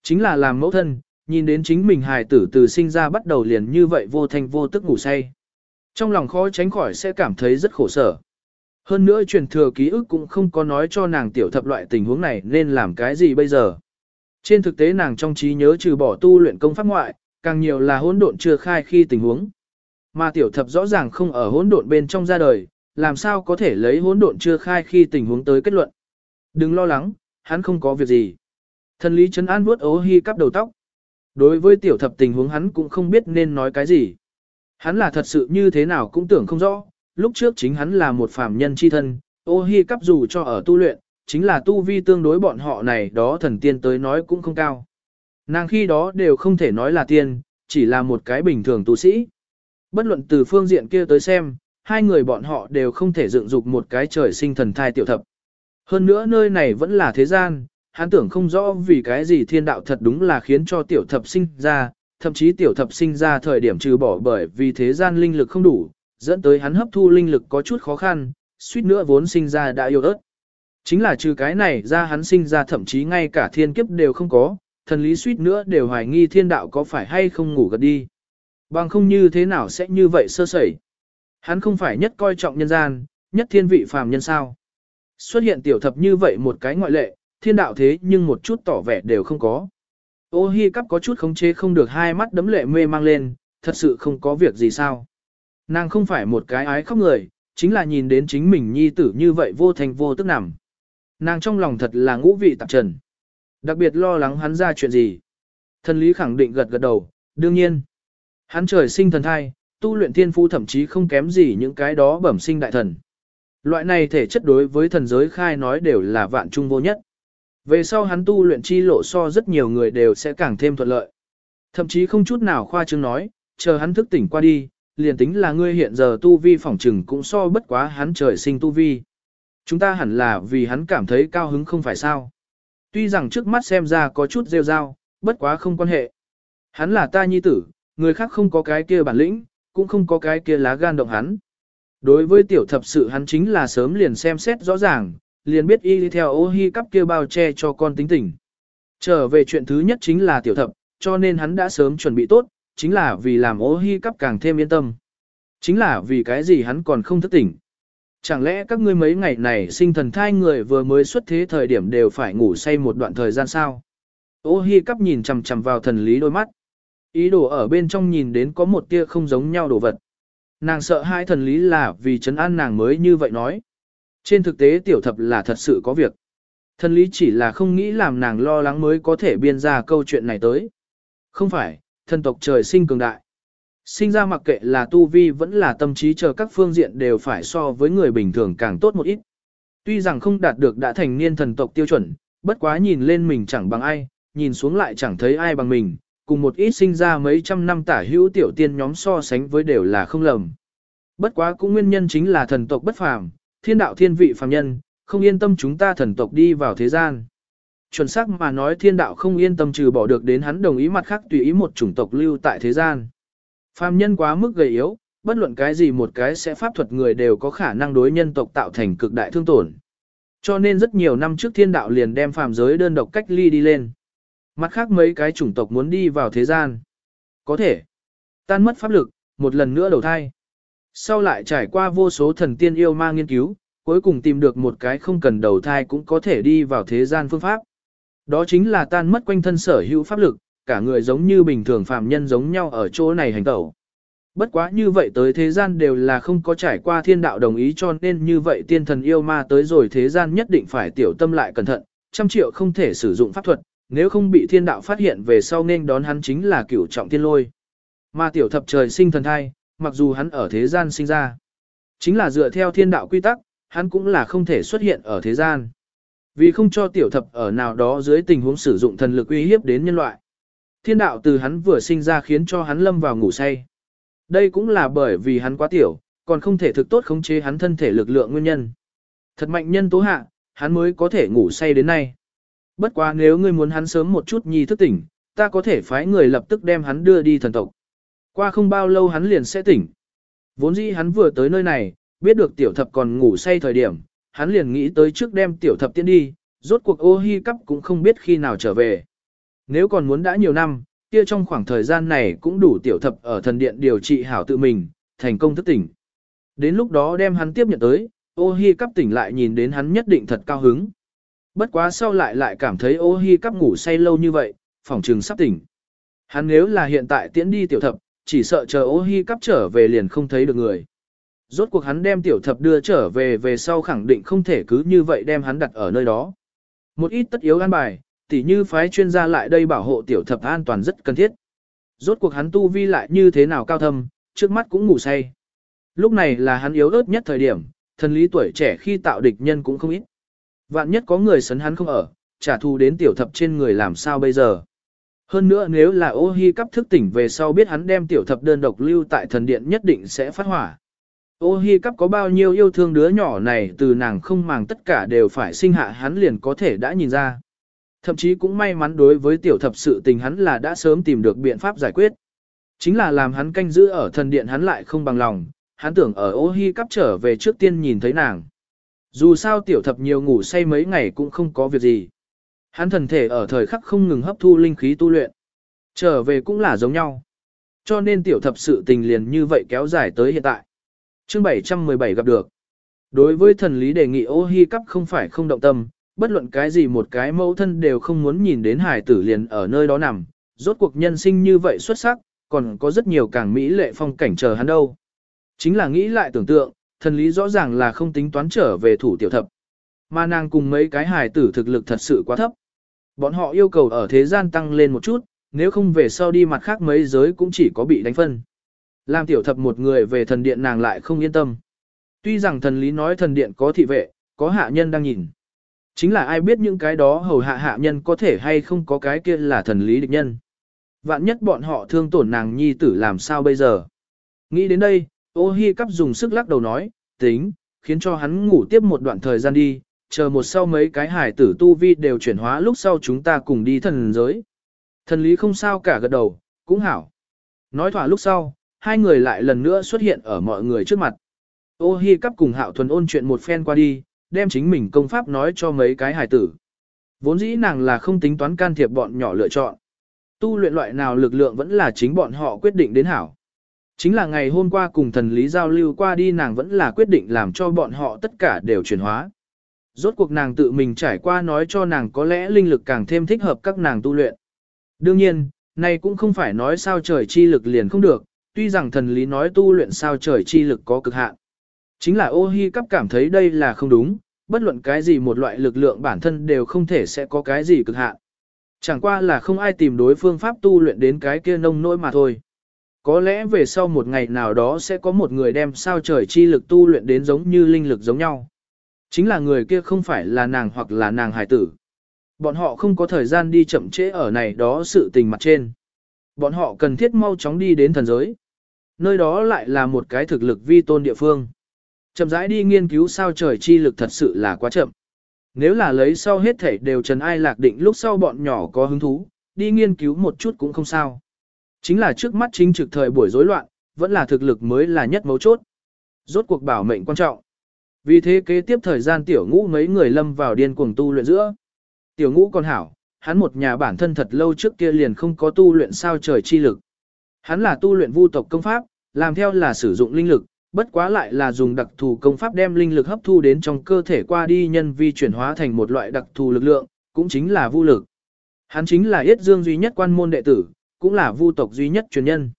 Chính là làm mẫu thân, nhìn đến chính mình hài tử từ sinh ra bắt đầu liền như vậy vô thanh vô tức ngủ say. Trong lòng khó tránh khỏi sẽ cảm thấy rất khổ sở. Hơn nữa truyền thừa ký ức cũng không có nói cho nàng tiểu thập loại tình huống này nên làm cái gì bây giờ. Trên thực tế nàng trong trí nhớ trừ bỏ tu luyện công pháp ngoại, càng nhiều là hỗn độn chưa khai khi tình huống. Mà tiểu thập rõ ràng không ở hỗn độn bên trong ra đời, làm sao có thể lấy hỗn độn chưa khai khi tình huống tới kết luận. Đừng lo lắng, hắn không có việc gì. Thần lý Trấn An vuốt ố hi cắp đầu tóc. Đối với tiểu thập tình huống hắn cũng không biết nên nói cái gì. Hắn là thật sự như thế nào cũng tưởng không rõ, lúc trước chính hắn là một phàm nhân chi thân, ô hi cắp dù cho ở tu luyện, chính là tu vi tương đối bọn họ này đó thần tiên tới nói cũng không cao. Nàng khi đó đều không thể nói là tiên, chỉ là một cái bình thường tu sĩ. Bất luận từ phương diện kia tới xem, hai người bọn họ đều không thể dựng dục một cái trời sinh thần thai tiểu thập. Hơn nữa nơi này vẫn là thế gian, hắn tưởng không rõ vì cái gì thiên đạo thật đúng là khiến cho tiểu thập sinh ra, thậm chí tiểu thập sinh ra thời điểm trừ bỏ bởi vì thế gian linh lực không đủ, dẫn tới hắn hấp thu linh lực có chút khó khăn, suýt nữa vốn sinh ra đã yêu ớt. Chính là trừ cái này ra hắn sinh ra thậm chí ngay cả thiên kiếp đều không có, thần lý suýt nữa đều hoài nghi thiên đạo có phải hay không ngủ gật đi. Bằng không như thế nào sẽ như vậy sơ sẩy. Hắn không phải nhất coi trọng nhân gian, nhất thiên vị phàm nhân sao. Xuất hiện tiểu thập như vậy một cái ngoại lệ, thiên đạo thế nhưng một chút tỏ vẻ đều không có. Ô hi cắp có chút khống chế không được hai mắt đấm lệ mê mang lên, thật sự không có việc gì sao. Nàng không phải một cái ái khóc người, chính là nhìn đến chính mình nhi tử như vậy vô thành vô tức nằm. Nàng trong lòng thật là ngũ vị tạp trần. Đặc biệt lo lắng hắn ra chuyện gì. Thần lý khẳng định gật gật đầu, đương nhiên. Hắn trời sinh thần thai, tu luyện thiên phu thậm chí không kém gì những cái đó bẩm sinh đại thần. Loại này thể chất đối với thần giới khai nói đều là vạn trung vô nhất. Về sau hắn tu luyện chi lộ so rất nhiều người đều sẽ càng thêm thuận lợi. Thậm chí không chút nào khoa trương nói, chờ hắn thức tỉnh qua đi, liền tính là ngươi hiện giờ tu vi phỏng trừng cũng so bất quá hắn trời sinh tu vi. Chúng ta hẳn là vì hắn cảm thấy cao hứng không phải sao. Tuy rằng trước mắt xem ra có chút rêu rao, bất quá không quan hệ. Hắn là ta nhi tử, người khác không có cái kia bản lĩnh, cũng không có cái kia lá gan động hắn. Đối với tiểu thập sự hắn chính là sớm liền xem xét rõ ràng, liền biết y đi theo ô hi cắp kia bao che cho con tính tình. Trở về chuyện thứ nhất chính là tiểu thập, cho nên hắn đã sớm chuẩn bị tốt, chính là vì làm ô hi cắp càng thêm yên tâm. Chính là vì cái gì hắn còn không thức tỉnh. Chẳng lẽ các ngươi mấy ngày này sinh thần thai người vừa mới xuất thế thời điểm đều phải ngủ say một đoạn thời gian sao? Ô hi cắp nhìn chằm chằm vào thần lý đôi mắt. Ý đồ ở bên trong nhìn đến có một tia không giống nhau đồ vật. Nàng sợ hai thần lý là vì chấn an nàng mới như vậy nói. Trên thực tế tiểu thập là thật sự có việc. Thần lý chỉ là không nghĩ làm nàng lo lắng mới có thể biên ra câu chuyện này tới. Không phải, thần tộc trời sinh cường đại. Sinh ra mặc kệ là tu vi vẫn là tâm trí chờ các phương diện đều phải so với người bình thường càng tốt một ít. Tuy rằng không đạt được đã thành niên thần tộc tiêu chuẩn, bất quá nhìn lên mình chẳng bằng ai, nhìn xuống lại chẳng thấy ai bằng mình, cùng một ít sinh ra mấy trăm năm tả hữu tiểu tiên nhóm so sánh với đều là không lầm. Bất quá cũng nguyên nhân chính là thần tộc bất phàm, thiên đạo thiên vị phàm nhân, không yên tâm chúng ta thần tộc đi vào thế gian. Chuẩn xác mà nói thiên đạo không yên tâm trừ bỏ được đến hắn đồng ý mặt khác tùy ý một chủng tộc lưu tại thế gian. Phàm nhân quá mức gầy yếu, bất luận cái gì một cái sẽ pháp thuật người đều có khả năng đối nhân tộc tạo thành cực đại thương tổn. Cho nên rất nhiều năm trước thiên đạo liền đem phàm giới đơn độc cách ly đi lên. Mặt khác mấy cái chủng tộc muốn đi vào thế gian. Có thể. Tan mất pháp lực, một lần nữa đầu thai. Sau lại trải qua vô số thần tiên yêu ma nghiên cứu, cuối cùng tìm được một cái không cần đầu thai cũng có thể đi vào thế gian phương pháp. Đó chính là tan mất quanh thân sở hữu pháp lực, cả người giống như bình thường phàm nhân giống nhau ở chỗ này hành tẩu. Bất quá như vậy tới thế gian đều là không có trải qua thiên đạo đồng ý cho nên như vậy tiên thần yêu ma tới rồi thế gian nhất định phải tiểu tâm lại cẩn thận, trăm triệu không thể sử dụng pháp thuật, nếu không bị thiên đạo phát hiện về sau nên đón hắn chính là cửu trọng thiên lôi. Mà tiểu thập trời sinh thần thai, mặc dù hắn ở thế gian sinh ra, chính là dựa theo thiên đạo quy tắc, hắn cũng là không thể xuất hiện ở thế gian. Vì không cho tiểu thập ở nào đó dưới tình huống sử dụng thần lực uy hiếp đến nhân loại. Thiên đạo từ hắn vừa sinh ra khiến cho hắn lâm vào ngủ say. Đây cũng là bởi vì hắn quá tiểu, còn không thể thực tốt khống chế hắn thân thể lực lượng nguyên nhân. Thật mạnh nhân tố hạ, hắn mới có thể ngủ say đến nay. Bất quá nếu ngươi muốn hắn sớm một chút nhi thức tỉnh, ta có thể phái người lập tức đem hắn đưa đi thần tộc. Qua không bao lâu hắn liền sẽ tỉnh. Vốn dĩ hắn vừa tới nơi này, biết được tiểu thập còn ngủ say thời điểm, hắn liền nghĩ tới trước đem tiểu thập tiến đi, rốt cuộc ô hi cắp cũng không biết khi nào trở về. Nếu còn muốn đã nhiều năm, kia trong khoảng thời gian này cũng đủ tiểu thập ở thần điện điều trị hảo tự mình, thành công thức tỉnh. Đến lúc đó đem hắn tiếp nhận tới, ô hi cắp tỉnh lại nhìn đến hắn nhất định thật cao hứng. Bất quá sau lại lại cảm thấy ô hi cắp ngủ say lâu như vậy, phòng trừng sắp tỉnh. Hắn nếu là hiện tại tiễn đi tiểu thập, chỉ sợ chờ ô hi cắp trở về liền không thấy được người. Rốt cuộc hắn đem tiểu thập đưa trở về về sau khẳng định không thể cứ như vậy đem hắn đặt ở nơi đó. Một ít tất yếu an bài, tỉ như phái chuyên gia lại đây bảo hộ tiểu thập an toàn rất cần thiết. Rốt cuộc hắn tu vi lại như thế nào cao thâm, trước mắt cũng ngủ say. Lúc này là hắn yếu ớt nhất thời điểm, thần lý tuổi trẻ khi tạo địch nhân cũng không ít. Vạn nhất có người sấn hắn không ở, trả thù đến tiểu thập trên người làm sao bây giờ. Hơn nữa nếu là ô hi cắp thức tỉnh về sau biết hắn đem tiểu thập đơn độc lưu tại thần điện nhất định sẽ phát hỏa. Ô hi cắp có bao nhiêu yêu thương đứa nhỏ này từ nàng không màng tất cả đều phải sinh hạ hắn liền có thể đã nhìn ra. Thậm chí cũng may mắn đối với tiểu thập sự tình hắn là đã sớm tìm được biện pháp giải quyết. Chính là làm hắn canh giữ ở thần điện hắn lại không bằng lòng, hắn tưởng ở ô hi cắp trở về trước tiên nhìn thấy nàng. Dù sao tiểu thập nhiều ngủ say mấy ngày cũng không có việc gì. Hắn thần thể ở thời khắc không ngừng hấp thu linh khí tu luyện. Trở về cũng là giống nhau. Cho nên tiểu thập sự tình liền như vậy kéo dài tới hiện tại. Chương 717 gặp được. Đối với thần lý đề nghị ô hi cắp không phải không động tâm, bất luận cái gì một cái mẫu thân đều không muốn nhìn đến hải tử liền ở nơi đó nằm, rốt cuộc nhân sinh như vậy xuất sắc, còn có rất nhiều càng mỹ lệ phong cảnh chờ hắn đâu. Chính là nghĩ lại tưởng tượng, thần lý rõ ràng là không tính toán trở về thủ tiểu thập. Mà nàng cùng mấy cái hài tử thực lực thật sự quá thấp. Bọn họ yêu cầu ở thế gian tăng lên một chút, nếu không về sau đi mặt khác mấy giới cũng chỉ có bị đánh phân. Làm tiểu thập một người về thần điện nàng lại không yên tâm. Tuy rằng thần lý nói thần điện có thị vệ, có hạ nhân đang nhìn. Chính là ai biết những cái đó hầu hạ hạ nhân có thể hay không có cái kia là thần lý địch nhân. Vạn nhất bọn họ thương tổn nàng nhi tử làm sao bây giờ. Nghĩ đến đây, ô hi cắp dùng sức lắc đầu nói, tính, khiến cho hắn ngủ tiếp một đoạn thời gian đi, chờ một sau mấy cái hải tử tu vi đều chuyển hóa lúc sau chúng ta cùng đi thần giới. Thần lý không sao cả gật đầu, cũng hảo. Nói thỏa lúc sau, hai người lại lần nữa xuất hiện ở mọi người trước mặt. Ô hi cắp cùng hạo thuần ôn chuyện một phen qua đi, đem chính mình công pháp nói cho mấy cái hải tử. Vốn dĩ nàng là không tính toán can thiệp bọn nhỏ lựa chọn. Tu luyện loại nào lực lượng vẫn là chính bọn họ quyết định đến hảo. Chính là ngày hôm qua cùng thần lý giao lưu qua đi nàng vẫn là quyết định làm cho bọn họ tất cả đều chuyển hóa. Rốt cuộc nàng tự mình trải qua nói cho nàng có lẽ linh lực càng thêm thích hợp các nàng tu luyện. Đương nhiên, này cũng không phải nói sao trời chi lực liền không được, tuy rằng thần lý nói tu luyện sao trời chi lực có cực hạn. Chính là ô hi cắp cảm thấy đây là không đúng, bất luận cái gì một loại lực lượng bản thân đều không thể sẽ có cái gì cực hạn. Chẳng qua là không ai tìm đối phương pháp tu luyện đến cái kia nông nỗi mà thôi. Có lẽ về sau một ngày nào đó sẽ có một người đem sao trời chi lực tu luyện đến giống như linh lực giống nhau. Chính là người kia không phải là nàng hoặc là nàng hài tử. Bọn họ không có thời gian đi chậm trễ ở này đó sự tình mặt trên. Bọn họ cần thiết mau chóng đi đến thần giới. Nơi đó lại là một cái thực lực vi tôn địa phương. Chậm rãi đi nghiên cứu sao trời chi lực thật sự là quá chậm. Nếu là lấy sau hết thể đều trần ai lạc định lúc sau bọn nhỏ có hứng thú, đi nghiên cứu một chút cũng không sao. Chính là trước mắt chính trực thời buổi rối loạn, vẫn là thực lực mới là nhất mấu chốt. Rốt cuộc bảo mệnh quan trọng. Vì thế kế tiếp thời gian tiểu ngũ mấy người lâm vào điên cuồng tu luyện giữa. Tiểu ngũ còn hảo, hắn một nhà bản thân thật lâu trước kia liền không có tu luyện sao trời chi lực. Hắn là tu luyện vu tộc công pháp, làm theo là sử dụng linh lực, bất quá lại là dùng đặc thù công pháp đem linh lực hấp thu đến trong cơ thể qua đi nhân vi chuyển hóa thành một loại đặc thù lực lượng, cũng chính là vu lực. Hắn chính là Yết Dương duy nhất quan môn đệ tử, cũng là vu tộc duy nhất truyền nhân.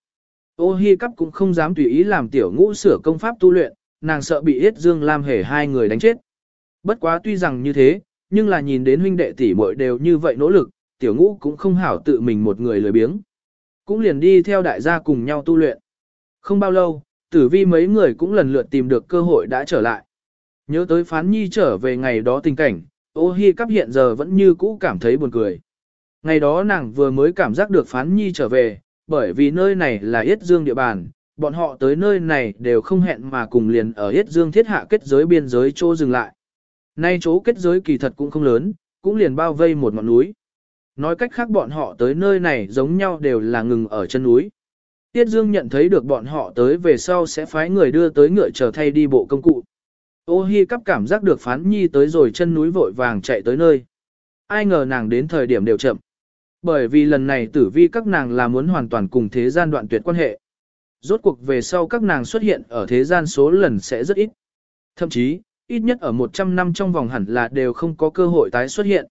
Ô Hi Cắp cũng không dám tùy ý làm tiểu ngũ sửa công pháp tu luyện, nàng sợ bị Yết Dương Lam hề hai người đánh chết. Bất quá tuy rằng như thế, nhưng là nhìn đến huynh đệ tỷ muội đều như vậy nỗ lực, tiểu ngũ cũng không hảo tự mình một người lười biếng. Cũng liền đi theo đại gia cùng nhau tu luyện. Không bao lâu, tử vi mấy người cũng lần lượt tìm được cơ hội đã trở lại. Nhớ tới phán nhi trở về ngày đó tình cảnh, ô hi cắp hiện giờ vẫn như cũ cảm thấy buồn cười. Ngày đó nàng vừa mới cảm giác được phán nhi trở về, bởi vì nơi này là Yết Dương địa bàn, bọn họ tới nơi này đều không hẹn mà cùng liền ở Yết Dương thiết hạ kết giới biên giới chỗ dừng lại. Nay chỗ kết giới kỳ thật cũng không lớn, cũng liền bao vây một ngọn núi. Nói cách khác bọn họ tới nơi này giống nhau đều là ngừng ở chân núi. Tiết Dương nhận thấy được bọn họ tới về sau sẽ phái người đưa tới ngựa trở thay đi bộ công cụ. Ô Hi cắp cảm giác được phán nhi tới rồi chân núi vội vàng chạy tới nơi. Ai ngờ nàng đến thời điểm đều chậm. Bởi vì lần này tử vi các nàng là muốn hoàn toàn cùng thế gian đoạn tuyệt quan hệ. Rốt cuộc về sau các nàng xuất hiện ở thế gian số lần sẽ rất ít. Thậm chí, ít nhất ở 100 năm trong vòng hẳn là đều không có cơ hội tái xuất hiện.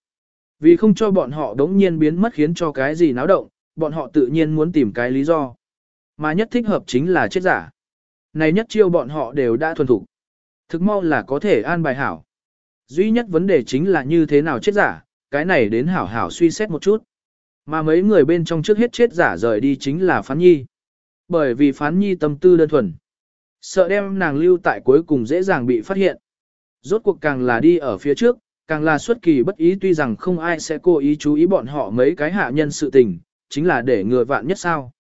Vì không cho bọn họ đống nhiên biến mất khiến cho cái gì náo động, bọn họ tự nhiên muốn tìm cái lý do. Mà nhất thích hợp chính là chết giả. Này nhất chiêu bọn họ đều đã thuần thục. Thực mau là có thể an bài hảo. Duy nhất vấn đề chính là như thế nào chết giả, cái này đến hảo hảo suy xét một chút. Mà mấy người bên trong trước hết chết giả rời đi chính là Phán Nhi. Bởi vì Phán Nhi tâm tư đơn thuần. Sợ đem nàng lưu tại cuối cùng dễ dàng bị phát hiện. Rốt cuộc càng là đi ở phía trước, càng là xuất kỳ bất ý tuy rằng không ai sẽ cố ý chú ý bọn họ mấy cái hạ nhân sự tình, chính là để ngừa vạn nhất sao.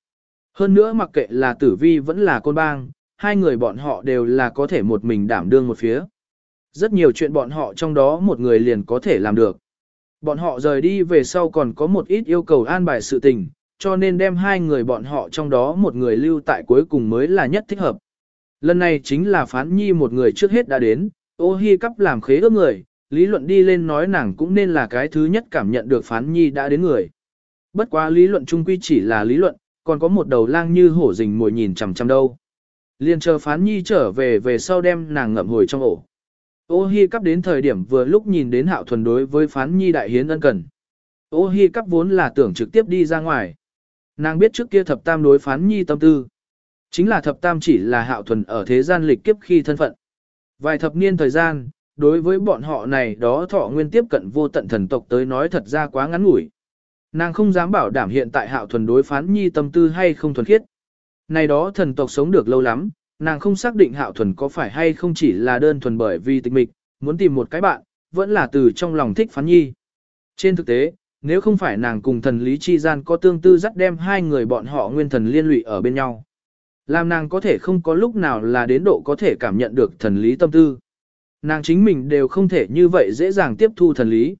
Hơn nữa mặc kệ là tử vi vẫn là côn bang, hai người bọn họ đều là có thể một mình đảm đương một phía. Rất nhiều chuyện bọn họ trong đó một người liền có thể làm được. Bọn họ rời đi về sau còn có một ít yêu cầu an bài sự tình, cho nên đem hai người bọn họ trong đó một người lưu tại cuối cùng mới là nhất thích hợp. Lần này chính là phán nhi một người trước hết đã đến, ô hi cắp làm khế ước người, lý luận đi lên nói nàng cũng nên là cái thứ nhất cảm nhận được phán nhi đã đến người. Bất quá lý luận trung quy chỉ là lý luận, còn có một đầu lang như hổ rình mồi nhìn chằm chằm đâu. Liên chờ phán nhi trở về về sau đem nàng ngậm hồi trong ổ. Ô hi cắp đến thời điểm vừa lúc nhìn đến hạo thuần đối với phán nhi đại hiến ân cần. Ô hi cắp vốn là tưởng trực tiếp đi ra ngoài. Nàng biết trước kia thập tam đối phán nhi tâm tư. Chính là thập tam chỉ là hạo thuần ở thế gian lịch kiếp khi thân phận. Vài thập niên thời gian, đối với bọn họ này đó thọ nguyên tiếp cận vô tận thần tộc tới nói thật ra quá ngắn ngủi. Nàng không dám bảo đảm hiện tại hạo thuần đối phán nhi tâm tư hay không thuần khiết. Này đó thần tộc sống được lâu lắm, nàng không xác định hạo thuần có phải hay không chỉ là đơn thuần bởi vì tịch mịch, muốn tìm một cái bạn, vẫn là từ trong lòng thích phán nhi. Trên thực tế, nếu không phải nàng cùng thần lý chi gian có tương tư dắt đem hai người bọn họ nguyên thần liên lụy ở bên nhau. Làm nàng có thể không có lúc nào là đến độ có thể cảm nhận được thần lý tâm tư. Nàng chính mình đều không thể như vậy dễ dàng tiếp thu thần lý.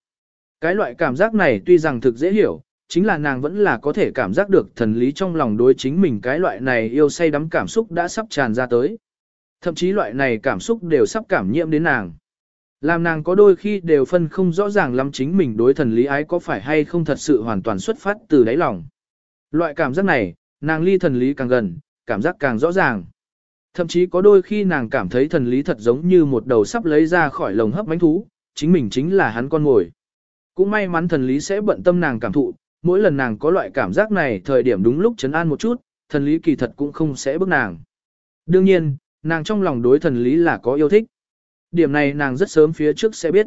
Cái loại cảm giác này tuy rằng thực dễ hiểu, chính là nàng vẫn là có thể cảm giác được thần lý trong lòng đối chính mình cái loại này yêu say đắm cảm xúc đã sắp tràn ra tới. Thậm chí loại này cảm xúc đều sắp cảm nhiễm đến nàng. Làm nàng có đôi khi đều phân không rõ ràng lắm chính mình đối thần lý ái có phải hay không thật sự hoàn toàn xuất phát từ đáy lòng. Loại cảm giác này, nàng ly thần lý càng gần, cảm giác càng rõ ràng. Thậm chí có đôi khi nàng cảm thấy thần lý thật giống như một đầu sắp lấy ra khỏi lồng hấp bánh thú, chính mình chính là hắn con ngồi. Cũng may mắn thần lý sẽ bận tâm nàng cảm thụ, mỗi lần nàng có loại cảm giác này thời điểm đúng lúc chấn an một chút, thần lý kỳ thật cũng không sẽ bức nàng. Đương nhiên, nàng trong lòng đối thần lý là có yêu thích. Điểm này nàng rất sớm phía trước sẽ biết.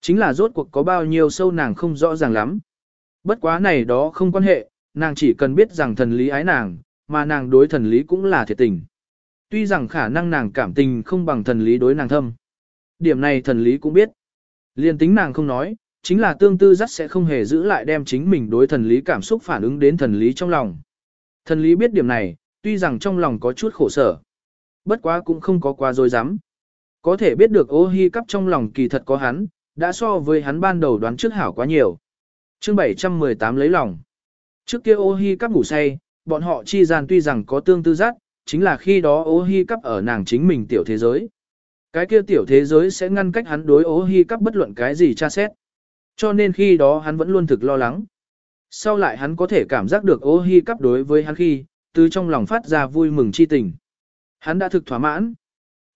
Chính là rốt cuộc có bao nhiêu sâu nàng không rõ ràng lắm. Bất quá này đó không quan hệ, nàng chỉ cần biết rằng thần lý ái nàng, mà nàng đối thần lý cũng là thiệt tình. Tuy rằng khả năng nàng cảm tình không bằng thần lý đối nàng thâm. Điểm này thần lý cũng biết. Liên tính nàng không nói, chính là tương tư dắt sẽ không hề giữ lại đem chính mình đối thần lý cảm xúc phản ứng đến thần lý trong lòng. Thần lý biết điểm này, tuy rằng trong lòng có chút khổ sở. Bất quá cũng không có quá dối dám. Có thể biết được ô hi cắp trong lòng kỳ thật có hắn, đã so với hắn ban đầu đoán trước hảo quá nhiều. chương 718 lấy lòng. Trước kia ô hi cắp ngủ say, bọn họ chi gian tuy rằng có tương tư giác, chính là khi đó ô hi cắp ở nàng chính mình tiểu thế giới. Cái kia tiểu thế giới sẽ ngăn cách hắn đối ô hi cắp bất luận cái gì tra xét. Cho nên khi đó hắn vẫn luôn thực lo lắng. Sau lại hắn có thể cảm giác được ô hi cắp đối với hắn khi, từ trong lòng phát ra vui mừng chi tình. Hắn đã thực thỏa mãn.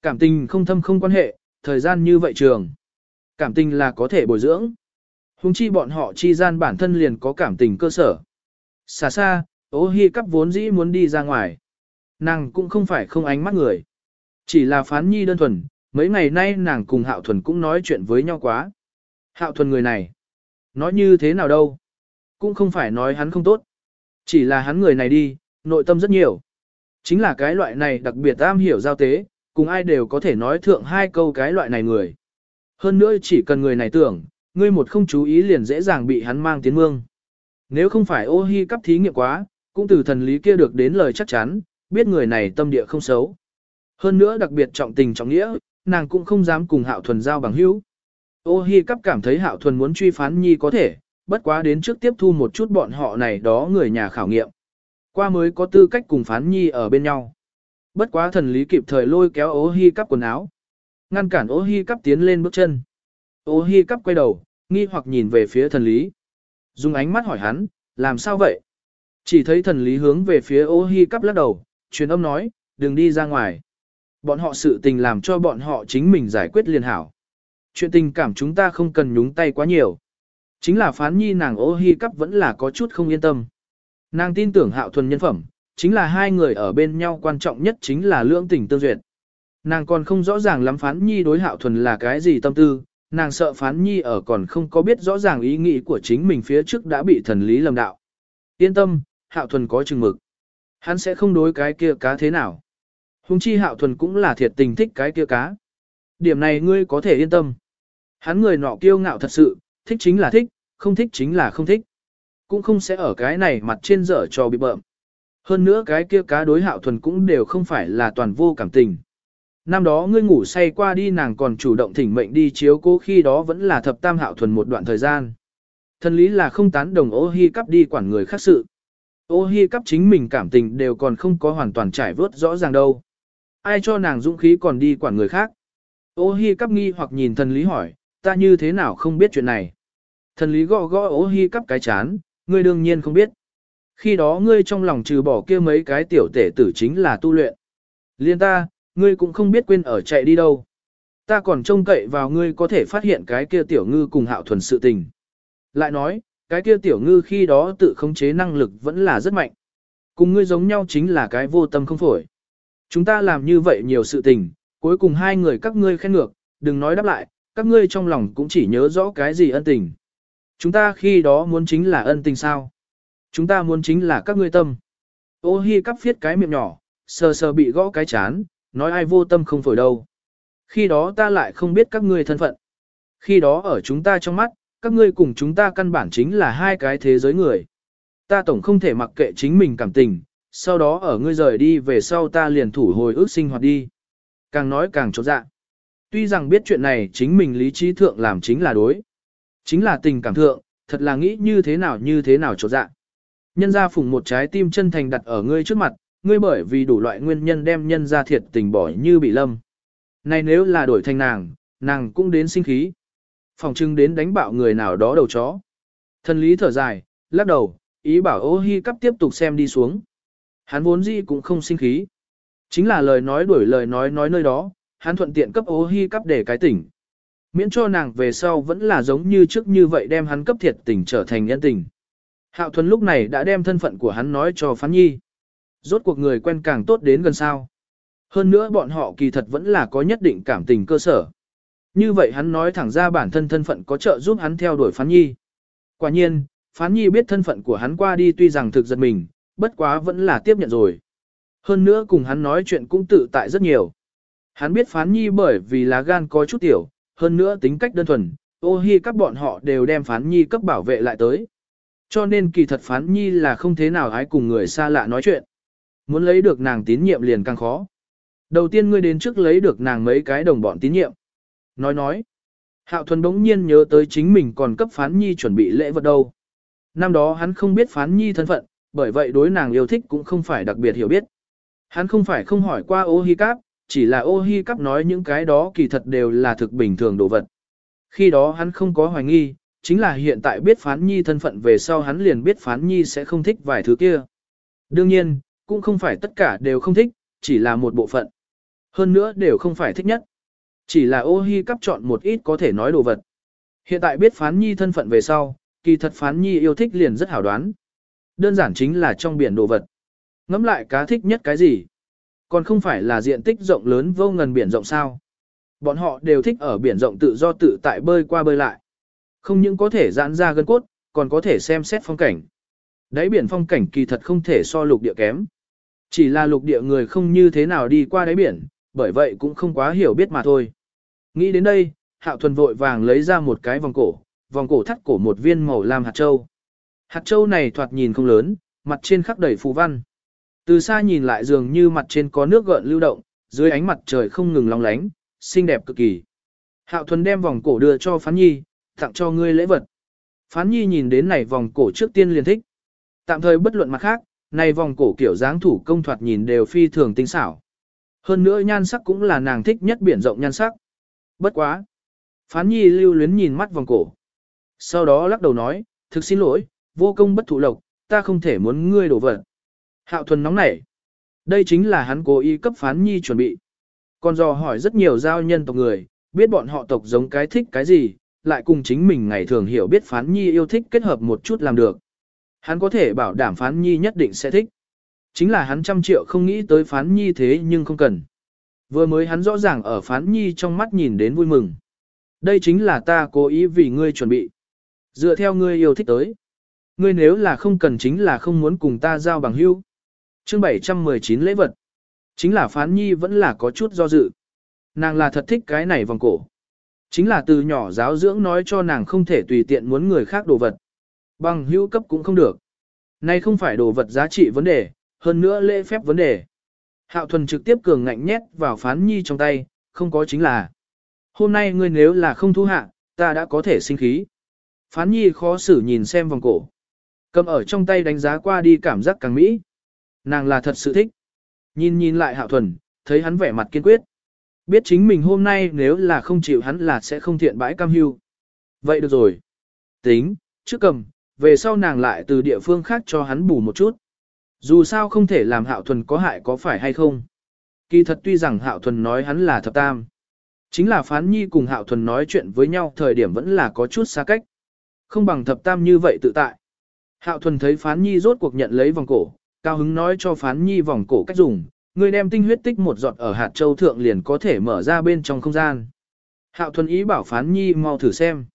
Cảm tình không thâm không quan hệ, thời gian như vậy trường. Cảm tình là có thể bồi dưỡng. Hùng chi bọn họ chi gian bản thân liền có cảm tình cơ sở. Xa xa, ô hi cắp vốn dĩ muốn đi ra ngoài. Nàng cũng không phải không ánh mắt người. Chỉ là phán nhi đơn thuần, mấy ngày nay nàng cùng hạo thuần cũng nói chuyện với nhau quá. Hạo thuần người này, nói như thế nào đâu. Cũng không phải nói hắn không tốt. Chỉ là hắn người này đi, nội tâm rất nhiều. Chính là cái loại này đặc biệt am hiểu giao tế, cùng ai đều có thể nói thượng hai câu cái loại này người. Hơn nữa chỉ cần người này tưởng, ngươi một không chú ý liền dễ dàng bị hắn mang tiến mương. Nếu không phải ô hi cấp thí nghiệm quá, cũng từ thần lý kia được đến lời chắc chắn, biết người này tâm địa không xấu. Hơn nữa đặc biệt trọng tình trọng nghĩa, nàng cũng không dám cùng hạo thuần giao bằng hữu. Ô hi cấp cảm thấy hạo thuần muốn truy phán nhi có thể, bất quá đến trước tiếp thu một chút bọn họ này đó người nhà khảo nghiệm. Qua mới có tư cách cùng phán nhi ở bên nhau. Bất quá thần lý kịp thời lôi kéo ô hi cắp quần áo. Ngăn cản ô hi cắp tiến lên bước chân. Ô hi cắp quay đầu, nghi hoặc nhìn về phía thần lý. Dùng ánh mắt hỏi hắn, làm sao vậy? Chỉ thấy thần lý hướng về phía ô hi cắp lắc đầu, truyền âm nói, đừng đi ra ngoài. Bọn họ sự tình làm cho bọn họ chính mình giải quyết liền hảo. Chuyện tình cảm chúng ta không cần nhúng tay quá nhiều. Chính là phán nhi nàng ô hi cắp vẫn là có chút không yên tâm. Nàng tin tưởng hạo thuần nhân phẩm, chính là hai người ở bên nhau quan trọng nhất chính là lưỡng tình tương duyệt. Nàng còn không rõ ràng lắm phán nhi đối hạo thuần là cái gì tâm tư, nàng sợ phán nhi ở còn không có biết rõ ràng ý nghĩ của chính mình phía trước đã bị thần lý lầm đạo. Yên tâm, hạo thuần có chừng mực. Hắn sẽ không đối cái kia cá thế nào. Hùng chi hạo thuần cũng là thiệt tình thích cái kia cá. Điểm này ngươi có thể yên tâm. Hắn người nọ kiêu ngạo thật sự, thích chính là thích, không thích chính là không thích. Cũng không sẽ ở cái này mặt trên dở cho bị bợm. Hơn nữa cái kia cá đối hạo thuần cũng đều không phải là toàn vô cảm tình. Năm đó ngươi ngủ say qua đi nàng còn chủ động thỉnh mệnh đi chiếu cố khi đó vẫn là thập tam hạo thuần một đoạn thời gian. Thần lý là không tán đồng ô hi cắp đi quản người khác sự. Ô hi cắp chính mình cảm tình đều còn không có hoàn toàn trải vớt rõ ràng đâu. Ai cho nàng dũng khí còn đi quản người khác. Ô hi cắp nghi hoặc nhìn thần lý hỏi, ta như thế nào không biết chuyện này. Thần lý gõ gõ ô hi cắp cái chán, ngươi đương nhiên không biết. Khi đó ngươi trong lòng trừ bỏ kia mấy cái tiểu tể tử chính là tu luyện. Liên ta, ngươi cũng không biết quên ở chạy đi đâu. Ta còn trông cậy vào ngươi có thể phát hiện cái kia tiểu ngư cùng hạo thuần sự tình. Lại nói, cái kia tiểu ngư khi đó tự khống chế năng lực vẫn là rất mạnh. Cùng ngươi giống nhau chính là cái vô tâm không phổi. Chúng ta làm như vậy nhiều sự tình, cuối cùng hai người các ngươi khen ngược, đừng nói đáp lại, các ngươi trong lòng cũng chỉ nhớ rõ cái gì ân tình. Chúng ta khi đó muốn chính là ân tình sao? Chúng ta muốn chính là các ngươi tâm. Ô hi cắp phiết cái miệng nhỏ, sờ sờ bị gõ cái chán, nói ai vô tâm không phổi đâu. Khi đó ta lại không biết các ngươi thân phận. Khi đó ở chúng ta trong mắt, các ngươi cùng chúng ta căn bản chính là hai cái thế giới người. Ta tổng không thể mặc kệ chính mình cảm tình, sau đó ở ngươi rời đi về sau ta liền thủ hồi ước sinh hoạt đi. Càng nói càng trột dạ. Tuy rằng biết chuyện này chính mình lý trí thượng làm chính là đối. Chính là tình cảm thượng, thật là nghĩ như thế nào như thế nào trột dạ. Nhân ra phùng một trái tim chân thành đặt ở ngươi trước mặt, ngươi bởi vì đủ loại nguyên nhân đem nhân ra thiệt tình bỏ như bị lâm. Này nếu là đổi thành nàng, nàng cũng đến sinh khí. Phòng trưng đến đánh bạo người nào đó đầu chó. Thần lý thở dài, lắc đầu, ý bảo ô hi cắp tiếp tục xem đi xuống. Hắn vốn gì cũng không sinh khí. Chính là lời nói đuổi lời nói nói nơi đó, hắn thuận tiện cấp ô hi cắp để cái tỉnh. Miễn cho nàng về sau vẫn là giống như trước như vậy đem hắn cấp thiệt tỉnh trở thành nhân tình. Hạo thuần lúc này đã đem thân phận của hắn nói cho phán nhi. Rốt cuộc người quen càng tốt đến gần sao. Hơn nữa bọn họ kỳ thật vẫn là có nhất định cảm tình cơ sở. Như vậy hắn nói thẳng ra bản thân thân phận có trợ giúp hắn theo đuổi phán nhi. Quả nhiên, phán nhi biết thân phận của hắn qua đi tuy rằng thực giật mình, bất quá vẫn là tiếp nhận rồi. Hơn nữa cùng hắn nói chuyện cũng tự tại rất nhiều. Hắn biết phán nhi bởi vì lá gan có chút tiểu, hơn nữa tính cách đơn thuần, ô hi các bọn họ đều đem phán nhi cấp bảo vệ lại tới. Cho nên kỳ thật phán nhi là không thế nào ái cùng người xa lạ nói chuyện. Muốn lấy được nàng tín nhiệm liền càng khó. Đầu tiên ngươi đến trước lấy được nàng mấy cái đồng bọn tín nhiệm. Nói nói. Hạo thuần đống nhiên nhớ tới chính mình còn cấp phán nhi chuẩn bị lễ vật đâu. Năm đó hắn không biết phán nhi thân phận, bởi vậy đối nàng yêu thích cũng không phải đặc biệt hiểu biết. Hắn không phải không hỏi qua ô hi cáp, chỉ là ô hi cáp nói những cái đó kỳ thật đều là thực bình thường đồ vật. Khi đó hắn không có hoài nghi, chính là hiện tại biết phán nhi thân phận về sau hắn liền biết phán nhi sẽ không thích vài thứ kia. Đương nhiên, cũng không phải tất cả đều không thích, chỉ là một bộ phận. Hơn nữa đều không phải thích nhất. Chỉ là ô hi cắp chọn một ít có thể nói đồ vật. Hiện tại biết phán nhi thân phận về sau, kỳ thật phán nhi yêu thích liền rất hảo đoán. Đơn giản chính là trong biển đồ vật. Ngắm lại cá thích nhất cái gì? Còn không phải là diện tích rộng lớn vô ngần biển rộng sao? Bọn họ đều thích ở biển rộng tự do tự tại bơi qua bơi lại. Không những có thể giãn ra gân cốt, còn có thể xem xét phong cảnh. Đáy biển phong cảnh kỳ thật không thể so lục địa kém. Chỉ là lục địa người không như thế nào đi qua đáy biển, bởi vậy cũng không quá hiểu biết mà thôi. Nghĩ đến đây, Hạo Thuần vội vàng lấy ra một cái vòng cổ, vòng cổ thắt cổ một viên màu lam hạt châu. Hạt châu này thoạt nhìn không lớn, mặt trên khắc đầy phù văn. Từ xa nhìn lại dường như mặt trên có nước gợn lưu động, dưới ánh mặt trời không ngừng long lánh, xinh đẹp cực kỳ. Hạo Thuần đem vòng cổ đưa cho Phán Nhi, tặng cho ngươi lễ vật. Phán Nhi nhìn đến này vòng cổ trước tiên liền thích. Tạm thời bất luận mặt khác, này vòng cổ kiểu dáng thủ công thoạt nhìn đều phi thường tinh xảo. Hơn nữa nhan sắc cũng là nàng thích nhất biển rộng nhan sắc. Bất quá. Phán Nhi lưu luyến nhìn mắt vòng cổ. Sau đó lắc đầu nói, thực xin lỗi, vô công bất thụ lộc, ta không thể muốn ngươi đổ vật. Hạo thuần nóng nảy. Đây chính là hắn cố ý cấp phán nhi chuẩn bị. Còn dò hỏi rất nhiều giao nhân tộc người, biết bọn họ tộc giống cái thích cái gì, lại cùng chính mình ngày thường hiểu biết phán nhi yêu thích kết hợp một chút làm được. Hắn có thể bảo đảm phán nhi nhất định sẽ thích. Chính là hắn trăm triệu không nghĩ tới phán nhi thế nhưng không cần. Vừa mới hắn rõ ràng ở phán nhi trong mắt nhìn đến vui mừng. Đây chính là ta cố ý vì ngươi chuẩn bị. Dựa theo ngươi yêu thích tới. Ngươi nếu là không cần chính là không muốn cùng ta giao bằng hữu. Chương 719 lễ vật. Chính là phán nhi vẫn là có chút do dự. Nàng là thật thích cái này vòng cổ. Chính là từ nhỏ giáo dưỡng nói cho nàng không thể tùy tiện muốn người khác đồ vật. Bằng hữu cấp cũng không được. nay không phải đồ vật giá trị vấn đề, hơn nữa lễ phép vấn đề. Hạo thuần trực tiếp cường ngạnh nhét vào phán nhi trong tay, không có chính là. Hôm nay ngươi nếu là không thu hạ, ta đã có thể sinh khí. Phán nhi khó xử nhìn xem vòng cổ. Cầm ở trong tay đánh giá qua đi cảm giác càng mỹ. Nàng là thật sự thích. Nhìn nhìn lại hạo thuần, thấy hắn vẻ mặt kiên quyết. Biết chính mình hôm nay nếu là không chịu hắn là sẽ không thiện bãi cam hưu. Vậy được rồi. Tính, trước cầm, về sau nàng lại từ địa phương khác cho hắn bù một chút. Dù sao không thể làm hạo thuần có hại có phải hay không. Kỳ thật tuy rằng hạo thuần nói hắn là thập tam. Chính là phán nhi cùng hạo thuần nói chuyện với nhau thời điểm vẫn là có chút xa cách. Không bằng thập tam như vậy tự tại. Hạo thuần thấy phán nhi rốt cuộc nhận lấy vòng cổ, cao hứng nói cho phán nhi vòng cổ cách dùng, người đem tinh huyết tích một giọt ở hạt châu thượng liền có thể mở ra bên trong không gian. Hạo thuần ý bảo phán nhi mau thử xem.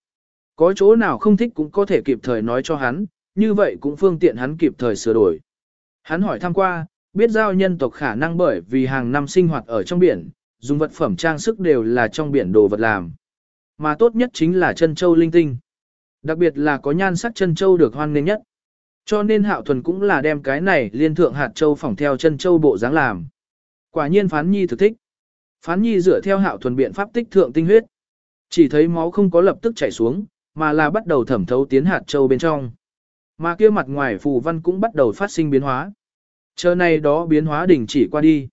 Có chỗ nào không thích cũng có thể kịp thời nói cho hắn, như vậy cũng phương tiện hắn kịp thời sửa đổi. Hắn hỏi thăm qua, biết giao nhân tộc khả năng bởi vì hàng năm sinh hoạt ở trong biển, dùng vật phẩm trang sức đều là trong biển đồ vật làm. mà tốt nhất chính là chân châu linh tinh. Đặc biệt là có nhan sắc chân châu được hoan nghênh nhất. Cho nên hạo thuần cũng là đem cái này liên thượng hạt châu phỏng theo chân châu bộ dáng làm. Quả nhiên phán nhi thực thích. Phán nhi dựa theo hạo thuần biện pháp tích thượng tinh huyết. Chỉ thấy máu không có lập tức chảy xuống, mà là bắt đầu thẩm thấu tiến hạt châu bên trong. Mà kia mặt ngoài phù văn cũng bắt đầu phát sinh biến hóa. Chờ này đó biến hóa đỉnh chỉ qua đi.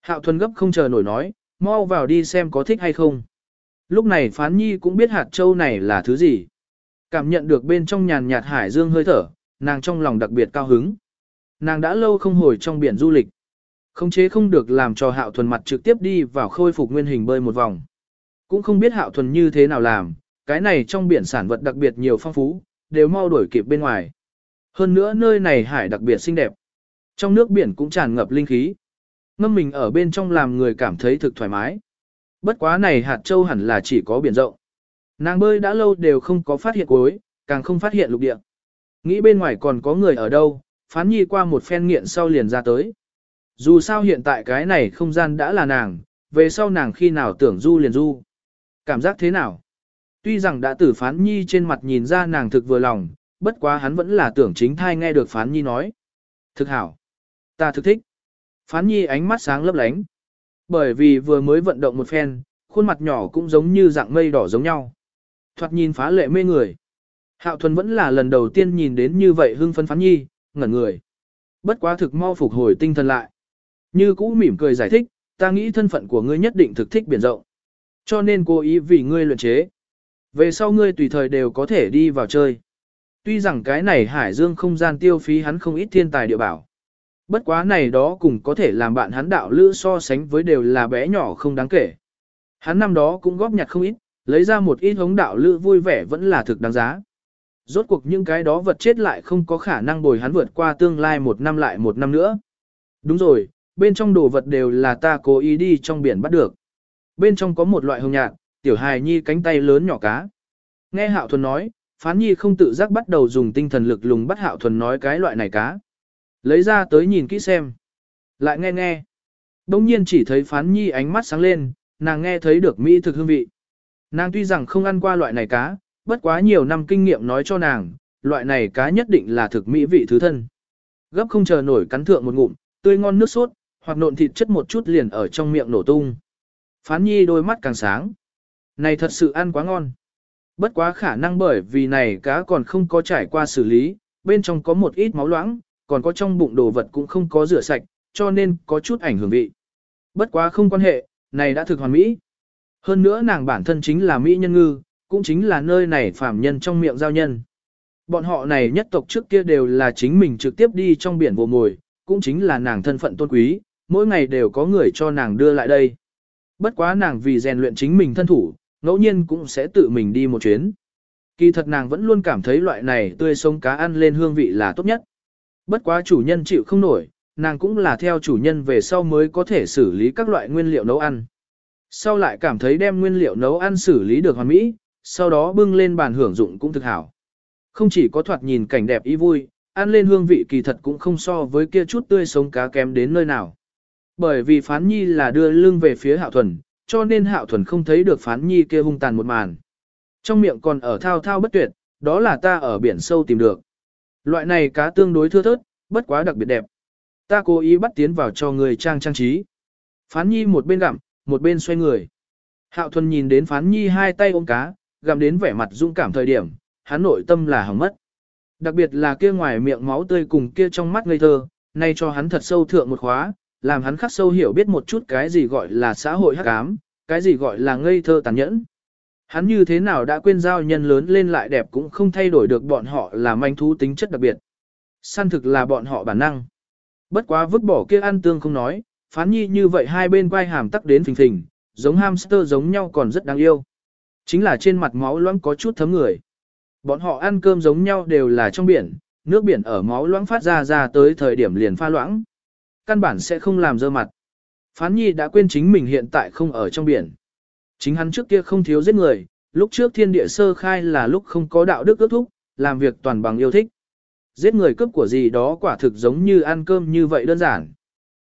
Hạo thuần gấp không chờ nổi nói, mau vào đi xem có thích hay không. Lúc này phán nhi cũng biết hạt châu này là thứ gì. Cảm nhận được bên trong nhàn nhạt hải dương hơi thở, nàng trong lòng đặc biệt cao hứng. Nàng đã lâu không hồi trong biển du lịch. Không chế không được làm cho hạo thuần mặt trực tiếp đi vào khôi phục nguyên hình bơi một vòng. Cũng không biết hạo thuần như thế nào làm, cái này trong biển sản vật đặc biệt nhiều phong phú, đều mau đuổi kịp bên ngoài. Hơn nữa nơi này hải đặc biệt xinh đẹp. Trong nước biển cũng tràn ngập linh khí. Ngâm mình ở bên trong làm người cảm thấy thực thoải mái. Bất quá này hạt châu hẳn là chỉ có biển rộng. Nàng bơi đã lâu đều không có phát hiện cuối, càng không phát hiện lục địa. Nghĩ bên ngoài còn có người ở đâu, phán nhi qua một phen nghiện sau liền ra tới. Dù sao hiện tại cái này không gian đã là nàng, về sau nàng khi nào tưởng du liền du. Cảm giác thế nào? Tuy rằng đã tử phán nhi trên mặt nhìn ra nàng thực vừa lòng, bất quá hắn vẫn là tưởng chính thai nghe được phán nhi nói. Thực hảo. Ta thực thích. Phán nhi ánh mắt sáng lấp lánh. Bởi vì vừa mới vận động một phen, khuôn mặt nhỏ cũng giống như dạng mây đỏ giống nhau. Thoạt nhìn phá lệ mê người. Hạo thuần vẫn là lần đầu tiên nhìn đến như vậy hưng phấn phán nhi, ngẩn người. Bất quá thực mau phục hồi tinh thần lại. Như cũ mỉm cười giải thích, ta nghĩ thân phận của ngươi nhất định thực thích biển rộng. Cho nên cố ý vì ngươi luyện chế. Về sau ngươi tùy thời đều có thể đi vào chơi. Tuy rằng cái này hải dương không gian tiêu phí hắn không ít thiên tài địa bảo. Bất quá này đó cũng có thể làm bạn hắn đạo lữ so sánh với đều là bé nhỏ không đáng kể. Hắn năm đó cũng góp nhặt không ít, lấy ra một ít hống đạo lữ vui vẻ vẫn là thực đáng giá. Rốt cuộc những cái đó vật chết lại không có khả năng bồi hắn vượt qua tương lai một năm lại một năm nữa. Đúng rồi, bên trong đồ vật đều là ta cố ý đi trong biển bắt được. Bên trong có một loại hồng nhạt, tiểu hài nhi cánh tay lớn nhỏ cá. Nghe Hạo Thuần nói, Phán Nhi không tự giác bắt đầu dùng tinh thần lực lùng bắt Hạo Thuần nói cái loại này cá. Lấy ra tới nhìn kỹ xem. Lại nghe nghe. Đông nhiên chỉ thấy Phán Nhi ánh mắt sáng lên, nàng nghe thấy được mỹ thực hương vị. Nàng tuy rằng không ăn qua loại này cá, bất quá nhiều năm kinh nghiệm nói cho nàng, loại này cá nhất định là thực mỹ vị thứ thân. Gấp không chờ nổi cắn thượng một ngụm, tươi ngon nước sốt, hoặc nộn thịt chất một chút liền ở trong miệng nổ tung. Phán nhi đôi mắt càng sáng. Này thật sự ăn quá ngon. Bất quá khả năng bởi vì này cá còn không có trải qua xử lý, bên trong có một ít máu loãng, còn có trong bụng đồ vật cũng không có rửa sạch, cho nên có chút ảnh hưởng vị. Bất quá không quan hệ, này đã thực hoàn mỹ. Hơn nữa nàng bản thân chính là Mỹ nhân ngư, cũng chính là nơi này phạm nhân trong miệng giao nhân. Bọn họ này nhất tộc trước kia đều là chính mình trực tiếp đi trong biển vô mồi, cũng chính là nàng thân phận tôn quý, mỗi ngày đều có người cho nàng đưa lại đây. Bất quá nàng vì rèn luyện chính mình thân thủ, ngẫu nhiên cũng sẽ tự mình đi một chuyến. Kỳ thật nàng vẫn luôn cảm thấy loại này tươi sống cá ăn lên hương vị là tốt nhất. Bất quá chủ nhân chịu không nổi, nàng cũng là theo chủ nhân về sau mới có thể xử lý các loại nguyên liệu nấu ăn. Sau lại cảm thấy đem nguyên liệu nấu ăn xử lý được hoàn mỹ, sau đó bưng lên bàn hưởng dụng cũng thực hảo. Không chỉ có thoạt nhìn cảnh đẹp ý vui, ăn lên hương vị kỳ thật cũng không so với kia chút tươi sống cá kém đến nơi nào. Bởi vì phán nhi là đưa lưng về phía hạo thuần, cho nên hạo thuần không thấy được phán nhi kia hung tàn một màn. Trong miệng còn ở thao thao bất tuyệt, đó là ta ở biển sâu tìm được. Loại này cá tương đối thưa thớt, bất quá đặc biệt đẹp. Ta cố ý bắt tiến vào cho người trang trang trí. Phán nhi một bên gặm, một bên xoay người. Hạo thuần nhìn đến phán nhi hai tay ôm cá, gặm đến vẻ mặt dũng cảm thời điểm, hắn nội tâm là hỏng mất. Đặc biệt là kia ngoài miệng máu tươi cùng kia trong mắt ngây thơ, nay cho hắn thật sâu thượng một khóa, làm hắn khắc sâu hiểu biết một chút cái gì gọi là xã hội hắc ám, cái gì gọi là ngây thơ tàn nhẫn. Hắn như thế nào đã quên giao nhân lớn lên lại đẹp cũng không thay đổi được bọn họ là manh thú tính chất đặc biệt. Săn thực là bọn họ bản năng. Bất quá vứt bỏ kia ăn tương không nói, phán nhi như vậy hai bên quay hàm tắc đến phình phình, giống hamster giống nhau còn rất đáng yêu. Chính là trên mặt máu loãng có chút thấm người. Bọn họ ăn cơm giống nhau đều là trong biển, nước biển ở máu loãng phát ra ra tới thời điểm liền pha loãng căn bản sẽ không làm dơ mặt. Phán nhi đã quên chính mình hiện tại không ở trong biển. Chính hắn trước kia không thiếu giết người, lúc trước thiên địa sơ khai là lúc không có đạo đức ước thúc, làm việc toàn bằng yêu thích. Giết người cướp của gì đó quả thực giống như ăn cơm như vậy đơn giản.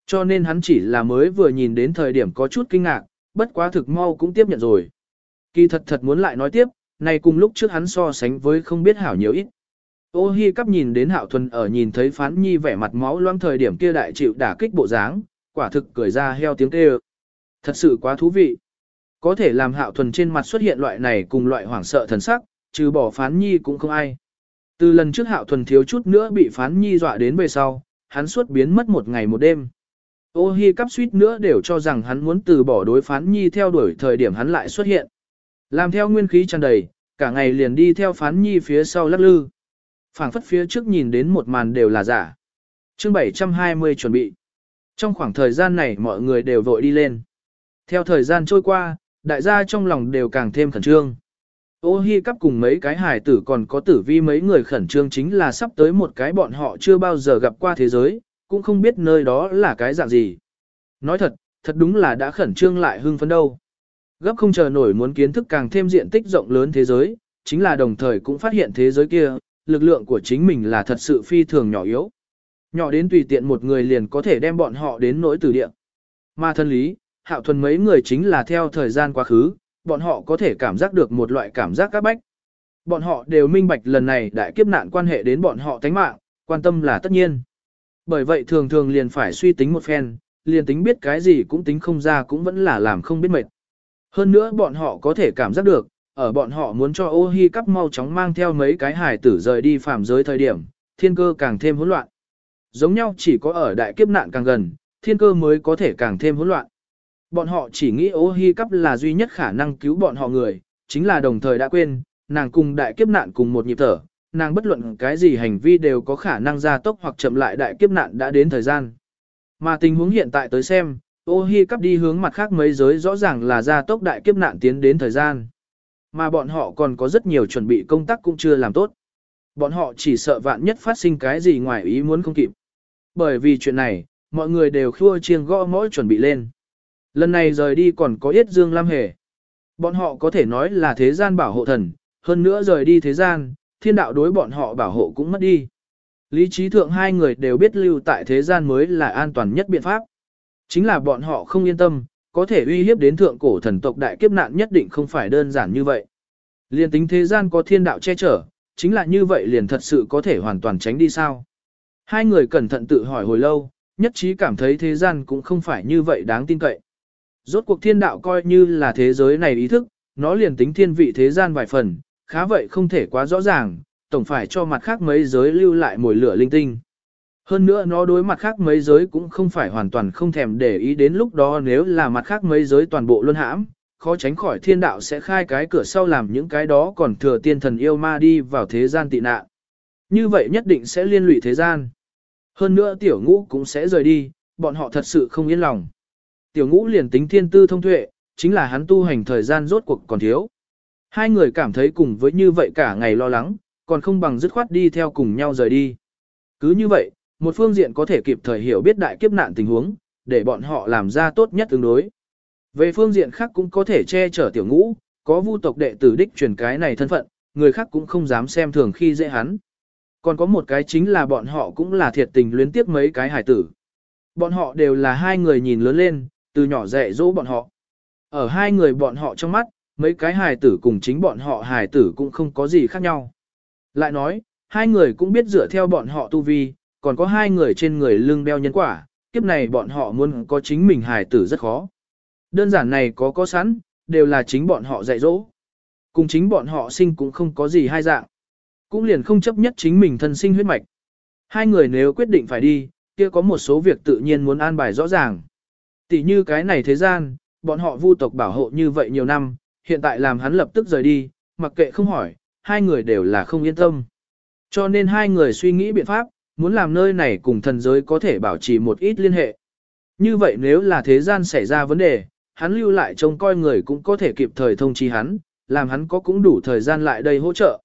Cho nên hắn chỉ là mới vừa nhìn đến thời điểm có chút kinh ngạc, bất quá thực mau cũng tiếp nhận rồi. Kỳ thật thật muốn lại nói tiếp, này cùng lúc trước hắn so sánh với không biết hảo nhiều ít. Ô hi cắp nhìn đến hạo thuần ở nhìn thấy phán nhi vẻ mặt máu loang thời điểm kia đại chịu đả kích bộ dáng, quả thực cười ra heo tiếng kêu. Thật sự quá thú vị. Có thể làm hạo thuần trên mặt xuất hiện loại này cùng loại hoảng sợ thần sắc, trừ bỏ phán nhi cũng không ai. Từ lần trước hạo thuần thiếu chút nữa bị phán nhi dọa đến về sau, hắn suốt biến mất một ngày một đêm. Ô hi cắp suýt nữa đều cho rằng hắn muốn từ bỏ đối phán nhi theo đuổi thời điểm hắn lại xuất hiện. Làm theo nguyên khí tràn đầy, cả ngày liền đi theo phán nhi phía sau lắc lư. phảng phất phía trước nhìn đến một màn đều là giả. chương 720 chuẩn bị. Trong khoảng thời gian này mọi người đều vội đi lên. Theo thời gian trôi qua, đại gia trong lòng đều càng thêm khẩn trương. Ô hi cắp cùng mấy cái hài tử còn có tử vi mấy người khẩn trương chính là sắp tới một cái bọn họ chưa bao giờ gặp qua thế giới, cũng không biết nơi đó là cái dạng gì. Nói thật, thật đúng là đã khẩn trương lại hưng phấn đâu. Gấp không chờ nổi muốn kiến thức càng thêm diện tích rộng lớn thế giới, chính là đồng thời cũng phát hiện thế giới kia, lực lượng của chính mình là thật sự phi thường nhỏ yếu. Nhỏ đến tùy tiện một người liền có thể đem bọn họ đến nỗi tử địa. Mà thân lý, hạo thuần mấy người chính là theo thời gian quá khứ, bọn họ có thể cảm giác được một loại cảm giác các bách. Bọn họ đều minh bạch lần này đại kiếp nạn quan hệ đến bọn họ tánh mạng, quan tâm là tất nhiên. Bởi vậy thường thường liền phải suy tính một phen, liền tính biết cái gì cũng tính không ra cũng vẫn là làm không biết mệt. Hơn nữa bọn họ có thể cảm giác được, ở bọn họ muốn cho ô hi cắp mau chóng mang theo mấy cái hải tử rời đi phàm giới thời điểm, thiên cơ càng thêm hỗn loạn. Giống nhau chỉ có ở đại kiếp nạn càng gần, thiên cơ mới có thể càng thêm hỗn loạn. Bọn họ chỉ nghĩ ô hi cắp là duy nhất khả năng cứu bọn họ người, chính là đồng thời đã quên, nàng cùng đại kiếp nạn cùng một nhịp thở, nàng bất luận cái gì hành vi đều có khả năng gia tốc hoặc chậm lại đại kiếp nạn đã đến thời gian. Mà tình huống hiện tại tới xem, ô hi cắp đi hướng mặt khác mấy giới rõ ràng là gia tốc đại kiếp nạn tiến đến thời gian. Mà bọn họ còn có rất nhiều chuẩn bị công tác cũng chưa làm tốt. Bọn họ chỉ sợ vạn nhất phát sinh cái gì ngoài ý muốn không kịp. Bởi vì chuyện này, mọi người đều khua chiêng gõ mỗi chuẩn bị lên. Lần này rời đi còn có Yết Dương Lam Hề. Bọn họ có thể nói là thế gian bảo hộ thần, hơn nữa rời đi thế gian, thiên đạo đối bọn họ bảo hộ cũng mất đi. Lý trí thượng hai người đều biết lưu tại thế gian mới là an toàn nhất biện pháp. Chính là bọn họ không yên tâm, có thể uy hiếp đến thượng cổ thần tộc đại kiếp nạn nhất định không phải đơn giản như vậy. Liền tính thế gian có thiên đạo che chở, chính là như vậy liền thật sự có thể hoàn toàn tránh đi sao. Hai người cẩn thận tự hỏi hồi lâu, nhất trí cảm thấy thế gian cũng không phải như vậy đáng tin cậy. Rốt cuộc thiên đạo coi như là thế giới này ý thức, nó liền tính thiên vị thế gian vài phần, khá vậy không thể quá rõ ràng, tổng phải cho mặt khác mấy giới lưu lại mồi lửa linh tinh. Hơn nữa nó đối mặt khác mấy giới cũng không phải hoàn toàn không thèm để ý đến lúc đó nếu là mặt khác mấy giới toàn bộ luân hãm, khó tránh khỏi thiên đạo sẽ khai cái cửa sau làm những cái đó còn thừa tiên thần yêu ma đi vào thế gian tị nạn. Như vậy nhất định sẽ liên lụy thế gian. Hơn nữa tiểu ngũ cũng sẽ rời đi, bọn họ thật sự không yên lòng. Tiểu ngũ liền tính thiên tư thông tuệ, chính là hắn tu hành thời gian rốt cuộc còn thiếu. Hai người cảm thấy cùng với như vậy cả ngày lo lắng, còn không bằng dứt khoát đi theo cùng nhau rời đi. Cứ như vậy, một phương diện có thể kịp thời hiểu biết đại kiếp nạn tình huống, để bọn họ làm ra tốt nhất tương đối. Về phương diện khác cũng có thể che chở tiểu ngũ, có vu tộc đệ tử đích truyền cái này thân phận, người khác cũng không dám xem thường khi dễ hắn. Còn có một cái chính là bọn họ cũng là thiệt tình luyến tiếp mấy cái hải tử. Bọn họ đều là hai người nhìn lớn lên, từ nhỏ dạy dỗ bọn họ. Ở hai người bọn họ trong mắt, mấy cái hài tử cùng chính bọn họ hài tử cũng không có gì khác nhau. Lại nói, hai người cũng biết dựa theo bọn họ tu vi, còn có hai người trên người lưng đeo nhân quả, kiếp này bọn họ muốn có chính mình hài tử rất khó. Đơn giản này có có sẵn, đều là chính bọn họ dạy dỗ. Cùng chính bọn họ sinh cũng không có gì hai dạng. Cũng liền không chấp nhất chính mình thân sinh huyết mạch. Hai người nếu quyết định phải đi, kia có một số việc tự nhiên muốn an bài rõ ràng. Tỷ như cái này thế gian, bọn họ vu tộc bảo hộ như vậy nhiều năm, hiện tại làm hắn lập tức rời đi, mặc kệ không hỏi, hai người đều là không yên tâm. Cho nên hai người suy nghĩ biện pháp, muốn làm nơi này cùng thần giới có thể bảo trì một ít liên hệ. Như vậy nếu là thế gian xảy ra vấn đề, hắn lưu lại trông coi người cũng có thể kịp thời thông chi hắn, làm hắn có cũng đủ thời gian lại đây hỗ trợ.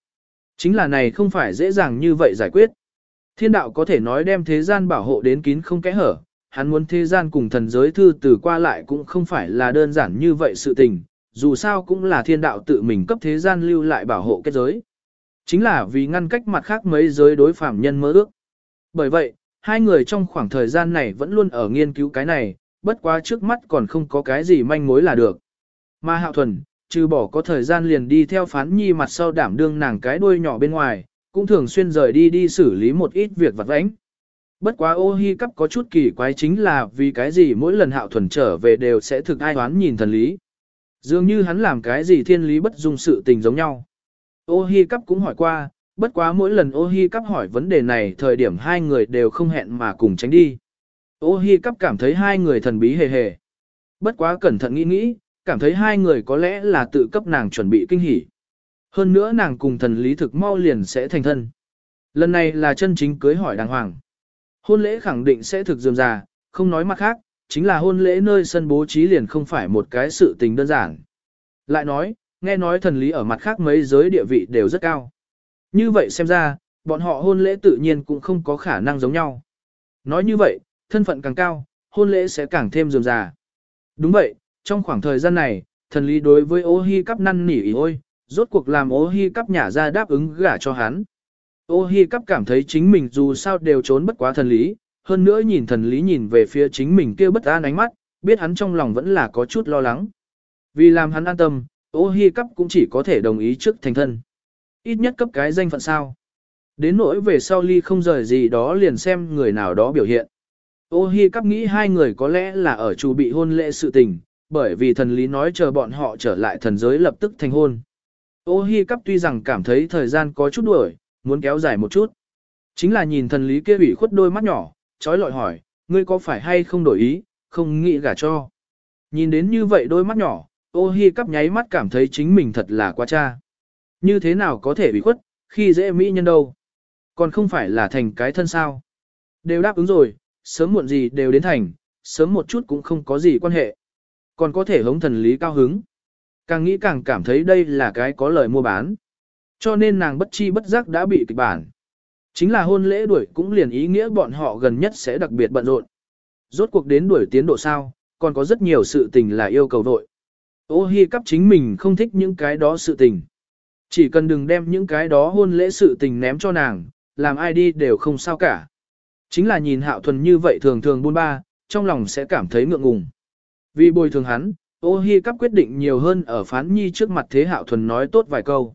Chính là này không phải dễ dàng như vậy giải quyết. Thiên đạo có thể nói đem thế gian bảo hộ đến kín không kẽ hở, hắn muốn thế gian cùng thần giới thư từ qua lại cũng không phải là đơn giản như vậy sự tình, dù sao cũng là thiên đạo tự mình cấp thế gian lưu lại bảo hộ kết giới. Chính là vì ngăn cách mặt khác mấy giới đối phạm nhân mơ ước. Bởi vậy, hai người trong khoảng thời gian này vẫn luôn ở nghiên cứu cái này, bất quá trước mắt còn không có cái gì manh mối là được. Mà hạo thuần, trừ bỏ có thời gian liền đi theo phán nhi mặt sau đảm đương nàng cái đuôi nhỏ bên ngoài, cũng thường xuyên rời đi đi xử lý một ít việc vặt vãnh. Bất quá ô hi cắp có chút kỳ quái chính là vì cái gì mỗi lần hạo thuần trở về đều sẽ thực ai đoán nhìn thần lý. Dường như hắn làm cái gì thiên lý bất dung sự tình giống nhau. Ô hi cắp cũng hỏi qua, bất quá mỗi lần ô hi cắp hỏi vấn đề này thời điểm hai người đều không hẹn mà cùng tránh đi. Ô hi cắp cảm thấy hai người thần bí hề hề. Bất quá cẩn thận nghĩ nghĩ, cảm thấy hai người có lẽ là tự cấp nàng chuẩn bị kinh hỉ. Hơn nữa nàng cùng thần lý thực mau liền sẽ thành thân. Lần này là chân chính cưới hỏi đàng hoàng. Hôn lễ khẳng định sẽ thực dườm già, không nói mặt khác, chính là hôn lễ nơi sân bố trí liền không phải một cái sự tình đơn giản. Lại nói, nghe nói thần lý ở mặt khác mấy giới địa vị đều rất cao. Như vậy xem ra, bọn họ hôn lễ tự nhiên cũng không có khả năng giống nhau. Nói như vậy, thân phận càng cao, hôn lễ sẽ càng thêm dườm già. Đúng vậy, trong khoảng thời gian này, thần lý đối với ô hi cắp năn nỉ ý ôi, rốt cuộc làm ô hi cắp nhả ra đáp ứng gả cho hắn. Ô hi cắp cảm thấy chính mình dù sao đều trốn bất quá thần lý, hơn nữa nhìn thần lý nhìn về phía chính mình kia bất an ánh mắt, biết hắn trong lòng vẫn là có chút lo lắng. Vì làm hắn an tâm, ô hi cắp cũng chỉ có thể đồng ý trước thành thân. Ít nhất cấp cái danh phận sao. Đến nỗi về sau ly không rời gì đó liền xem người nào đó biểu hiện. Ô hi cắp nghĩ hai người có lẽ là ở chủ bị hôn lễ sự tình, bởi vì thần lý nói chờ bọn họ trở lại thần giới lập tức thành hôn. Ô hi cắp tuy rằng cảm thấy thời gian có chút đuổi, muốn kéo dài một chút. Chính là nhìn thần lý kia ủy khuất đôi mắt nhỏ, trói lọi hỏi, ngươi có phải hay không đổi ý, không nghĩ gả cho. Nhìn đến như vậy đôi mắt nhỏ, ô hi cắp nháy mắt cảm thấy chính mình thật là quá cha. Như thế nào có thể bị khuất, khi dễ mỹ nhân đâu. Còn không phải là thành cái thân sao. Đều đáp ứng rồi, sớm muộn gì đều đến thành, sớm một chút cũng không có gì quan hệ. Còn có thể hống thần lý cao hứng. Càng nghĩ càng cảm thấy đây là cái có lời mua bán. Cho nên nàng bất chi bất giác đã bị kịch bản. Chính là hôn lễ đuổi cũng liền ý nghĩa bọn họ gần nhất sẽ đặc biệt bận rộn. Rốt cuộc đến đuổi tiến độ sao, còn có rất nhiều sự tình là yêu cầu vội. Ô hi cắp chính mình không thích những cái đó sự tình. Chỉ cần đừng đem những cái đó hôn lễ sự tình ném cho nàng, làm ai đi đều không sao cả. Chính là nhìn hạo thuần như vậy thường thường buôn ba, trong lòng sẽ cảm thấy ngượng ngùng. Vì bồi thường hắn, ô hi cắp quyết định nhiều hơn ở phán nhi trước mặt thế hạo thuần nói tốt vài câu.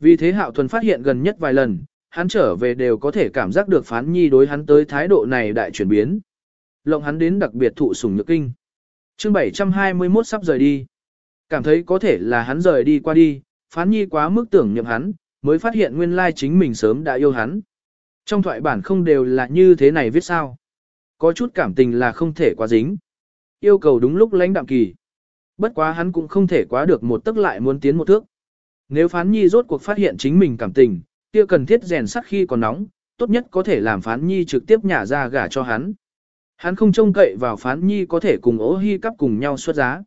Vì thế hạo thuần phát hiện gần nhất vài lần, hắn trở về đều có thể cảm giác được phán nhi đối hắn tới thái độ này đại chuyển biến. Lộng hắn đến đặc biệt thụ sủng nhược kinh. chương 721 sắp rời đi. Cảm thấy có thể là hắn rời đi qua đi, phán nhi quá mức tưởng nhậm hắn, mới phát hiện nguyên lai chính mình sớm đã yêu hắn. Trong thoại bản không đều là như thế này viết sao. Có chút cảm tình là không thể quá dính. Yêu cầu đúng lúc lãnh đạm kỳ. Bất quá hắn cũng không thể quá được một tức lại muốn tiến một thước. Nếu phán nhi rốt cuộc phát hiện chính mình cảm tình, kia cần thiết rèn sắt khi còn nóng, tốt nhất có thể làm phán nhi trực tiếp nhả ra gả cho hắn. Hắn không trông cậy vào phán nhi có thể cùng ố hy cắp cùng nhau xuất giá.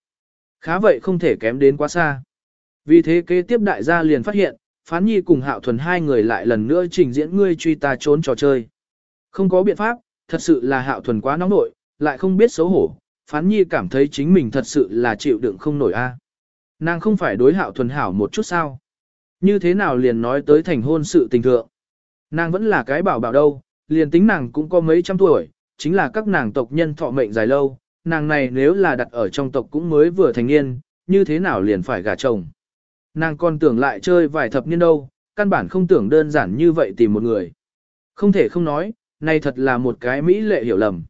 Khá vậy không thể kém đến quá xa. Vì thế kế tiếp đại gia liền phát hiện, phán nhi cùng hạo thuần hai người lại lần nữa trình diễn ngươi truy ta trốn trò chơi. Không có biện pháp, thật sự là hạo thuần quá nóng nội, lại không biết xấu hổ, phán nhi cảm thấy chính mình thật sự là chịu đựng không nổi a. Nàng không phải đối hạo thuần hảo một chút sao. Như thế nào liền nói tới thành hôn sự tình thượng. Nàng vẫn là cái bảo bảo đâu, liền tính nàng cũng có mấy trăm tuổi, chính là các nàng tộc nhân thọ mệnh dài lâu, nàng này nếu là đặt ở trong tộc cũng mới vừa thành niên, như thế nào liền phải gả chồng. Nàng còn tưởng lại chơi vài thập niên đâu, căn bản không tưởng đơn giản như vậy tìm một người. Không thể không nói, này thật là một cái mỹ lệ hiểu lầm.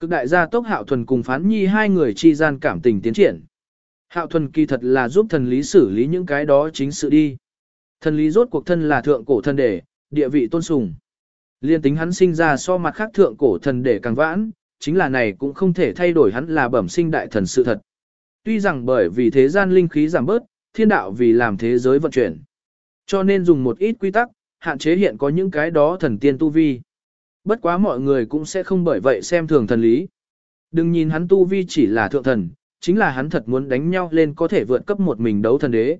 Cực đại gia tốc hạo thuần cùng phán nhi hai người chi gian cảm tình tiến triển. Hạo thuần kỳ thật là giúp thần lý xử lý những cái đó chính sự đi. Thần lý rốt cuộc thân là thượng cổ thần đệ, địa vị tôn sùng. Liên tính hắn sinh ra so mặt khác thượng cổ thần đệ càng vãn, chính là này cũng không thể thay đổi hắn là bẩm sinh đại thần sự thật. Tuy rằng bởi vì thế gian linh khí giảm bớt, thiên đạo vì làm thế giới vận chuyển. Cho nên dùng một ít quy tắc, hạn chế hiện có những cái đó thần tiên tu vi. Bất quá mọi người cũng sẽ không bởi vậy xem thường thần lý. Đừng nhìn hắn tu vi chỉ là thượng thần, chính là hắn thật muốn đánh nhau lên có thể vượt cấp một mình đấu thần đế.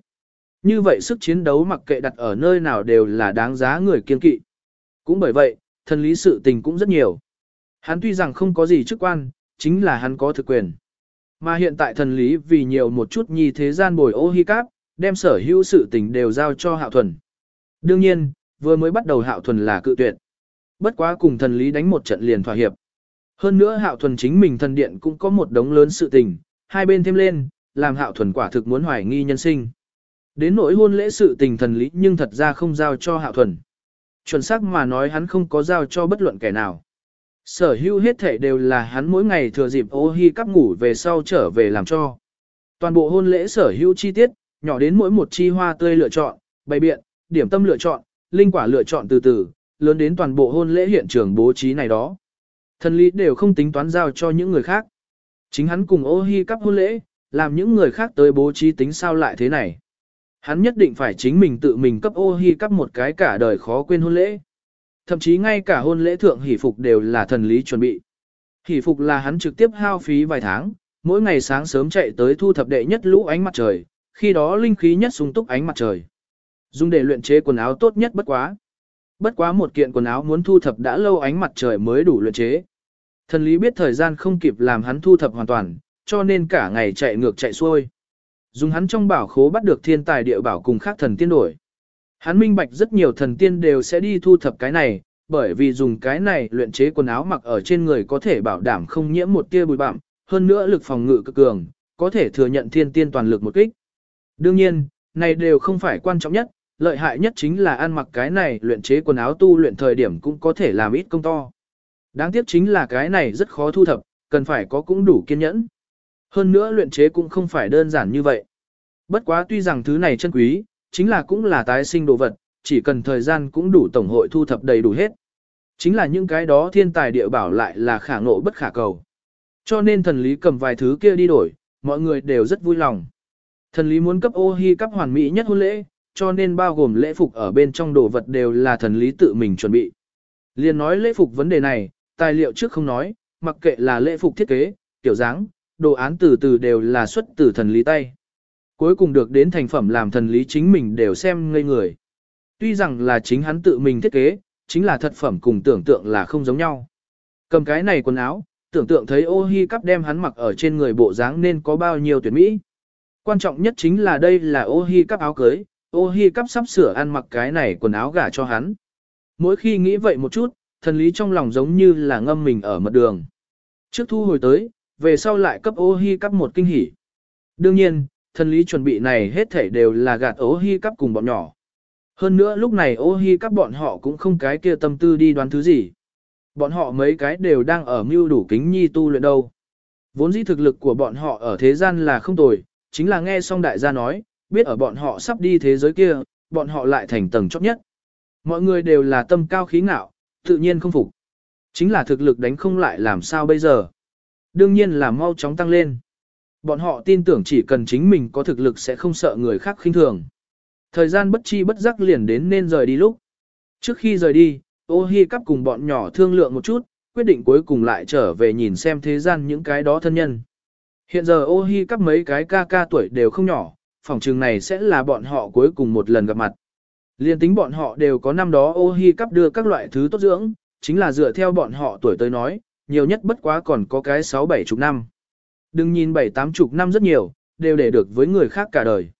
Như vậy sức chiến đấu mặc kệ đặt ở nơi nào đều là đáng giá người kiên kỵ. Cũng bởi vậy, thần lý sự tình cũng rất nhiều. Hắn tuy rằng không có gì chức quan, chính là hắn có thực quyền. Mà hiện tại thần lý vì nhiều một chút nhi thế gian bồi ô hi cáp, đem sở hữu sự tình đều giao cho hạo thuần. Đương nhiên, vừa mới bắt đầu hạo thuần là cự tuyệt. Bất quá cùng thần lý đánh một trận liền thỏa hiệp. Hơn nữa hạo thuần chính mình thần điện cũng có một đống lớn sự tình, hai bên thêm lên, làm hạo thuần quả thực muốn hoài nghi nhân sinh. Đến nỗi hôn lễ sự tình thần lý nhưng thật ra không giao cho hạo thuần. Chuẩn xác mà nói hắn không có giao cho bất luận kẻ nào. Sở hữu hết thể đều là hắn mỗi ngày thừa dịp ô hi cắp ngủ về sau trở về làm cho. Toàn bộ hôn lễ sở hữu chi tiết, nhỏ đến mỗi một chi hoa tươi lựa chọn, bày biện, điểm tâm lựa chọn, linh quả lựa chọn từ từ, lớn đến toàn bộ hôn lễ hiện trường bố trí này đó. Thần lý đều không tính toán giao cho những người khác. Chính hắn cùng ô hi cắp hôn lễ, làm những người khác tới bố trí tính sao lại thế này. Hắn nhất định phải chính mình tự mình cấp ô hi cắp một cái cả đời khó quên hôn lễ. Thậm chí ngay cả hôn lễ thượng hỷ phục đều là thần lý chuẩn bị. Hỷ phục là hắn trực tiếp hao phí vài tháng, mỗi ngày sáng sớm chạy tới thu thập đệ nhất lũ ánh mặt trời, khi đó linh khí nhất sung túc ánh mặt trời. Dùng để luyện chế quần áo tốt nhất bất quá. Bất quá một kiện quần áo muốn thu thập đã lâu ánh mặt trời mới đủ luyện chế. Thần lý biết thời gian không kịp làm hắn thu thập hoàn toàn, cho nên cả ngày chạy ngược chạy xuôi. Dùng hắn trong bảo khố bắt được thiên tài địa bảo cùng khác thần tiên đổi. Hắn minh bạch rất nhiều thần tiên đều sẽ đi thu thập cái này, bởi vì dùng cái này luyện chế quần áo mặc ở trên người có thể bảo đảm không nhiễm một tia bụi bặm, hơn nữa lực phòng ngự cực cường, có thể thừa nhận thiên tiên toàn lực một kích. Đương nhiên, này đều không phải quan trọng nhất, lợi hại nhất chính là ăn mặc cái này luyện chế quần áo tu luyện thời điểm cũng có thể làm ít công to. Đáng tiếc chính là cái này rất khó thu thập, cần phải có cũng đủ kiên nhẫn. Hơn nữa luyện chế cũng không phải đơn giản như vậy. Bất quá tuy rằng thứ này chân quý, chính là cũng là tái sinh đồ vật, chỉ cần thời gian cũng đủ tổng hội thu thập đầy đủ hết. Chính là những cái đó thiên tài địa bảo lại là khả ngộ bất khả cầu. Cho nên thần lý cầm vài thứ kia đi đổi, mọi người đều rất vui lòng. Thần lý muốn cấp ô hi cấp hoàn mỹ nhất hôn lễ, cho nên bao gồm lễ phục ở bên trong đồ vật đều là thần lý tự mình chuẩn bị. Liên nói lễ phục vấn đề này, tài liệu trước không nói, mặc kệ là lễ phục thiết kế, kiểu dáng, đồ án từ từ đều là xuất từ thần lý tay. Cuối cùng được đến thành phẩm làm thần lý chính mình đều xem ngây người. Tuy rằng là chính hắn tự mình thiết kế, chính là thật phẩm cùng tưởng tượng là không giống nhau. Cầm cái này quần áo, tưởng tượng thấy ô hi cắp đem hắn mặc ở trên người bộ dáng nên có bao nhiêu tuyệt mỹ. Quan trọng nhất chính là đây là ô hi cắp áo cưới, ô hi cắp sắp sửa ăn mặc cái này quần áo gả cho hắn. Mỗi khi nghĩ vậy một chút, thần lý trong lòng giống như là ngâm mình ở mật đường. Trước thu hồi tới, về sau lại cấp ô hi cắp một kinh hỉ. Đương nhiên, thần lý chuẩn bị này hết thảy đều là gạt ố hi cắp cùng bọn nhỏ. Hơn nữa lúc này ố hi cắp bọn họ cũng không cái kia tâm tư đi đoán thứ gì. Bọn họ mấy cái đều đang ở mưu đủ kính nhi tu luyện đâu. Vốn dĩ thực lực của bọn họ ở thế gian là không tồi, chính là nghe xong đại gia nói, biết ở bọn họ sắp đi thế giới kia, bọn họ lại thành tầng chót nhất. Mọi người đều là tâm cao khí ngạo, tự nhiên không phục. Chính là thực lực đánh không lại làm sao bây giờ. Đương nhiên là mau chóng tăng lên. Bọn họ tin tưởng chỉ cần chính mình có thực lực sẽ không sợ người khác khinh thường. Thời gian bất chi bất giác liền đến nên rời đi lúc. Trước khi rời đi, ô hi cắp cùng bọn nhỏ thương lượng một chút, quyết định cuối cùng lại trở về nhìn xem thế gian những cái đó thân nhân. Hiện giờ ô hi cắp mấy cái ca ca tuổi đều không nhỏ, phòng trường này sẽ là bọn họ cuối cùng một lần gặp mặt. Liên tính bọn họ đều có năm đó ô hi cắp đưa các loại thứ tốt dưỡng, chính là dựa theo bọn họ tuổi tới nói, nhiều nhất bất quá còn có cái 6-7 chục năm. Đừng nhìn 7-8 chục năm rất nhiều, đều để được với người khác cả đời.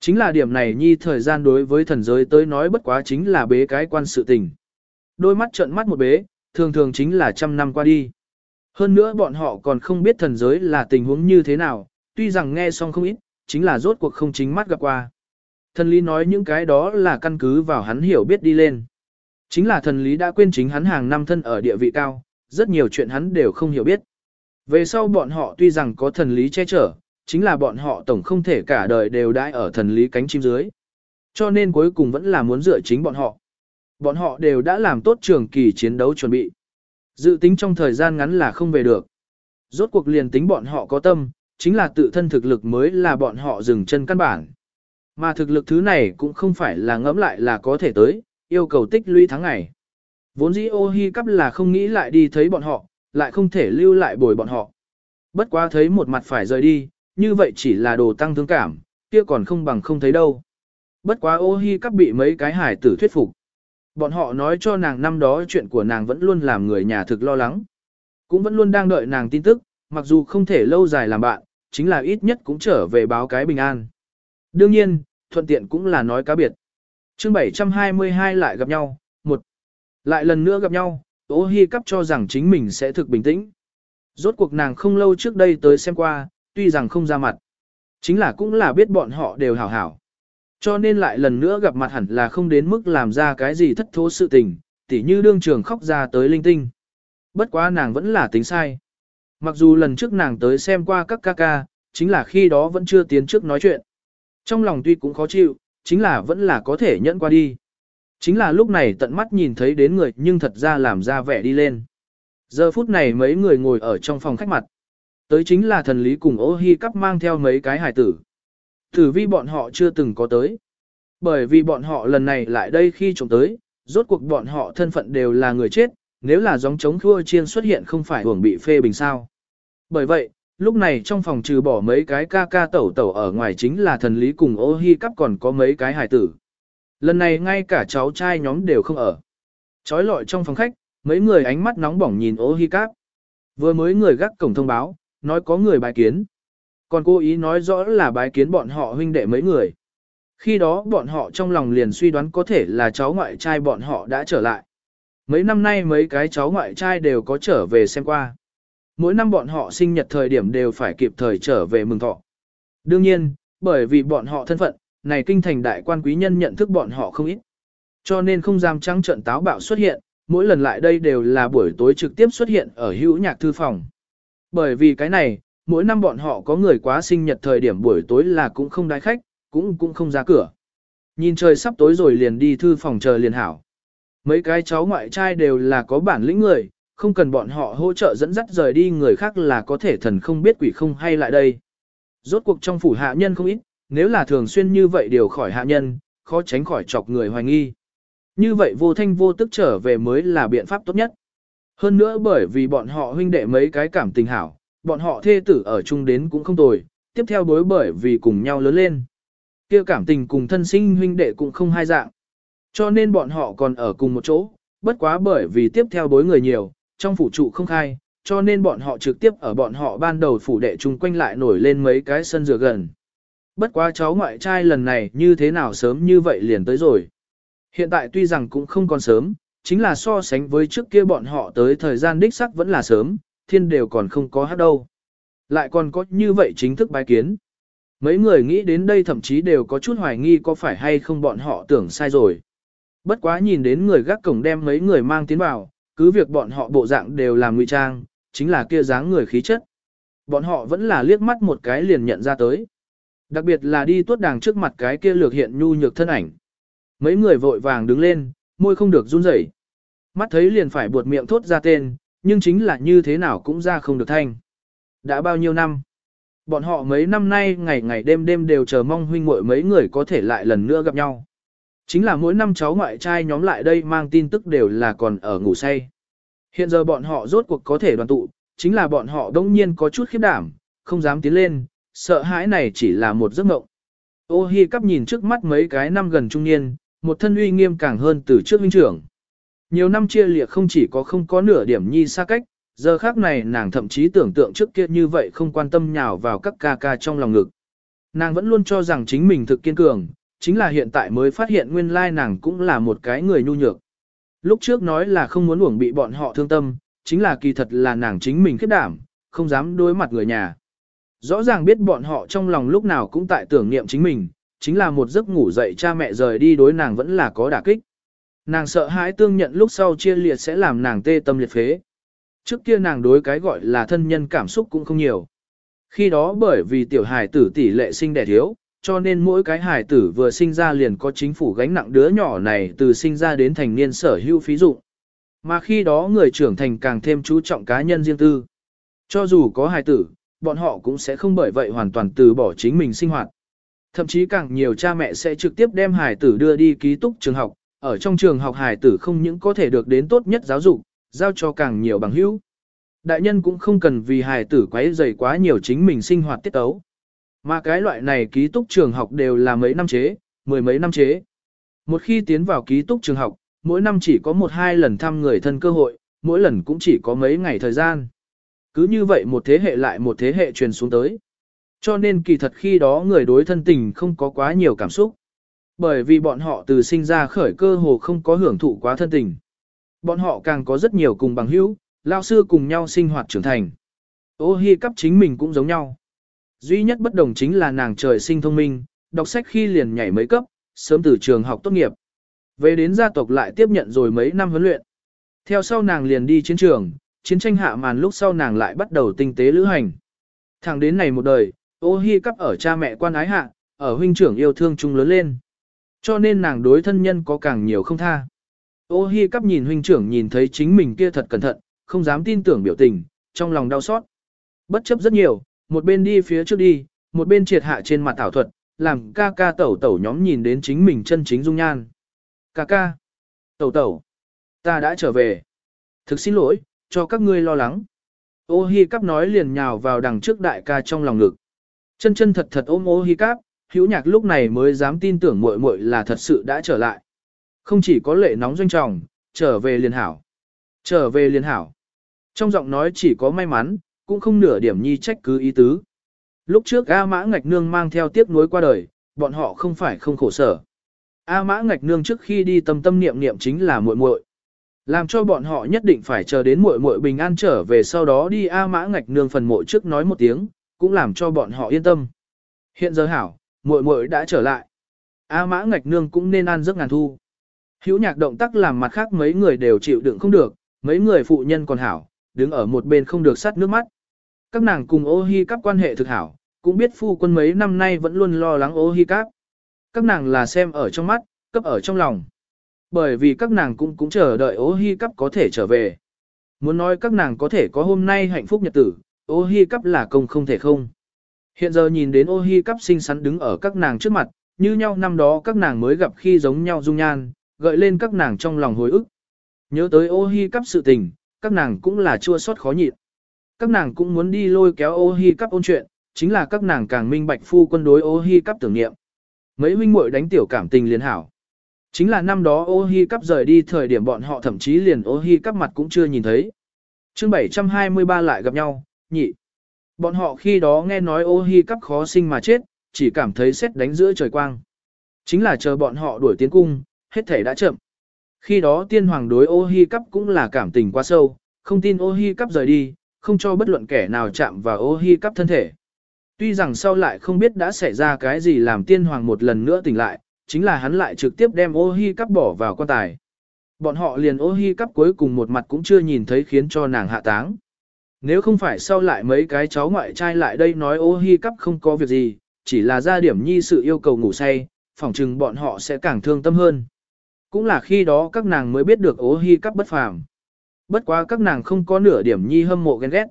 Chính là điểm này nhi thời gian đối với thần giới tới nói bất quá chính là bế cái quan sự tình. Đôi mắt trợn mắt một bế, thường thường chính là trăm năm qua đi. Hơn nữa bọn họ còn không biết thần giới là tình huống như thế nào, tuy rằng nghe xong không ít, chính là rốt cuộc không chính mắt gặp qua. Thần lý nói những cái đó là căn cứ vào hắn hiểu biết đi lên. Chính là thần lý đã quên chính hắn hàng năm thân ở địa vị cao, rất nhiều chuyện hắn đều không hiểu biết. Về sau bọn họ tuy rằng có thần lý che chở, chính là bọn họ tổng không thể cả đời đều đãi ở thần lý cánh chim dưới. Cho nên cuối cùng vẫn là muốn dựa chính bọn họ. Bọn họ đều đã làm tốt trường kỳ chiến đấu chuẩn bị. Dự tính trong thời gian ngắn là không về được. Rốt cuộc liền tính bọn họ có tâm, chính là tự thân thực lực mới là bọn họ dừng chân căn bản. Mà thực lực thứ này cũng không phải là ngẫm lại là có thể tới, yêu cầu tích lũy tháng ngày. Vốn dĩ ô hi cắp là không nghĩ lại đi thấy bọn họ, lại không thể lưu lại bồi bọn họ. Bất quá thấy một mặt phải rời đi, như vậy chỉ là đồ tăng thương cảm, kia còn không bằng không thấy đâu. Bất quá ô hi cắp bị mấy cái hải tử thuyết phục. Bọn họ nói cho nàng năm đó chuyện của nàng vẫn luôn làm người nhà thực lo lắng. Cũng vẫn luôn đang đợi nàng tin tức, mặc dù không thể lâu dài làm bạn, chính là ít nhất cũng trở về báo cái bình an. Đương nhiên, thuận tiện cũng là nói cá biệt. chương 722 lại gặp nhau, một Lại lần nữa gặp nhau, Ô Hi cắp cho rằng chính mình sẽ thực bình tĩnh. Rốt cuộc nàng không lâu trước đây tới xem qua, tuy rằng không ra mặt. Chính là cũng là biết bọn họ đều hảo hảo. Cho nên lại lần nữa gặp mặt hẳn là không đến mức làm ra cái gì thất thố sự tình, tỉ như đương trường khóc ra tới linh tinh. Bất quá nàng vẫn là tính sai. Mặc dù lần trước nàng tới xem qua các ca ca, chính là khi đó vẫn chưa tiến trước nói chuyện. Trong lòng tuy cũng khó chịu, chính là vẫn là có thể nhẫn qua đi. Chính là lúc này tận mắt nhìn thấy đến người nhưng thật ra làm ra vẻ đi lên. Giờ phút này mấy người ngồi ở trong phòng khách mặt. Tới chính là thần lý cùng ô hi cắp mang theo mấy cái hài tử. Tử vi bọn họ chưa từng có tới. Bởi vì bọn họ lần này lại đây khi chồng tới, rốt cuộc bọn họ thân phận đều là người chết, nếu là gióng chống thua chiên xuất hiện không phải hưởng bị phê bình sao. Bởi vậy, lúc này trong phòng trừ bỏ mấy cái ca ca tẩu tẩu ở ngoài chính là thần lý cùng ô hi cắp còn có mấy cái hài tử. Lần này ngay cả cháu trai nhóm đều không ở. Chói lọi trong phòng khách, mấy người ánh mắt nóng bỏng nhìn ô hi cáp. Vừa mới người gác cổng thông báo, nói có người bài kiến. Còn cố ý nói rõ là bái kiến bọn họ huynh đệ mấy người. Khi đó bọn họ trong lòng liền suy đoán có thể là cháu ngoại trai bọn họ đã trở lại. Mấy năm nay mấy cái cháu ngoại trai đều có trở về xem qua. Mỗi năm bọn họ sinh nhật thời điểm đều phải kịp thời trở về mừng thọ. Đương nhiên, bởi vì bọn họ thân phận, này kinh thành đại quan quý nhân nhận thức bọn họ không ít. Cho nên không dám trắng trận táo bạo xuất hiện, mỗi lần lại đây đều là buổi tối trực tiếp xuất hiện ở hữu nhạc thư phòng. Bởi vì cái này, mỗi năm bọn họ có người quá sinh nhật thời điểm buổi tối là cũng không đái khách, cũng cũng không ra cửa. Nhìn trời sắp tối rồi liền đi thư phòng chờ liền hảo. Mấy cái cháu ngoại trai đều là có bản lĩnh người, không cần bọn họ hỗ trợ dẫn dắt rời đi người khác là có thể thần không biết quỷ không hay lại đây. Rốt cuộc trong phủ hạ nhân không ít, nếu là thường xuyên như vậy điều khỏi hạ nhân, khó tránh khỏi chọc người hoài nghi. Như vậy vô thanh vô tức trở về mới là biện pháp tốt nhất. Hơn nữa bởi vì bọn họ huynh đệ mấy cái cảm tình hảo, bọn họ thê tử ở chung đến cũng không tồi, tiếp theo đối bởi vì cùng nhau lớn lên. kia cảm tình cùng thân sinh huynh đệ cũng không hai dạng. Cho nên bọn họ còn ở cùng một chỗ, bất quá bởi vì tiếp theo đối người nhiều, trong phủ trụ không khai, cho nên bọn họ trực tiếp ở bọn họ ban đầu phủ đệ chung quanh lại nổi lên mấy cái sân rửa gần. Bất quá cháu ngoại trai lần này như thế nào sớm như vậy liền tới rồi. Hiện tại tuy rằng cũng không còn sớm, chính là so sánh với trước kia bọn họ tới thời gian đích sắc vẫn là sớm, thiên đều còn không có hát đâu. Lại còn có như vậy chính thức bái kiến. Mấy người nghĩ đến đây thậm chí đều có chút hoài nghi có phải hay không bọn họ tưởng sai rồi. Bất quá nhìn đến người gác cổng đem mấy người mang tiến vào, cứ việc bọn họ bộ dạng đều làm ngụy trang, chính là kia dáng người khí chất. Bọn họ vẫn là liếc mắt một cái liền nhận ra tới. Đặc biệt là đi tuốt đàng trước mặt cái kia lược hiện nhu nhược thân ảnh. Mấy người vội vàng đứng lên, môi không được run rẩy. Mắt thấy liền phải buột miệng thốt ra tên, nhưng chính là như thế nào cũng ra không được thanh. Đã bao nhiêu năm? Bọn họ mấy năm nay ngày ngày đêm đêm đều chờ mong huynh muội mấy người có thể lại lần nữa gặp nhau. Chính là mỗi năm cháu ngoại trai nhóm lại đây mang tin tức đều là còn ở ngủ say. Hiện giờ bọn họ rốt cuộc có thể đoàn tụ, chính là bọn họ đông nhiên có chút khiếp đảm, không dám tiến lên, sợ hãi này chỉ là một giấc mộng. Ô hi cắp nhìn trước mắt mấy cái năm gần trung niên, một thân uy nghiêm càng hơn từ trước huynh trưởng. Nhiều năm chia liệt không chỉ có không có nửa điểm nhi xa cách, giờ khác này nàng thậm chí tưởng tượng trước kia như vậy không quan tâm nhào vào các ca ca trong lòng ngực. Nàng vẫn luôn cho rằng chính mình thực kiên cường, chính là hiện tại mới phát hiện nguyên lai nàng cũng là một cái người nhu nhược. Lúc trước nói là không muốn uổng bị bọn họ thương tâm, chính là kỳ thật là nàng chính mình khiết đảm, không dám đối mặt người nhà. Rõ ràng biết bọn họ trong lòng lúc nào cũng tại tưởng niệm chính mình, chính là một giấc ngủ dậy cha mẹ rời đi đối nàng vẫn là có đả kích. Nàng sợ hãi tương nhận lúc sau chia liệt sẽ làm nàng tê tâm liệt phế. Trước kia nàng đối cái gọi là thân nhân cảm xúc cũng không nhiều. Khi đó bởi vì tiểu hài tử tỷ lệ sinh đẻ thiếu, cho nên mỗi cái hài tử vừa sinh ra liền có chính phủ gánh nặng đứa nhỏ này từ sinh ra đến thành niên sở hữu phí dụng. Mà khi đó người trưởng thành càng thêm chú trọng cá nhân riêng tư. Cho dù có hài tử, bọn họ cũng sẽ không bởi vậy hoàn toàn từ bỏ chính mình sinh hoạt. Thậm chí càng nhiều cha mẹ sẽ trực tiếp đem hài tử đưa đi ký túc trường học, ở trong trường học hài tử không những có thể được đến tốt nhất giáo dục, giao cho càng nhiều bằng hữu. Đại nhân cũng không cần vì hài tử quấy rầy quá nhiều chính mình sinh hoạt tiết tấu. Mà cái loại này ký túc trường học đều là mấy năm chế, mười mấy năm chế. Một khi tiến vào ký túc trường học, mỗi năm chỉ có một hai lần thăm người thân cơ hội, mỗi lần cũng chỉ có mấy ngày thời gian. Cứ như vậy một thế hệ lại một thế hệ truyền xuống tới. Cho nên kỳ thật khi đó người đối thân tình không có quá nhiều cảm xúc. Bởi vì bọn họ từ sinh ra khởi cơ hồ không có hưởng thụ quá thân tình. Bọn họ càng có rất nhiều cùng bằng hữu, lao sư cùng nhau sinh hoạt trưởng thành. Ô hi cắp chính mình cũng giống nhau. Duy nhất bất đồng chính là nàng trời sinh thông minh, đọc sách khi liền nhảy mấy cấp, sớm từ trường học tốt nghiệp. Về đến gia tộc lại tiếp nhận rồi mấy năm huấn luyện. Theo sau nàng liền đi chiến trường, chiến tranh hạ màn lúc sau nàng lại bắt đầu tinh tế lữ hành. Thẳng đến này một đời, ô hi cắp ở cha mẹ quan ái hạ, ở huynh trưởng yêu thương chung lớn lên. Cho nên nàng đối thân nhân có càng nhiều không tha. Ô hi cắp nhìn huynh trưởng nhìn thấy chính mình kia thật cẩn thận, không dám tin tưởng biểu tình, trong lòng đau xót. Bất chấp rất nhiều, một bên đi phía trước đi, một bên triệt hạ trên mặt thảo thuật, làm ca ca tẩu tẩu nhóm nhìn đến chính mình chân chính dung nhan. Ca ca, tẩu tẩu, ta đã trở về. Thực xin lỗi, cho các ngươi lo lắng. Ô hi cắp nói liền nhào vào đằng trước đại ca trong lòng ngực. Chân chân thật thật ôm ô hi cắp, hữu nhạc lúc này mới dám tin tưởng muội muội là thật sự đã trở lại. Không chỉ có lệ nóng doanh trọng, trở về liền hảo. Trở về liền hảo. Trong giọng nói chỉ có may mắn, cũng không nửa điểm nhi trách cứ ý tứ. Lúc trước A Mã Ngạch Nương mang theo tiếc nuối qua đời, bọn họ không phải không khổ sở. A Mã Ngạch Nương trước khi đi tâm tâm niệm niệm chính là muội muội. Làm cho bọn họ nhất định phải chờ đến muội muội bình an trở về sau đó đi A Mã Ngạch Nương phần mộ trước nói một tiếng, cũng làm cho bọn họ yên tâm. Hiện giờ hảo, muội muội đã trở lại. A Mã Ngạch Nương cũng nên ăn giấc ngàn thu. Hữu nhạc động tác làm mặt khác mấy người đều chịu đựng không được, mấy người phụ nhân còn hảo, đứng ở một bên không được sắt nước mắt. Các nàng cùng ô hi các quan hệ thực hảo, cũng biết phu quân mấy năm nay vẫn luôn lo lắng ô hi các. Các nàng là xem ở trong mắt, cấp ở trong lòng. Bởi vì các nàng cũng cũng chờ đợi ô hi cắp có thể trở về. Muốn nói các nàng có thể có hôm nay hạnh phúc nhật tử, ô hi cắp là công không thể không. Hiện giờ nhìn đến ô hi cắp xinh xắn đứng ở các nàng trước mặt, như nhau năm đó các nàng mới gặp khi giống nhau dung nhan, gợi lên các nàng trong lòng hồi ức. Nhớ tới ô hi cắp sự tình, các nàng cũng là chua xót khó nhịn. Các nàng cũng muốn đi lôi kéo ô hi cắp ôn chuyện, chính là các nàng càng minh bạch phu quân đối ô hi cắp tưởng niệm. Mấy huynh muội đánh tiểu cảm tình liền hảo. Chính là năm đó ô hi cắp rời đi thời điểm bọn họ thậm chí liền ô hi cắp mặt cũng chưa nhìn thấy. chương 723 lại gặp nhau, nhị. Bọn họ khi đó nghe nói ô hi cắp khó sinh mà chết, chỉ cảm thấy xét đánh giữa trời quang. Chính là chờ bọn họ đuổi tiến cung, hết thể đã chậm. Khi đó tiên hoàng đối ô hi cắp cũng là cảm tình quá sâu, không tin ô hi cắp rời đi, không cho bất luận kẻ nào chạm vào ô hi cắp thân thể. Tuy rằng sau lại không biết đã xảy ra cái gì làm tiên hoàng một lần nữa tỉnh lại, chính là hắn lại trực tiếp đem ô hi cắp bỏ vào quan tài. Bọn họ liền ô hi cắp cuối cùng một mặt cũng chưa nhìn thấy khiến cho nàng hạ táng. Nếu không phải sau lại mấy cái cháu ngoại trai lại đây nói ô hi cắp không có việc gì, chỉ là ra điểm nhi sự yêu cầu ngủ say, phỏng chừng bọn họ sẽ càng thương tâm hơn. Cũng là khi đó các nàng mới biết được ô hi cắp bất phàm. Bất quá các nàng không có nửa điểm nhi hâm mộ ghen ghét.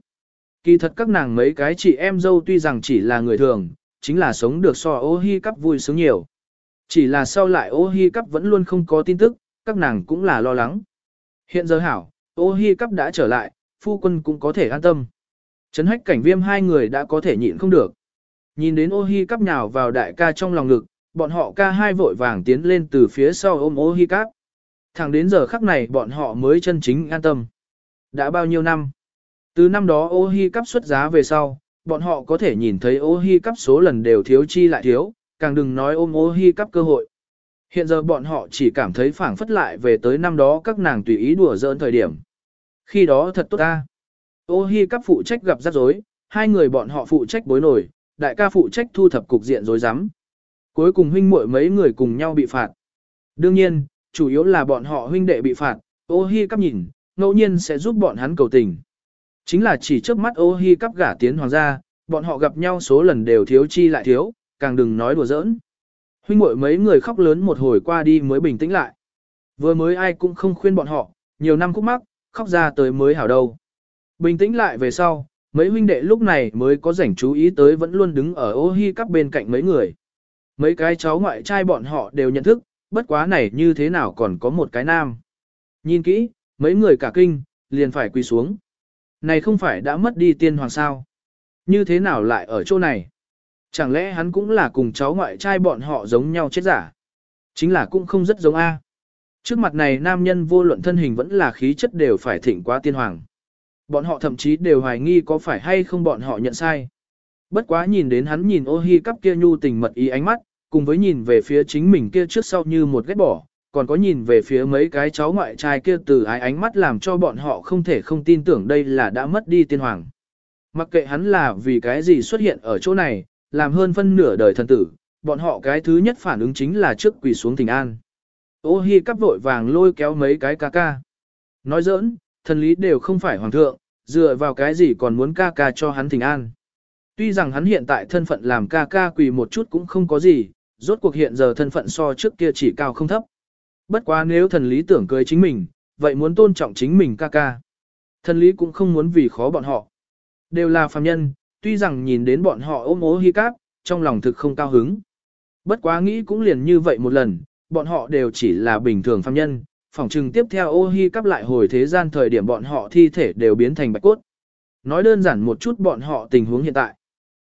Kỳ thật các nàng mấy cái chị em dâu tuy rằng chỉ là người thường, chính là sống được so ô hi cắp vui sướng nhiều. Chỉ là sau lại ô hi cắp vẫn luôn không có tin tức, các nàng cũng là lo lắng. Hiện giờ hảo, ô hi cắp đã trở lại, phu quân cũng có thể an tâm. Trấn hách cảnh viêm hai người đã có thể nhịn không được. Nhìn đến ô hi cắp nhào vào đại ca trong lòng ngực, bọn họ ca hai vội vàng tiến lên từ phía sau ôm ô hi cắp. Thẳng đến giờ khắc này bọn họ mới chân chính an tâm. Đã bao nhiêu năm? Từ năm đó ô hi cắp xuất giá về sau, bọn họ có thể nhìn thấy ô hi cắp số lần đều thiếu chi lại thiếu, càng đừng nói ôm ô hi cắp cơ hội. Hiện giờ bọn họ chỉ cảm thấy phảng phất lại về tới năm đó các nàng tùy ý đùa giỡn thời điểm. Khi đó thật tốt ta. Ô hi cắp phụ trách gặp rắc rối, hai người bọn họ phụ trách bối nổi, đại ca phụ trách thu thập cục diện rối rắm. Cuối cùng huynh muội mấy người cùng nhau bị phạt. Đương nhiên, chủ yếu là bọn họ huynh đệ bị phạt, ô hi cắp nhìn, ngẫu nhiên sẽ giúp bọn hắn cầu tình. Chính là chỉ trước mắt ô hi cắp gả tiến hoàng gia, bọn họ gặp nhau số lần đều thiếu chi lại thiếu, càng đừng nói đùa giỡn. Huynh muội mấy người khóc lớn một hồi qua đi mới bình tĩnh lại. Vừa mới ai cũng không khuyên bọn họ, nhiều năm khúc mắc, khóc ra tới mới hảo đâu. Bình tĩnh lại về sau, mấy huynh đệ lúc này mới có rảnh chú ý tới vẫn luôn đứng ở ô hi cắp bên cạnh mấy người. Mấy cái cháu ngoại trai bọn họ đều nhận thức, bất quá này như thế nào còn có một cái nam. Nhìn kỹ, mấy người cả kinh, liền phải quỳ xuống. Này không phải đã mất đi tiên hoàng sao? Như thế nào lại ở chỗ này? Chẳng lẽ hắn cũng là cùng cháu ngoại trai bọn họ giống nhau chết giả? Chính là cũng không rất giống A. Trước mặt này nam nhân vô luận thân hình vẫn là khí chất đều phải thỉnh quá tiên hoàng. Bọn họ thậm chí đều hoài nghi có phải hay không bọn họ nhận sai. Bất quá nhìn đến hắn nhìn ô hi cắp kia nhu tình mật ý ánh mắt, cùng với nhìn về phía chính mình kia trước sau như một ghét bỏ, còn có nhìn về phía mấy cái cháu ngoại trai kia từ ái ánh mắt làm cho bọn họ không thể không tin tưởng đây là đã mất đi tiên hoàng. Mặc kệ hắn là vì cái gì xuất hiện ở chỗ này, làm hơn phân nửa đời thần tử, bọn họ cái thứ nhất phản ứng chính là trước quỳ xuống thỉnh an. Ô hi cắp vội vàng lôi kéo mấy cái ca ca. Nói giỡn, thần lý đều không phải hoàng thượng, dựa vào cái gì còn muốn ca ca cho hắn thỉnh an. Tuy rằng hắn hiện tại thân phận làm ca ca quỳ một chút cũng không có gì, rốt cuộc hiện giờ thân phận so trước kia chỉ cao không thấp. Bất quá nếu thần lý tưởng cưới chính mình, vậy muốn tôn trọng chính mình ca ca. Thần lý cũng không muốn vì khó bọn họ. Đều là phàm nhân, tuy rằng nhìn đến bọn họ ôm ố hi cáp, trong lòng thực không cao hứng. Bất quá nghĩ cũng liền như vậy một lần, bọn họ đều chỉ là bình thường phàm nhân, phỏng chừng tiếp theo ô hi cắp lại hồi thế gian thời điểm bọn họ thi thể đều biến thành bạch cốt. Nói đơn giản một chút bọn họ tình huống hiện tại.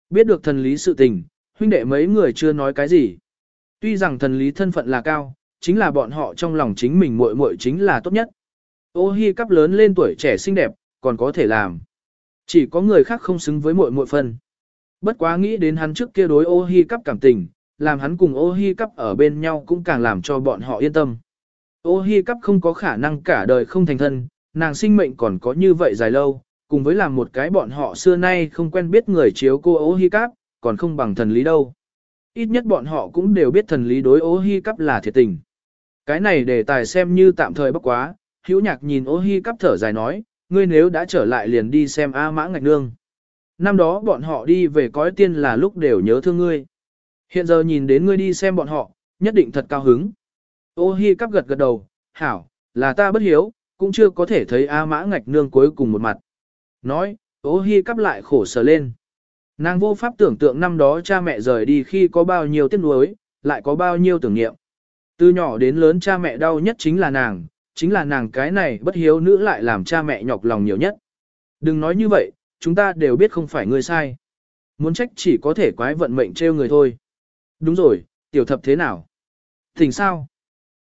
Biết được thần lý sự tình, huynh đệ mấy người chưa nói cái gì. Tuy rằng thần lý thân phận là cao, chính là bọn họ trong lòng chính mình muội muội chính là tốt nhất. Ô hi cắp lớn lên tuổi trẻ xinh đẹp, còn có thể làm. Chỉ có người khác không xứng với muội muội phân. Bất quá nghĩ đến hắn trước kia đối ô hi cắp cảm tình, làm hắn cùng ô hi cắp ở bên nhau cũng càng làm cho bọn họ yên tâm. Ô hi cắp không có khả năng cả đời không thành thân, nàng sinh mệnh còn có như vậy dài lâu, cùng với làm một cái bọn họ xưa nay không quen biết người chiếu cô ô hi cắp, còn không bằng thần lý đâu. Ít nhất bọn họ cũng đều biết thần lý đối ô hi cắp là thiệt tình. Cái này để tài xem như tạm thời bất quá, hữu nhạc nhìn ô hi cắp thở dài nói, ngươi nếu đã trở lại liền đi xem A mã ngạch nương. Năm đó bọn họ đi về cõi tiên là lúc đều nhớ thương ngươi. Hiện giờ nhìn đến ngươi đi xem bọn họ, nhất định thật cao hứng. Ô hi cắp gật gật đầu, hảo, là ta bất hiếu, cũng chưa có thể thấy A mã ngạch nương cuối cùng một mặt. Nói, ô hi cắp lại khổ sở lên. Nàng vô pháp tưởng tượng năm đó cha mẹ rời đi khi có bao nhiêu tiếc nuối, lại có bao nhiêu tưởng niệm. Từ nhỏ đến lớn cha mẹ đau nhất chính là nàng, chính là nàng cái này bất hiếu nữ lại làm cha mẹ nhọc lòng nhiều nhất. Đừng nói như vậy, chúng ta đều biết không phải ngươi sai. Muốn trách chỉ có thể quái vận mệnh trêu người thôi. Đúng rồi, tiểu thập thế nào? Thỉnh sao?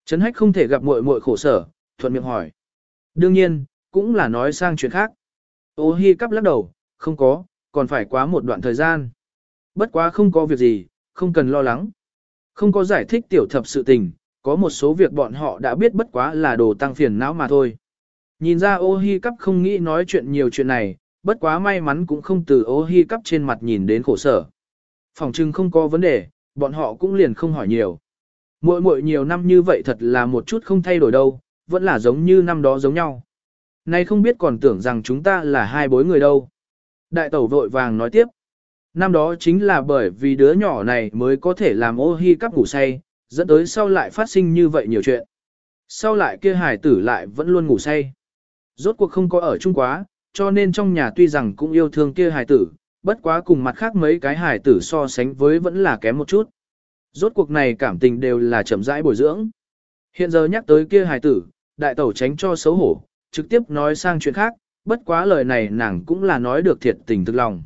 Trấn hách không thể gặp muội muội khổ sở, thuận miệng hỏi. Đương nhiên, cũng là nói sang chuyện khác. Ô hi cắp lắc đầu, không có, còn phải quá một đoạn thời gian. Bất quá không có việc gì, không cần lo lắng. Không có giải thích tiểu thập sự tình, có một số việc bọn họ đã biết bất quá là đồ tăng phiền não mà thôi. Nhìn ra ô hi cắp không nghĩ nói chuyện nhiều chuyện này, bất quá may mắn cũng không từ ô hi cắp trên mặt nhìn đến khổ sở. Phòng trưng không có vấn đề, bọn họ cũng liền không hỏi nhiều. Muội muội nhiều năm như vậy thật là một chút không thay đổi đâu, vẫn là giống như năm đó giống nhau. Nay không biết còn tưởng rằng chúng ta là hai bối người đâu. Đại tẩu vội vàng nói tiếp. Năm đó chính là bởi vì đứa nhỏ này mới có thể làm ô hi cắp ngủ say, dẫn tới sau lại phát sinh như vậy nhiều chuyện. Sau lại kia hải tử lại vẫn luôn ngủ say. Rốt cuộc không có ở chung quá, cho nên trong nhà tuy rằng cũng yêu thương kia hải tử, bất quá cùng mặt khác mấy cái hải tử so sánh với vẫn là kém một chút. Rốt cuộc này cảm tình đều là chậm rãi bồi dưỡng. Hiện giờ nhắc tới kia hải tử, đại tẩu tránh cho xấu hổ, trực tiếp nói sang chuyện khác, bất quá lời này nàng cũng là nói được thiệt tình thực lòng.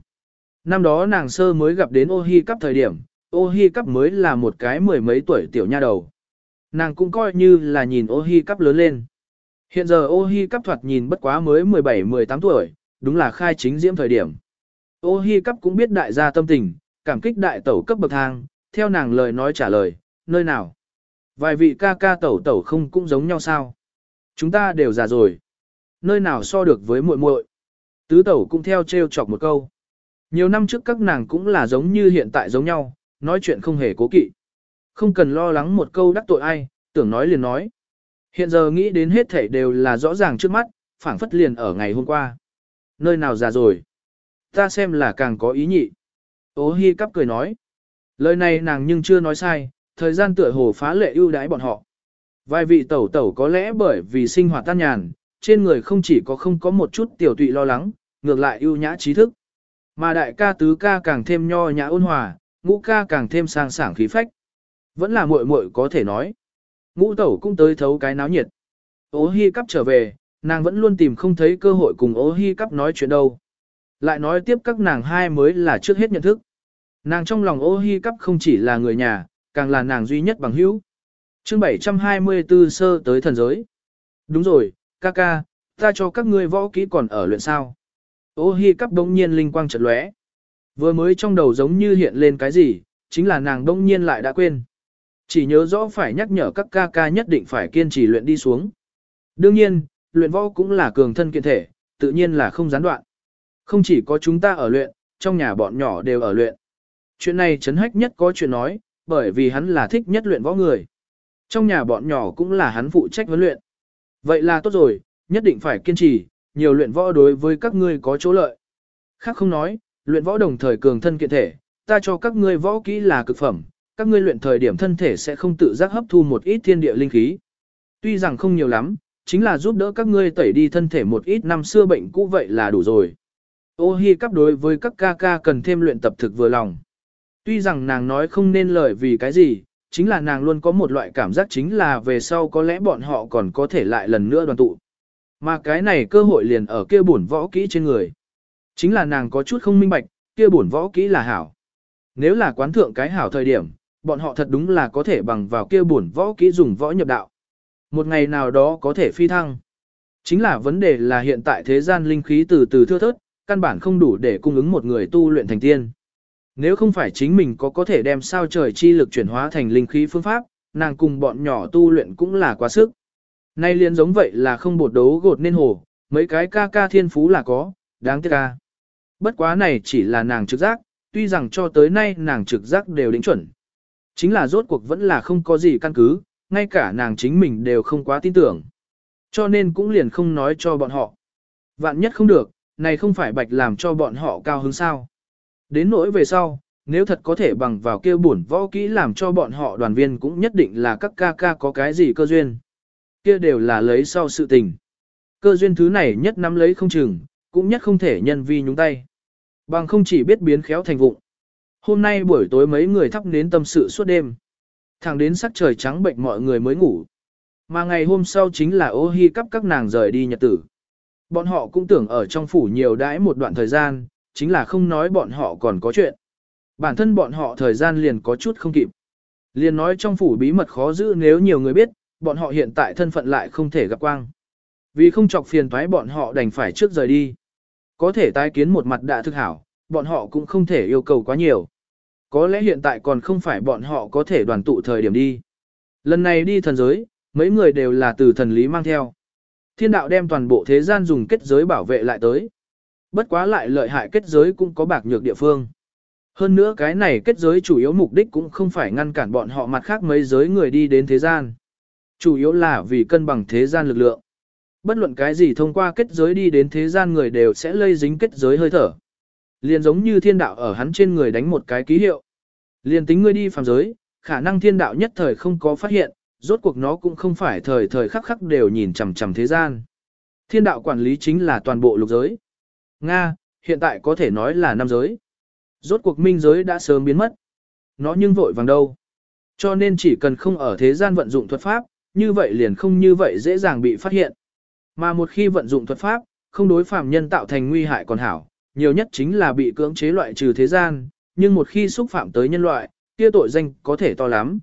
Năm đó nàng sơ mới gặp đến ô hi cắp thời điểm, ô hi cắp mới là một cái mười mấy tuổi tiểu nha đầu. Nàng cũng coi như là nhìn ô hi cắp lớn lên. Hiện giờ ô hi cắp thoạt nhìn bất quá mới 17-18 tuổi, đúng là khai chính diễm thời điểm. Ô hi cắp cũng biết đại gia tâm tình, cảm kích đại tẩu cấp bậc thang, theo nàng lời nói trả lời, nơi nào. Vài vị ca ca tẩu tẩu không cũng giống nhau sao. Chúng ta đều già rồi. Nơi nào so được với muội muội. Tứ tẩu cũng theo treo chọc một câu. Nhiều năm trước các nàng cũng là giống như hiện tại giống nhau, nói chuyện không hề cố kỵ. Không cần lo lắng một câu đắc tội ai, tưởng nói liền nói. Hiện giờ nghĩ đến hết thảy đều là rõ ràng trước mắt, phảng phất liền ở ngày hôm qua. Nơi nào già rồi? Ta xem là càng có ý nhị. Ô hi cắp cười nói. Lời này nàng nhưng chưa nói sai, thời gian tựa hồ phá lệ ưu đãi bọn họ. Vài vị tẩu tẩu có lẽ bởi vì sinh hoạt tan nhàn, trên người không chỉ có không có một chút tiểu tụy lo lắng, ngược lại ưu nhã trí thức. Mà đại ca tứ ca càng thêm nho nhã ôn hòa, ngũ ca càng thêm sang sảng khí phách. Vẫn là muội muội có thể nói. Ngũ tẩu cũng tới thấu cái náo nhiệt. Ô hi cắp trở về, nàng vẫn luôn tìm không thấy cơ hội cùng ô hi cắp nói chuyện đâu. Lại nói tiếp các nàng hai mới là trước hết nhận thức. Nàng trong lòng ô hi cắp không chỉ là người nhà, càng là nàng duy nhất bằng hữu. chương 724 sơ tới thần giới. Đúng rồi, ca ca, ta cho các ngươi võ kỹ còn ở luyện sao. Ô hi cắp đống nhiên linh quang chợt lóe. Vừa mới trong đầu giống như hiện lên cái gì, chính là nàng đông nhiên lại đã quên. Chỉ nhớ rõ phải nhắc nhở các ca ca nhất định phải kiên trì luyện đi xuống. Đương nhiên, luyện võ cũng là cường thân kiện thể, tự nhiên là không gián đoạn. Không chỉ có chúng ta ở luyện, trong nhà bọn nhỏ đều ở luyện. Chuyện này chấn hách nhất có chuyện nói, bởi vì hắn là thích nhất luyện võ người. Trong nhà bọn nhỏ cũng là hắn phụ trách huấn luyện. Vậy là tốt rồi, nhất định phải kiên trì, nhiều luyện võ đối với các ngươi có chỗ lợi. Khác không nói, luyện võ đồng thời cường thân kiện thể, ta cho các ngươi võ kỹ là cực phẩm, các ngươi luyện thời điểm thân thể sẽ không tự giác hấp thu một ít thiên địa linh khí. Tuy rằng không nhiều lắm, chính là giúp đỡ các ngươi tẩy đi thân thể một ít năm xưa bệnh cũ vậy là đủ rồi. Ô hi cắp đối với các ca ca cần thêm luyện tập thực vừa lòng. Tuy rằng nàng nói không nên lời vì cái gì, chính là nàng luôn có một loại cảm giác chính là về sau có lẽ bọn họ còn có thể lại lần nữa đoàn tụ. Mà cái này cơ hội liền ở kia bổn võ kỹ trên người. Chính là nàng có chút không minh bạch, kia bổn võ kỹ là hảo. Nếu là quán thượng cái hảo thời điểm, bọn họ thật đúng là có thể bằng vào kia bổn võ kỹ dùng võ nhập đạo. Một ngày nào đó có thể phi thăng. Chính là vấn đề là hiện tại thế gian linh khí từ từ thưa thớt, căn bản không đủ để cung ứng một người tu luyện thành tiên. Nếu không phải chính mình có có thể đem sao trời chi lực chuyển hóa thành linh khí phương pháp, nàng cùng bọn nhỏ tu luyện cũng là quá sức. Nay liền giống vậy là không bột đấu gột nên hồ, mấy cái ca ca thiên phú là có, đáng tiếc ca. Bất quá này chỉ là nàng trực giác, tuy rằng cho tới nay nàng trực giác đều đính chuẩn. Chính là rốt cuộc vẫn là không có gì căn cứ, ngay cả nàng chính mình đều không quá tin tưởng. Cho nên cũng liền không nói cho bọn họ. Vạn nhất không được, này không phải bạch làm cho bọn họ cao hứng sao. Đến nỗi về sau, nếu thật có thể bằng vào kia bổn võ kỹ làm cho bọn họ đoàn viên cũng nhất định là các ca ca có cái gì cơ duyên. Kia đều là lấy sau sự tình. Cơ duyên thứ này nhất nắm lấy không chừng, cũng nhất không thể nhân vi nhúng tay. Bằng không chỉ biết biến khéo thành vụng. Hôm nay buổi tối mấy người thắp nến tâm sự suốt đêm. Thẳng đến sắc trời trắng bệnh mọi người mới ngủ. Mà ngày hôm sau chính là ô hi cắp các nàng rời đi nhật tử. Bọn họ cũng tưởng ở trong phủ nhiều đãi một đoạn thời gian, chính là không nói bọn họ còn có chuyện. Bản thân bọn họ thời gian liền có chút không kịp. Liền nói trong phủ bí mật khó giữ nếu nhiều người biết, bọn họ hiện tại thân phận lại không thể gặp quang. Vì không chọc phiền thoái bọn họ đành phải trước rời đi. Có thể tái kiến một mặt đã thực hảo, bọn họ cũng không thể yêu cầu quá nhiều. Có lẽ hiện tại còn không phải bọn họ có thể đoàn tụ thời điểm đi. Lần này đi thần giới, mấy người đều là từ thần lý mang theo. Thiên đạo đem toàn bộ thế gian dùng kết giới bảo vệ lại tới. Bất quá lại lợi hại kết giới cũng có bạc nhược địa phương. Hơn nữa cái này kết giới chủ yếu mục đích cũng không phải ngăn cản bọn họ mặt khác mấy giới người đi đến thế gian. Chủ yếu là vì cân bằng thế gian lực lượng. Bất luận cái gì thông qua kết giới đi đến thế gian người đều sẽ lây dính kết giới hơi thở. Liền giống như thiên đạo ở hắn trên người đánh một cái ký hiệu. Liền tính ngươi đi phàm giới, khả năng thiên đạo nhất thời không có phát hiện, rốt cuộc nó cũng không phải thời thời khắc khắc đều nhìn chằm chằm thế gian. Thiên đạo quản lý chính là toàn bộ lục giới. Nga, hiện tại có thể nói là nam giới. Rốt cuộc minh giới đã sớm biến mất. Nó nhưng vội vàng đâu. Cho nên chỉ cần không ở thế gian vận dụng thuật pháp, như vậy liền không như vậy dễ dàng bị phát hiện. Mà một khi vận dụng thuật pháp, không đối phàm nhân tạo thành nguy hại còn hảo, nhiều nhất chính là bị cưỡng chế loại trừ thế gian, nhưng một khi xúc phạm tới nhân loại, kia tội danh có thể to lắm.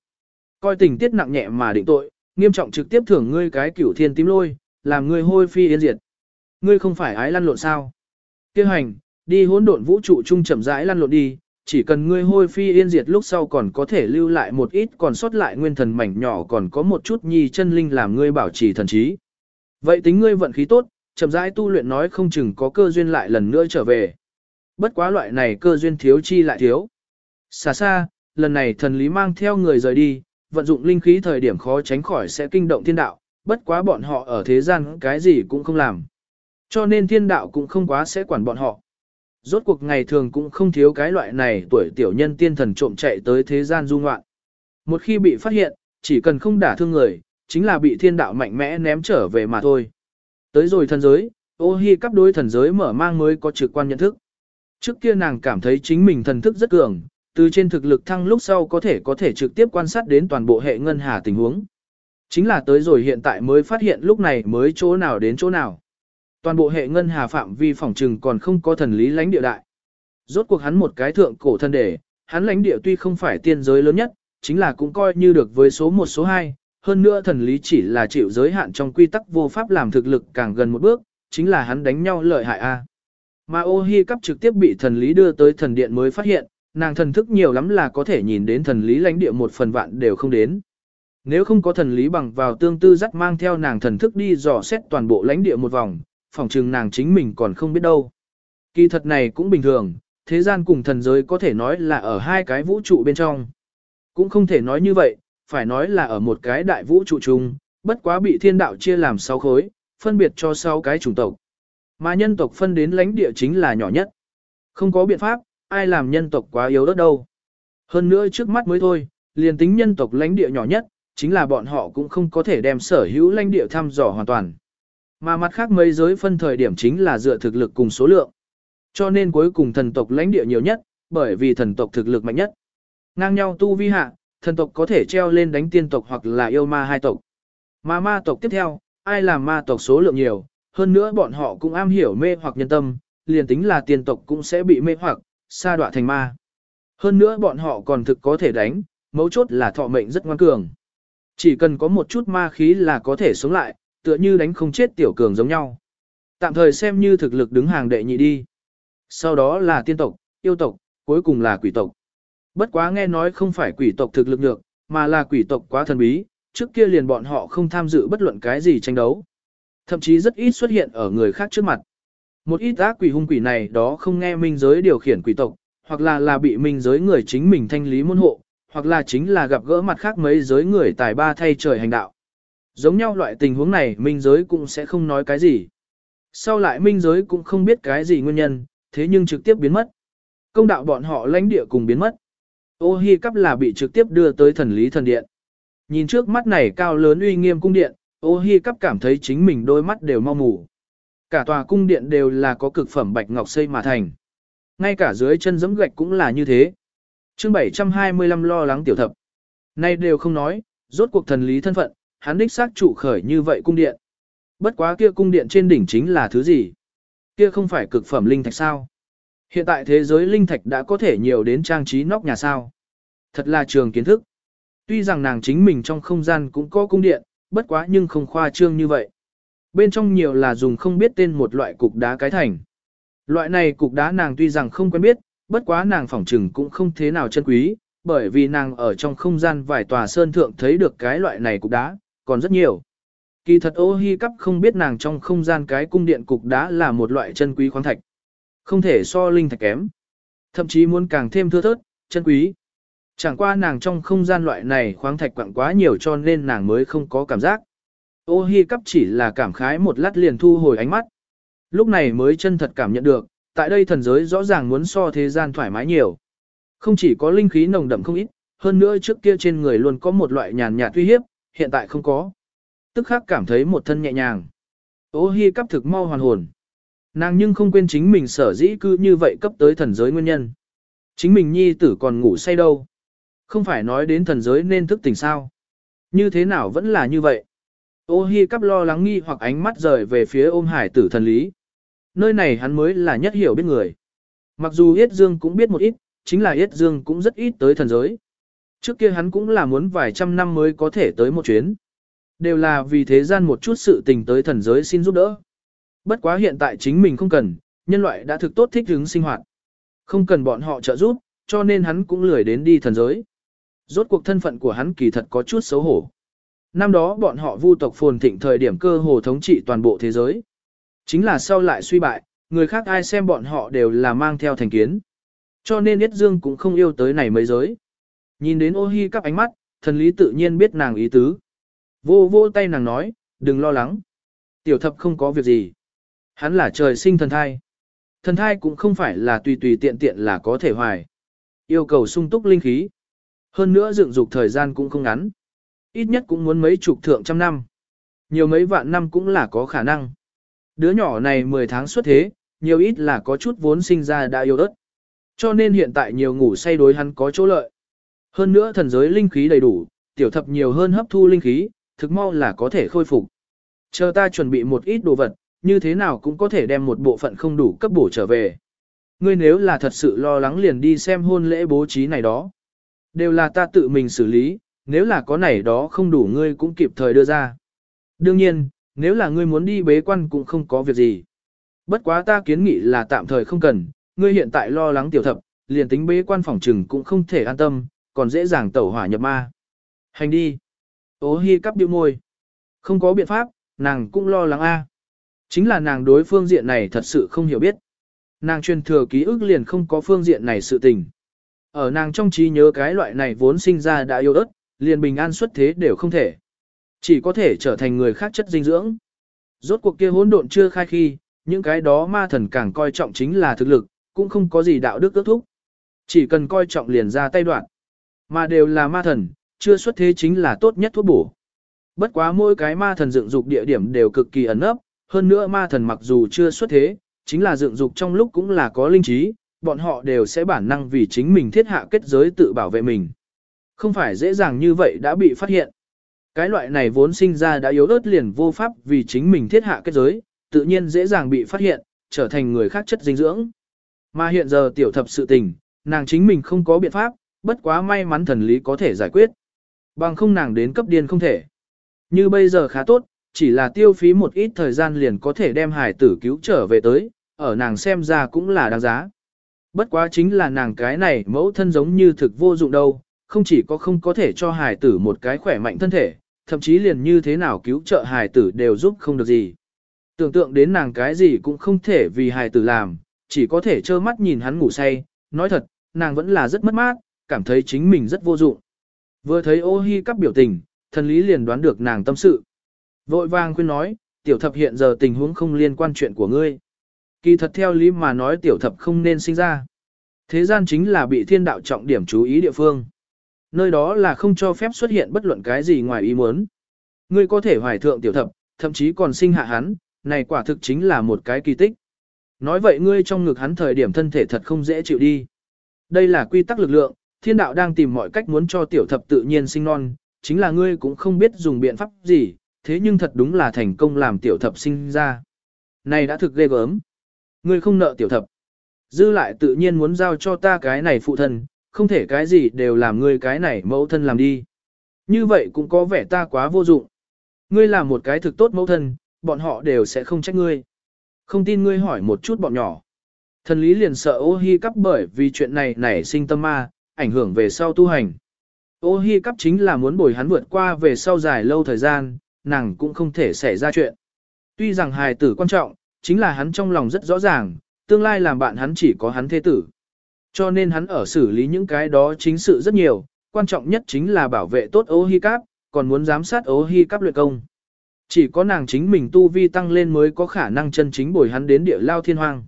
Coi tình tiết nặng nhẹ mà định tội, nghiêm trọng trực tiếp thưởng ngươi cái cửu thiên tím lôi, làm ngươi hôi phi yên diệt. Ngươi không phải ái lăn lộn sao? Kêu hành, đi hỗn độn vũ trụ trung chậm rãi lăn lộn đi, chỉ cần ngươi hôi phi yên diệt lúc sau còn có thể lưu lại một ít còn sót lại nguyên thần mảnh nhỏ còn có một chút nhi chân linh làm ngươi bảo trì thần trí. Vậy tính ngươi vận khí tốt, chậm rãi tu luyện nói không chừng có cơ duyên lại lần nữa trở về. Bất quá loại này cơ duyên thiếu chi lại thiếu. Xa xa, lần này thần lý mang theo người rời đi, vận dụng linh khí thời điểm khó tránh khỏi sẽ kinh động thiên đạo, bất quá bọn họ ở thế gian cái gì cũng không làm. Cho nên thiên đạo cũng không quá sẽ quản bọn họ. Rốt cuộc ngày thường cũng không thiếu cái loại này tuổi tiểu nhân tiên thần trộm chạy tới thế gian du ngoạn. Một khi bị phát hiện, chỉ cần không đả thương người, chính là bị thiên đạo mạnh mẽ ném trở về mà thôi. Tới rồi thần giới, ô hi cắp đối thần giới mở mang mới có trực quan nhận thức. Trước kia nàng cảm thấy chính mình thần thức rất cường, từ trên thực lực thăng lúc sau có thể có thể trực tiếp quan sát đến toàn bộ hệ ngân hà tình huống. Chính là tới rồi hiện tại mới phát hiện lúc này mới chỗ nào đến chỗ nào. Toàn bộ hệ ngân hà phạm vi phòng trừng còn không có thần lý lãnh địa đại. Rốt cuộc hắn một cái thượng cổ thân đề, hắn lãnh địa tuy không phải tiên giới lớn nhất, chính là cũng coi như được với số 1 số 2, hơn nữa thần lý chỉ là chịu giới hạn trong quy tắc vô pháp làm thực lực càng gần một bước, chính là hắn đánh nhau lợi hại a. Mà ô hi cắp trực tiếp bị thần lý đưa tới thần điện mới phát hiện, nàng thần thức nhiều lắm là có thể nhìn đến thần lý lãnh địa một phần vạn đều không đến. Nếu không có thần lý bằng vào tương tư dắt mang theo nàng thần thức đi dò xét toàn bộ lãnh địa một vòng, phòng chừng nàng chính mình còn không biết đâu. Kỳ thật này cũng bình thường, thế gian cùng thần giới có thể nói là ở hai cái vũ trụ bên trong. Cũng không thể nói như vậy, phải nói là ở một cái đại vũ trụ chung, bất quá bị thiên đạo chia làm 6 khối, phân biệt cho 6 cái chủng tộc. Mà nhân tộc phân đến lãnh địa chính là nhỏ nhất. Không có biện pháp, ai làm nhân tộc quá yếu đất đâu. Hơn nữa trước mắt mới thôi, liền tính nhân tộc lãnh địa nhỏ nhất, chính là bọn họ cũng không có thể đem sở hữu lãnh địa thăm dò hoàn toàn. Mà mặt khác mấy giới phân thời điểm chính là dựa thực lực cùng số lượng. Cho nên cuối cùng thần tộc lãnh địa nhiều nhất, bởi vì thần tộc thực lực mạnh nhất. Ngang nhau tu vi hạ, thần tộc có thể treo lên đánh tiên tộc hoặc là yêu ma hai tộc. Mà ma tộc tiếp theo, ai làm ma tộc số lượng nhiều, hơn nữa bọn họ cũng am hiểu mê hoặc nhân tâm, liền tính là tiên tộc cũng sẽ bị mê hoặc, sa đọa thành ma. Hơn nữa bọn họ còn thực có thể đánh, mấu chốt là thọ mệnh rất ngoan cường. Chỉ cần có một chút ma khí là có thể sống lại, tựa như đánh không chết tiểu cường giống nhau. Tạm thời xem như thực lực đứng hàng đệ nhị đi. Sau đó là tiên tộc, yêu tộc, cuối cùng là quỷ tộc. Bất quá nghe nói không phải quỷ tộc thực lực nhược, mà là quỷ tộc quá thần bí, trước kia liền bọn họ không tham dự bất luận cái gì tranh đấu. Thậm chí rất ít xuất hiện ở người khác trước mặt. Một ít ác quỷ hung quỷ này đó không nghe minh giới điều khiển quỷ tộc, hoặc là là bị minh giới người chính mình thanh lý môn hộ, hoặc là chính là gặp gỡ mặt khác mấy giới người tài ba thay trời hành đạo. Giống nhau loại tình huống này minh giới cũng sẽ không nói cái gì. Sau lại minh giới cũng không biết cái gì nguyên nhân, thế nhưng trực tiếp biến mất. Công đạo bọn họ lãnh địa cùng biến mất. Ô hi cắp là bị trực tiếp đưa tới thần lý thần điện. Nhìn trước mắt này cao lớn uy nghiêm cung điện, ô hi cắp cảm thấy chính mình đôi mắt đều mau mù. Cả tòa cung điện đều là có cực phẩm bạch ngọc xây mà thành. Ngay cả dưới chân giẫm gạch cũng là như thế. chương 725 lo lắng tiểu thập. Nay đều không nói, rốt cuộc thần lý thân phận, hắn đích xác trụ khởi như vậy cung điện. Bất quá kia cung điện trên đỉnh chính là thứ gì? Kia không phải cực phẩm linh thạch sao? Hiện tại thế giới linh thạch đã có thể nhiều đến trang trí nóc nhà sao. Thật là trường kiến thức. Tuy rằng nàng chính mình trong không gian cũng có cung điện, bất quá nhưng không khoa trương như vậy. Bên trong nhiều là dùng không biết tên một loại cục đá cái thành. Loại này cục đá nàng tuy rằng không quen biết, bất quá nàng phỏng trừng cũng không thế nào chân quý, bởi vì nàng ở trong không gian vài tòa sơn thượng thấy được cái loại này cục đá, còn rất nhiều. Kỳ thật ô hi cắp không biết nàng trong không gian cái cung điện cục đá là một loại chân quý khoáng thạch. Không thể so linh thạch kém. Thậm chí muốn càng thêm thưa thớt, chân quý. Chẳng qua nàng trong không gian loại này khoáng thạch quặng quá nhiều cho nên nàng mới không có cảm giác. Ô hi cắp chỉ là cảm khái một lát liền thu hồi ánh mắt. Lúc này mới chân thật cảm nhận được, tại đây thần giới rõ ràng muốn so thế gian thoải mái nhiều. Không chỉ có linh khí nồng đậm không ít, hơn nữa trước kia trên người luôn có một loại nhàn nhạt uy hiếp, hiện tại không có. Tức khắc cảm thấy một thân nhẹ nhàng. Ô hi cắp thực mau hoàn hồn. Nàng nhưng không quên chính mình sở dĩ cư như vậy cấp tới thần giới nguyên nhân. Chính mình nhi tử còn ngủ say đâu. Không phải nói đến thần giới nên thức tỉnh sao. Như thế nào vẫn là như vậy. Ô hi cắp lo lắng nghi hoặc ánh mắt rời về phía ôm hải tử thần lý. Nơi này hắn mới là nhất hiểu biết người. Mặc dù Yết Dương cũng biết một ít, chính là Yết Dương cũng rất ít tới thần giới. Trước kia hắn cũng là muốn vài trăm năm mới có thể tới một chuyến. Đều là vì thế gian một chút sự tình tới thần giới xin giúp đỡ. Bất quá hiện tại chính mình không cần, nhân loại đã thực tốt thích ứng sinh hoạt. Không cần bọn họ trợ giúp, cho nên hắn cũng lười đến đi thần giới. Rốt cuộc thân phận của hắn kỳ thật có chút xấu hổ. Năm đó bọn họ vu tộc phồn thịnh thời điểm cơ hồ thống trị toàn bộ thế giới. Chính là sau lại suy bại, người khác ai xem bọn họ đều là mang theo thành kiến. Cho nên Yết Dương cũng không yêu tới này mấy giới. Nhìn đến ô hi các ánh mắt, thần lý tự nhiên biết nàng ý tứ. Vô vô tay nàng nói, đừng lo lắng. Tiểu thập không có việc gì. Hắn là trời sinh thần thai. Thần thai cũng không phải là tùy tùy tiện tiện là có thể hoài. Yêu cầu sung túc linh khí. Hơn nữa dựng dục thời gian cũng không ngắn. Ít nhất cũng muốn mấy chục thượng trăm năm. Nhiều mấy vạn năm cũng là có khả năng. Đứa nhỏ này 10 tháng xuất thế, nhiều ít là có chút vốn sinh ra đã yêu ớt. Cho nên hiện tại nhiều ngủ say đối hắn có chỗ lợi. Hơn nữa thần giới linh khí đầy đủ, tiểu thập nhiều hơn hấp thu linh khí, thực mau là có thể khôi phục. Chờ ta chuẩn bị một ít đồ vật, như thế nào cũng có thể đem một bộ phận không đủ cấp bổ trở về. Ngươi nếu là thật sự lo lắng liền đi xem hôn lễ bố trí này đó. Đều là ta tự mình xử lý, nếu là có này đó không đủ ngươi cũng kịp thời đưa ra. Đương nhiên, nếu là ngươi muốn đi bế quan cũng không có việc gì. Bất quá ta kiến nghị là tạm thời không cần, ngươi hiện tại lo lắng tiểu thập, liền tính bế quan phòng trừng cũng không thể an tâm, còn dễ dàng tẩu hỏa nhập ma. Hành đi. Ô hi cắp điệu môi. Không có biện pháp, nàng cũng lo lắng a. Chính là nàng đối phương diện này thật sự không hiểu biết. nàng truyền thừa ký ức liền không có phương diện này sự tình. Ở nàng trong trí nhớ cái loại này vốn sinh ra đã yêu ớt, liền bình an xuất thế đều không thể. Chỉ có thể trở thành người khác chất dinh dưỡng. Rốt cuộc kia hỗn độn chưa khai khi, những cái đó ma thần càng coi trọng chính là thực lực, cũng không có gì đạo đức ước thúc. Chỉ cần coi trọng liền ra tay đoạn. Mà đều là ma thần, chưa xuất thế chính là tốt nhất thuốc bổ. Bất quá mỗi cái ma thần dựng dục địa điểm đều cực kỳ ẩn ấp, hơn nữa ma thần mặc dù chưa xuất thế, chính là dựng dục trong lúc cũng là có linh trí, bọn họ đều sẽ bản năng vì chính mình thiết hạ kết giới tự bảo vệ mình. Không phải dễ dàng như vậy đã bị phát hiện. Cái loại này vốn sinh ra đã yếu ớt liền vô pháp vì chính mình thiết hạ kết giới, tự nhiên dễ dàng bị phát hiện, trở thành người khác chất dinh dưỡng. Mà hiện giờ tiểu thập sự tình, nàng chính mình không có biện pháp, bất quá may mắn thần lý có thể giải quyết. Bằng không nàng đến cấp điên không thể. Như bây giờ khá tốt, chỉ là tiêu phí một ít thời gian liền có thể đem hải tử cứu trở về tới, ở nàng xem ra cũng là đáng giá. Bất quá chính là nàng cái này mẫu thân giống như thực vô dụng đâu, không chỉ có không có thể cho hải tử một cái khỏe mạnh thân thể, thậm chí liền như thế nào cứu trợ hải tử đều giúp không được gì. Tưởng tượng đến nàng cái gì cũng không thể vì hải tử làm, chỉ có thể trơ mắt nhìn hắn ngủ say, nói thật, nàng vẫn là rất mất mát, cảm thấy chính mình rất vô dụng. Vừa thấy ô hi cắp biểu tình, thần lý liền đoán được nàng tâm sự. Vội vàng khuyên nói, tiểu thập hiện giờ tình huống không liên quan chuyện của ngươi. Kỳ thật theo lý mà nói tiểu thập không nên sinh ra. Thế gian chính là bị thiên đạo trọng điểm chú ý địa phương. Nơi đó là không cho phép xuất hiện bất luận cái gì ngoài ý muốn. Ngươi có thể hoài thượng tiểu thập, thậm chí còn sinh hạ hắn, này quả thực chính là một cái kỳ tích. Nói vậy ngươi trong ngực hắn thời điểm thân thể thật không dễ chịu đi. Đây là quy tắc lực lượng, thiên đạo đang tìm mọi cách muốn cho tiểu thập tự nhiên sinh non, chính là ngươi cũng không biết dùng biện pháp gì, thế nhưng thật đúng là thành công làm tiểu thập sinh ra. Này đã thực ghê gớm. Ngươi không nợ tiểu thập. Dư lại tự nhiên muốn giao cho ta cái này phụ thân, không thể cái gì đều làm ngươi cái này mẫu thân làm đi. Như vậy cũng có vẻ ta quá vô dụng. Ngươi làm một cái thực tốt mẫu thân, bọn họ đều sẽ không trách ngươi. Không tin ngươi hỏi một chút bọn nhỏ. Thần lý liền sợ ô hi cắp bởi vì chuyện này nảy sinh tâm ma, ảnh hưởng về sau tu hành. Ô hi cắp chính là muốn bồi hắn vượt qua về sau dài lâu thời gian, nàng cũng không thể xảy ra chuyện. Tuy rằng hài tử quan trọng, chính là hắn trong lòng rất rõ ràng, tương lai làm bạn hắn chỉ có hắn thế tử. Cho nên hắn ở xử lý những cái đó chính sự rất nhiều, quan trọng nhất chính là bảo vệ tốt ô hi cáp. còn muốn giám sát ô hi cáp luyện công. Chỉ có nàng chính mình tu vi tăng lên mới có khả năng chân chính bồi hắn đến địa lao thiên hoang.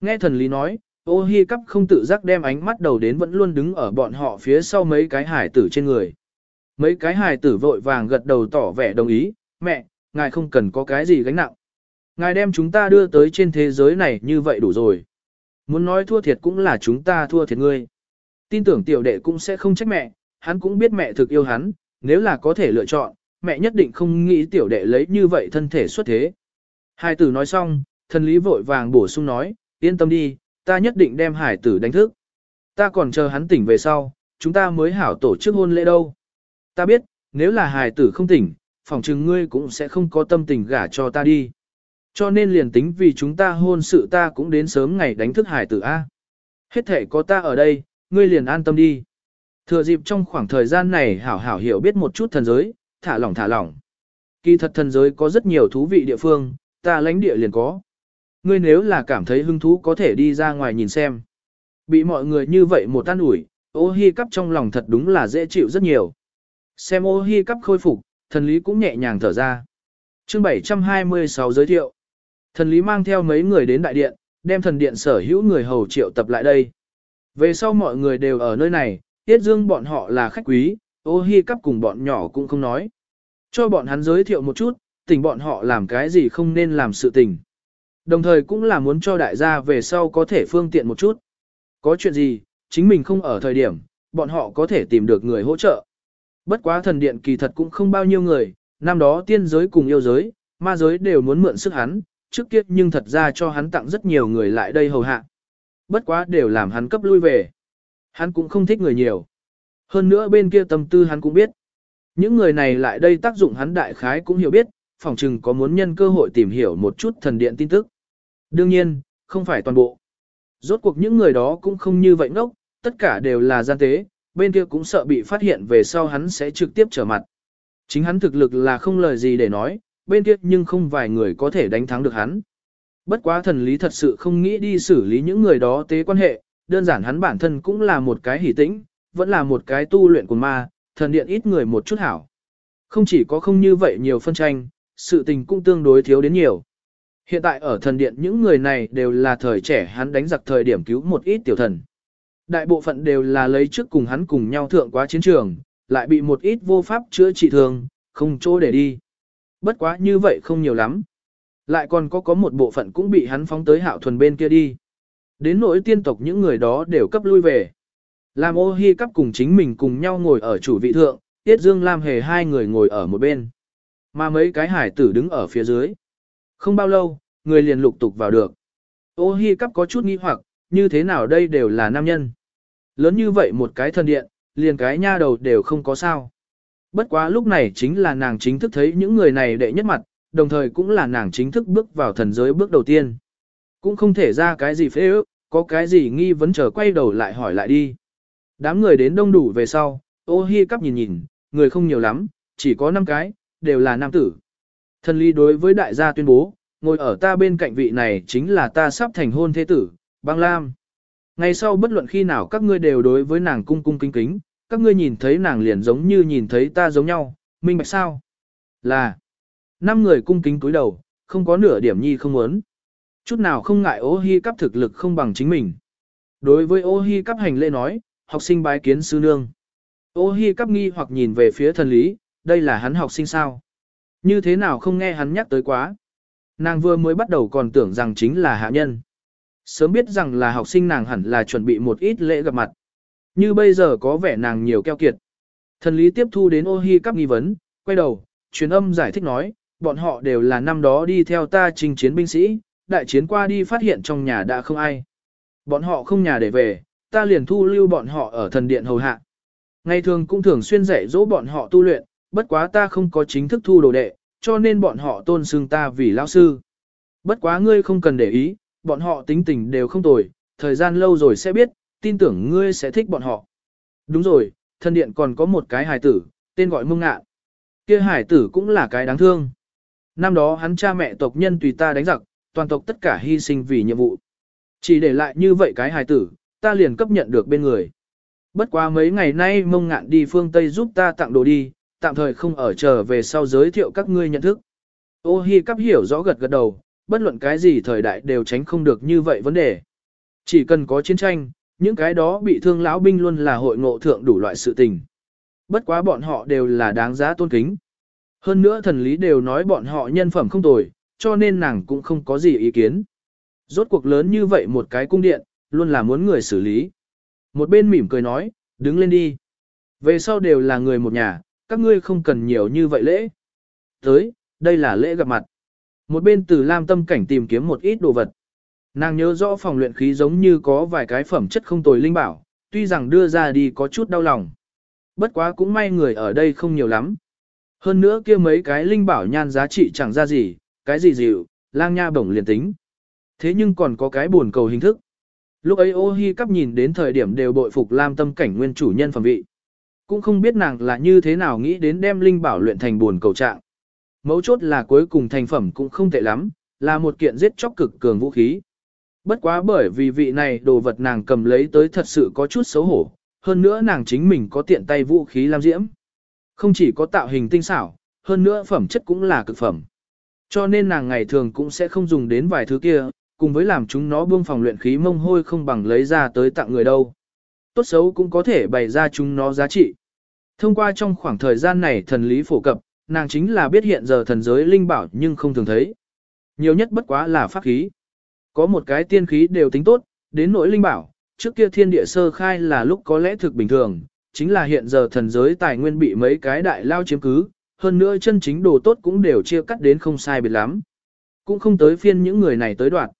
Nghe thần lý nói, ô hi cắp không tự giác đem ánh mắt đầu đến vẫn luôn đứng ở bọn họ phía sau mấy cái hải tử trên người. Mấy cái hài tử vội vàng gật đầu tỏ vẻ đồng ý, mẹ, ngài không cần có cái gì gánh nặng. Ngài đem chúng ta đưa tới trên thế giới này như vậy đủ rồi. Muốn nói thua thiệt cũng là chúng ta thua thiệt ngươi. Tin tưởng tiểu đệ cũng sẽ không trách mẹ, hắn cũng biết mẹ thực yêu hắn, nếu là có thể lựa chọn, mẹ nhất định không nghĩ tiểu đệ lấy như vậy thân thể xuất thế. Hải tử nói xong, thần lý vội vàng bổ sung nói, yên tâm đi, ta nhất định đem hải tử đánh thức. Ta còn chờ hắn tỉnh về sau, chúng ta mới hảo tổ chức hôn lễ đâu. Ta biết, nếu là hải tử không tỉnh, phòng chừng ngươi cũng sẽ không có tâm tình gả cho ta đi. Cho nên liền tính vì chúng ta hôn sự ta cũng đến sớm ngày đánh thức hải tử A. Hết thể có ta ở đây, ngươi liền an tâm đi. Thừa dịp trong khoảng thời gian này hảo hảo hiểu biết một chút thần giới, thả lỏng thả lỏng. Kỳ thật thần giới có rất nhiều thú vị địa phương, ta lãnh địa liền có. Ngươi nếu là cảm thấy hứng thú có thể đi ra ngoài nhìn xem. Bị mọi người như vậy một tan ủi, ô hi cắp trong lòng thật đúng là dễ chịu rất nhiều. Xem ô hi cắp khôi phục, thần lý cũng nhẹ nhàng thở ra. chương 726 giới thiệu. Thần lý mang theo mấy người đến đại điện, đem thần điện sở hữu người hầu triệu tập lại đây. Về sau mọi người đều ở nơi này, tiết dương bọn họ là khách quý, ô hi cắp cùng bọn nhỏ cũng không nói. Cho bọn hắn giới thiệu một chút, tình bọn họ làm cái gì không nên làm sự tình. Đồng thời cũng là muốn cho đại gia về sau có thể phương tiện một chút. Có chuyện gì, chính mình không ở thời điểm, bọn họ có thể tìm được người hỗ trợ. Bất quá thần điện kỳ thật cũng không bao nhiêu người, năm đó tiên giới cùng yêu giới, ma giới đều muốn mượn sức hắn, trước kia nhưng thật ra cho hắn tặng rất nhiều người lại đây hầu hạ. Bất quá đều làm hắn cấp lui về. Hắn cũng không thích người nhiều. Hơn nữa bên kia tâm tư hắn cũng biết. Những người này lại đây tác dụng hắn đại khái cũng hiểu biết, phỏng chừng có muốn nhân cơ hội tìm hiểu một chút thần điện tin tức. Đương nhiên, không phải toàn bộ. Rốt cuộc những người đó cũng không như vậy ngốc, tất cả đều là gian tế, bên kia cũng sợ bị phát hiện về sau hắn sẽ trực tiếp trở mặt. Chính hắn thực lực là không lời gì để nói, bên kia nhưng không vài người có thể đánh thắng được hắn. Bất quá thần lý thật sự không nghĩ đi xử lý những người đó tế quan hệ, đơn giản hắn bản thân cũng là một cái hỷ tĩnh, vẫn là một cái tu luyện của ma, thần điện ít người một chút hảo. Không chỉ có không như vậy nhiều phân tranh, sự tình cũng tương đối thiếu đến nhiều. Hiện tại ở thần điện những người này đều là thời trẻ hắn đánh giặc thời điểm cứu một ít tiểu thần. Đại bộ phận đều là lấy trước cùng hắn cùng nhau thượng quá chiến trường, lại bị một ít vô pháp chữa trị thường, không chỗ để đi. Bất quá như vậy không nhiều lắm. Lại còn có có một bộ phận cũng bị hắn phóng tới hạo thuần bên kia đi. Đến nỗi tiên tộc những người đó đều cấp lui về. Làm ô hi cắp cùng chính mình cùng nhau ngồi ở chủ vị thượng, Tiết Dương Lam hề hai người ngồi ở một bên. Mà mấy cái hải tử đứng ở phía dưới. Không bao lâu, người liền lục tục vào được. Ô hi cắp có chút nghi hoặc, như thế nào đây đều là nam nhân. Lớn như vậy một cái thân điện, liền cái nha đầu đều không có sao. Bất quá lúc này chính là nàng chính thức thấy những người này đệ nhất mặt, đồng thời cũng là nàng chính thức bước vào thần giới bước đầu tiên. Cũng không thể ra cái gì phê ước, có cái gì nghi vấn chờ quay đầu lại hỏi lại đi. Đám người đến đông đủ về sau, ô hi cắp nhìn nhìn, người không nhiều lắm, chỉ có 5 cái, đều là nam tử. Thần ly đối với đại gia tuyên bố, ngồi ở ta bên cạnh vị này chính là ta sắp thành hôn thế tử, băng lam. Ngày sau bất luận khi nào các ngươi đều đối với nàng cung cung kính kính, các ngươi nhìn thấy nàng liền giống như nhìn thấy ta giống nhau, minh bạch sao? Là, năm người cung kính cúi đầu, không có nửa điểm nhi không muốn. Chút nào không ngại ô hi cắp thực lực không bằng chính mình. Đối với ô hi cắp hành lễ nói, học sinh bái kiến sư nương. Ô hi cắp nghi hoặc nhìn về phía thần lý, đây là hắn học sinh sao? Như thế nào không nghe hắn nhắc tới quá? Nàng vừa mới bắt đầu còn tưởng rằng chính là hạ nhân. Sớm biết rằng là học sinh nàng hẳn là chuẩn bị một ít lễ gặp mặt. Như bây giờ có vẻ nàng nhiều keo kiệt. Thần lý tiếp thu đến ô hi cắp nghi vấn, quay đầu, truyền âm giải thích nói, bọn họ đều là năm đó đi theo ta trình chiến binh sĩ, đại chiến qua đi phát hiện trong nhà đã không ai. Bọn họ không nhà để về, ta liền thu lưu bọn họ ở thần điện hầu hạ. Ngày thường cũng thường xuyên dạy dỗ bọn họ tu luyện, bất quá ta không có chính thức thu đồ đệ, cho nên bọn họ tôn xưng ta vì lão sư. Bất quá ngươi không cần để ý, bọn họ tính tình đều không tồi, thời gian lâu rồi sẽ biết, tin tưởng ngươi sẽ thích bọn họ. Đúng rồi, thân điện còn có một cái hài tử, tên gọi mông ngạ. kia hải tử cũng là cái đáng thương. Năm đó hắn cha mẹ tộc nhân tùy ta đánh giặc, toàn tộc tất cả hy sinh vì nhiệm vụ. Chỉ để lại như vậy cái hài tử, ta liền cấp nhận được bên người. Bất quá mấy ngày nay mông ngạn đi phương Tây giúp ta tặng đồ đi, tạm thời không ở chờ về sau giới thiệu các ngươi nhận thức. Ô hi cắp hiểu rõ gật gật đầu, bất luận cái gì thời đại đều tránh không được như vậy vấn đề. Chỉ cần có chiến tranh, những cái đó bị thương lão binh luôn là hội ngộ thượng đủ loại sự tình. Bất quá bọn họ đều là đáng giá tôn kính. Hơn nữa thần lý đều nói bọn họ nhân phẩm không tồi, cho nên nàng cũng không có gì ý kiến. Rốt cuộc lớn như vậy một cái cung điện, luôn là muốn người xử lý. Một bên mỉm cười nói, đứng lên đi. Về sau đều là người một nhà, các ngươi không cần nhiều như vậy lễ. Tới, đây là lễ gặp mặt. Một bên từ Lam tâm cảnh tìm kiếm một ít đồ vật. Nàng nhớ rõ phòng luyện khí giống như có vài cái phẩm chất không tồi linh bảo, tuy rằng đưa ra đi có chút đau lòng. Bất quá cũng may người ở đây không nhiều lắm. Hơn nữa kia mấy cái linh bảo nhan giá trị chẳng ra gì, cái gì dịu, lang nha bổng liền tính. Thế nhưng còn có cái buồn cầu hình thức. Lúc ấy ô hi cắp nhìn đến thời điểm đều bội phục Lam tâm cảnh nguyên chủ nhân phẩm vị. Cũng không biết nàng là như thế nào nghĩ đến đem linh bảo luyện thành buồn cầu trạng. Mấu chốt là cuối cùng thành phẩm cũng không tệ lắm, là một kiện giết chóc cực cường vũ khí. Bất quá bởi vì vị này đồ vật nàng cầm lấy tới thật sự có chút xấu hổ, hơn nữa nàng chính mình có tiện tay vũ khí làm diễm. Không chỉ có tạo hình tinh xảo, hơn nữa phẩm chất cũng là cực phẩm. Cho nên nàng ngày thường cũng sẽ không dùng đến vài thứ kia, cùng với làm chúng nó buông phòng luyện khí mông hôi không bằng lấy ra tới tặng người đâu. Tốt xấu cũng có thể bày ra chúng nó giá trị. Thông qua trong khoảng thời gian này thần lý phổ cập, nàng chính là biết hiện giờ thần giới linh bảo nhưng không thường thấy. Nhiều nhất bất quá là pháp khí. Có một cái tiên khí đều tính tốt, đến nỗi linh bảo, trước kia thiên địa sơ khai là lúc có lẽ thực bình thường, chính là hiện giờ thần giới tài nguyên bị mấy cái đại lao chiếm cứ, hơn nữa chân chính đồ tốt cũng đều chia cắt đến không sai biệt lắm. Cũng không tới phiên những người này tới đoạn.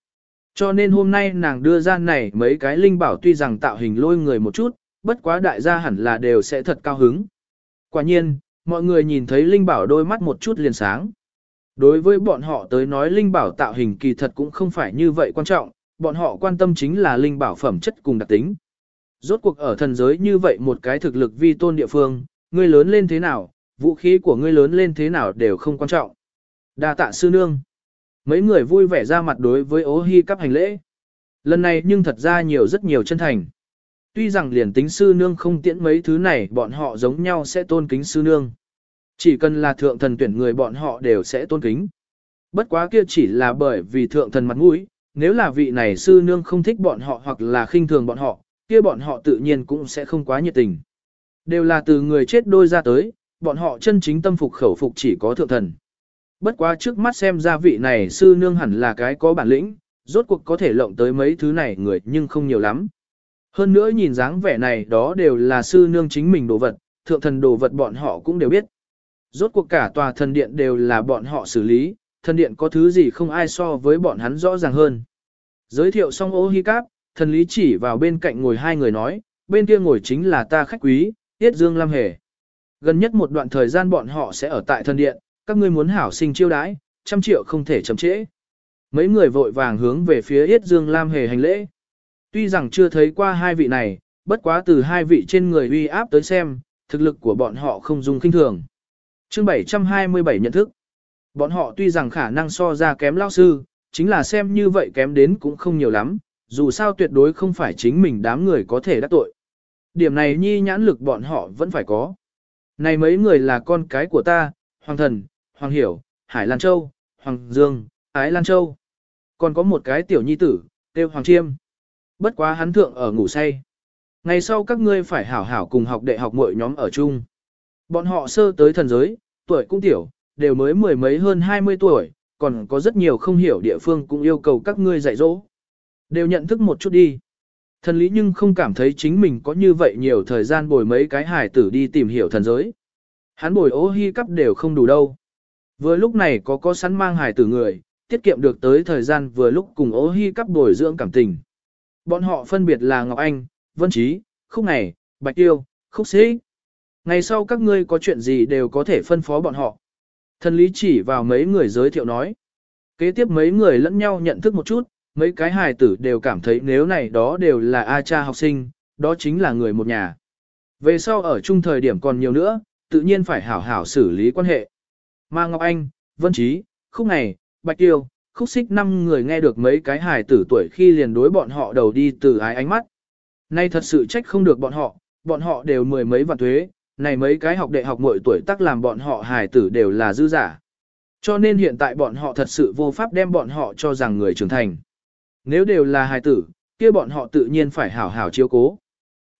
Cho nên hôm nay nàng đưa ra này mấy cái linh bảo tuy rằng tạo hình lôi người một chút, bất quá đại gia hẳn là đều sẽ thật cao hứng. Quả nhiên, mọi người nhìn thấy linh bảo đôi mắt một chút liền sáng. Đối với bọn họ tới nói linh bảo tạo hình kỳ thật cũng không phải như vậy quan trọng, bọn họ quan tâm chính là linh bảo phẩm chất cùng đặc tính. Rốt cuộc ở thần giới như vậy một cái thực lực vi tôn địa phương, ngươi lớn lên thế nào, vũ khí của ngươi lớn lên thế nào đều không quan trọng. Đa tạ sư nương. Mấy người vui vẻ ra mặt đối với ố hy cắp hành lễ. Lần này nhưng thật ra nhiều rất nhiều chân thành. Tuy rằng liền tính sư nương không tiễn mấy thứ này bọn họ giống nhau sẽ tôn kính sư nương. Chỉ cần là thượng thần tuyển người bọn họ đều sẽ tôn kính. Bất quá kia chỉ là bởi vì thượng thần mặt mũi, nếu là vị này sư nương không thích bọn họ hoặc là khinh thường bọn họ, kia bọn họ tự nhiên cũng sẽ không quá nhiệt tình. Đều là từ người chết đôi ra tới, bọn họ chân chính tâm phục khẩu phục chỉ có thượng thần. Bất quá trước mắt xem ra vị này sư nương hẳn là cái có bản lĩnh, rốt cuộc có thể lộng tới mấy thứ này người nhưng không nhiều lắm. Hơn nữa nhìn dáng vẻ này đó đều là sư nương chính mình đồ vật, thượng thần đồ vật bọn họ cũng đều biết. Rốt cuộc cả tòa thần điện đều là bọn họ xử lý, thần điện có thứ gì không ai so với bọn hắn rõ ràng hơn. Giới thiệu xong ô hi cáp, thần lý chỉ vào bên cạnh ngồi hai người nói, bên kia ngồi chính là ta khách quý, Tiết Dương Lam Hề. Gần nhất một đoạn thời gian bọn họ sẽ ở tại thần điện, các ngươi muốn hảo sinh chiêu đãi, trăm triệu không thể chậm trễ. Mấy người vội vàng hướng về phía Yết Dương Lam Hề hành lễ. Tuy rằng chưa thấy qua hai vị này, bất quá từ hai vị trên người uy áp tới xem, thực lực của bọn họ không dùng kinh thường. Chương 727 nhận thức. Bọn họ tuy rằng khả năng so ra kém lao sư, chính là xem như vậy kém đến cũng không nhiều lắm, dù sao tuyệt đối không phải chính mình đám người có thể đắc tội. Điểm này nhi nhãn lực bọn họ vẫn phải có. Này mấy người là con cái của ta, Hoàng Thần, Hoàng Hiểu, Hải Lan Châu, Hoàng Dương, Ái Lan Châu. Còn có một cái tiểu nhi tử, tiêu Hoàng Chiêm. Bất quá hắn thượng ở ngủ say. Ngày sau các ngươi phải hảo hảo cùng học đệ học mỗi nhóm ở chung. Bọn họ sơ tới thần giới, tuổi cũng tiểu, đều mới mười mấy hơn 20 tuổi, còn có rất nhiều không hiểu địa phương cũng yêu cầu các ngươi dạy dỗ. Đều nhận thức một chút đi. Thần lý nhưng không cảm thấy chính mình có như vậy nhiều thời gian bồi mấy cái hải tử đi tìm hiểu thần giới. Hắn bồi ố hy cấp đều không đủ đâu. Vừa lúc này có có sẵn mang hải tử người, tiết kiệm được tới thời gian vừa lúc cùng ố hy cấp bồi dưỡng cảm tình. Bọn họ phân biệt là Ngọc Anh, Vân Trí, Khúc Ngày, Bạch Tiêu, Khúc Sĩ. Ngày sau các ngươi có chuyện gì đều có thể phân phó bọn họ. Thần lý chỉ vào mấy người giới thiệu nói. Kế tiếp mấy người lẫn nhau nhận thức một chút, mấy cái hài tử đều cảm thấy nếu này đó đều là A cha học sinh, đó chính là người một nhà. Về sau ở chung thời điểm còn nhiều nữa, tự nhiên phải hảo hảo xử lý quan hệ. Mà Ngọc Anh, Vân Trí, Khúc Ngày, Bạch Tiêu, Khúc Xích năm người nghe được mấy cái hài tử tuổi khi liền đối bọn họ đầu đi từ ái ánh mắt. Nay thật sự trách không được bọn họ, bọn họ đều mười mấy vạn thuế, này mấy cái học đệ học mỗi tuổi tác làm bọn họ hài tử đều là dư giả. Cho nên hiện tại bọn họ thật sự vô pháp đem bọn họ cho rằng người trưởng thành. Nếu đều là hài tử, kia bọn họ tự nhiên phải hảo hảo chiếu cố.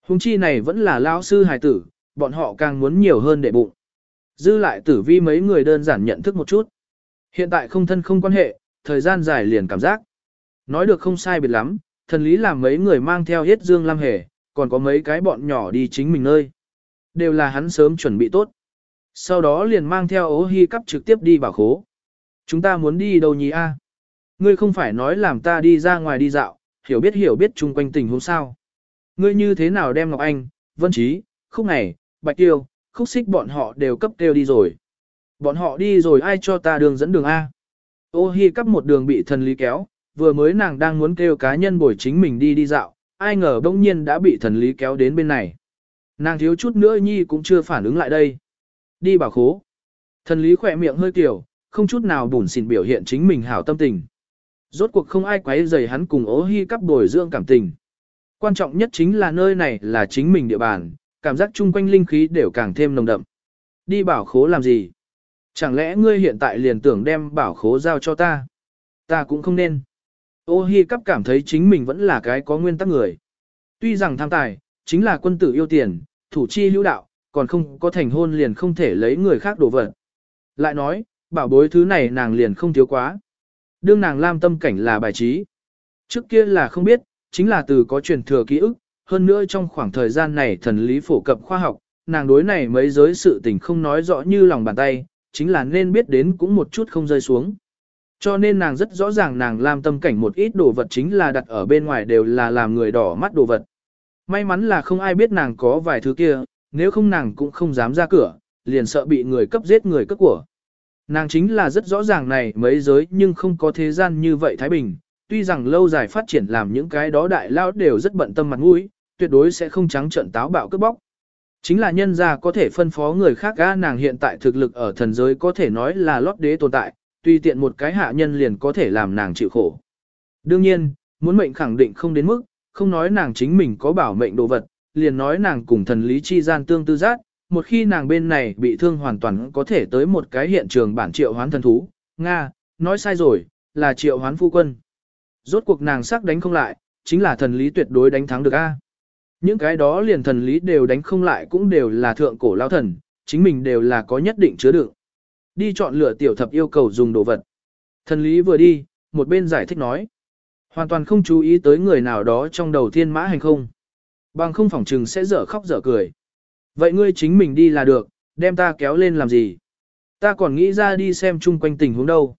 Hùng chi này vẫn là lao sư hài tử, bọn họ càng muốn nhiều hơn để bụng. Dư lại tử vi mấy người đơn giản nhận thức một chút. Hiện tại không thân không quan hệ, thời gian dài liền cảm giác. Nói được không sai biệt lắm, thần lý làm mấy người mang theo hết dương lam hề, còn có mấy cái bọn nhỏ đi chính mình nơi. Đều là hắn sớm chuẩn bị tốt. Sau đó liền mang theo ố hy cắp trực tiếp đi bảo khố. Chúng ta muốn đi đâu nhỉ a? Ngươi không phải nói làm ta đi ra ngoài đi dạo, hiểu biết hiểu biết chung quanh tình huống sao. Ngươi như thế nào đem Ngọc Anh, Vân Trí, Khúc Này, Bạch Tiêu, Khúc Xích bọn họ đều cấp tiêu đi rồi. Bọn họ đi rồi ai cho ta đường dẫn đường A. Ô hi cắp một đường bị thần lý kéo, vừa mới nàng đang muốn kêu cá nhân bồi chính mình đi đi dạo, ai ngờ bỗng nhiên đã bị thần lý kéo đến bên này. Nàng thiếu chút nữa nhi cũng chưa phản ứng lại đây. Đi bảo khố. Thần lý khỏe miệng hơi kiểu, không chút nào bùn xỉn biểu hiện chính mình hảo tâm tình. Rốt cuộc không ai quấy rầy hắn cùng ố hy cắp bồi dưỡng cảm tình. Quan trọng nhất chính là nơi này là chính mình địa bàn, cảm giác chung quanh linh khí đều càng thêm nồng đậm. Đi bảo khố làm gì? Chẳng lẽ ngươi hiện tại liền tưởng đem bảo khố giao cho ta? Ta cũng không nên. Ô hi cắp cảm thấy chính mình vẫn là cái có nguyên tắc người. Tuy rằng tham tài, chính là quân tử yêu tiền, thủ chi hữu đạo, còn không có thành hôn liền không thể lấy người khác đổ vật. Lại nói, bảo bối thứ này nàng liền không thiếu quá. Đương nàng lam tâm cảnh là bài trí. Trước kia là không biết, chính là từ có truyền thừa ký ức, hơn nữa trong khoảng thời gian này thần lý phổ cập khoa học, nàng đối này mấy giới sự tình không nói rõ như lòng bàn tay, chính là nên biết đến cũng một chút không rơi xuống. Cho nên nàng rất rõ ràng nàng làm tâm cảnh một ít đồ vật chính là đặt ở bên ngoài đều là làm người đỏ mắt đồ vật. May mắn là không ai biết nàng có vài thứ kia, nếu không nàng cũng không dám ra cửa, liền sợ bị người cấp giết người cấp của. Nàng chính là rất rõ ràng này mấy giới nhưng không có thế gian như vậy Thái Bình, tuy rằng lâu dài phát triển làm những cái đó đại lao đều rất bận tâm mặt mũi, tuyệt đối sẽ không trắng trận táo bạo cướp bóc. Chính là nhân gia có thể phân phó người khác gã nàng hiện tại thực lực ở thần giới có thể nói là lót đế tồn tại, tùy tiện một cái hạ nhân liền có thể làm nàng chịu khổ. Đương nhiên, muốn mệnh khẳng định không đến mức, không nói nàng chính mình có bảo mệnh đồ vật, liền nói nàng cùng thần lý chi gian tương tư giác, một khi nàng bên này bị thương hoàn toàn có thể tới một cái hiện trường bản triệu hoán thần thú, Nga, nói sai rồi, là triệu hoán phu quân. Rốt cuộc nàng sắc đánh không lại, chính là thần lý tuyệt đối đánh thắng được A. Những cái đó liền thần lý đều đánh không lại cũng đều là thượng cổ lao thần, chính mình đều là có nhất định chứa đựng. Đi chọn lựa tiểu thập yêu cầu dùng đồ vật. Thần lý vừa đi, một bên giải thích nói. Hoàn toàn không chú ý tới người nào đó trong đầu thiên mã hành không. Bằng không phỏng trừng sẽ dở khóc dở cười. Vậy ngươi chính mình đi là được, đem ta kéo lên làm gì? Ta còn nghĩ ra đi xem chung quanh tình huống đâu.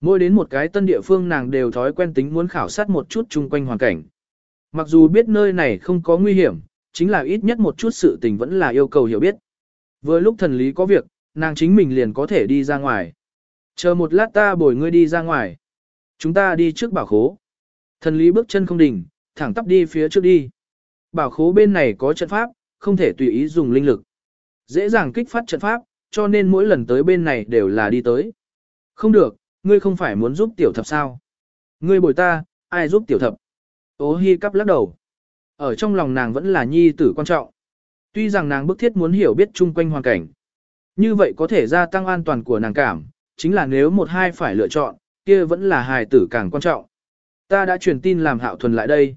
Mỗi đến một cái tân địa phương nàng đều thói quen tính muốn khảo sát một chút chung quanh hoàn cảnh. Mặc dù biết nơi này không có nguy hiểm, chính là ít nhất một chút sự tình vẫn là yêu cầu hiểu biết. Vừa lúc thần lý có việc, nàng chính mình liền có thể đi ra ngoài. Chờ một lát ta bồi ngươi đi ra ngoài. Chúng ta đi trước bảo khố. Thần lý bước chân không đỉnh, thẳng tắp đi phía trước đi. Bảo khố bên này có trận pháp, không thể tùy ý dùng linh lực. Dễ dàng kích phát trận pháp, cho nên mỗi lần tới bên này đều là đi tới. Không được, ngươi không phải muốn giúp tiểu thập sao? Ngươi bồi ta, ai giúp tiểu thập? Ô hi cắp lắc đầu. Ở trong lòng nàng vẫn là nhi tử quan trọng. Tuy rằng nàng bức thiết muốn hiểu biết chung quanh hoàn cảnh. Như vậy có thể gia tăng an toàn của nàng cảm, chính là nếu một hai phải lựa chọn, kia vẫn là hài tử càng quan trọng. Ta đã truyền tin làm hạo thuần lại đây.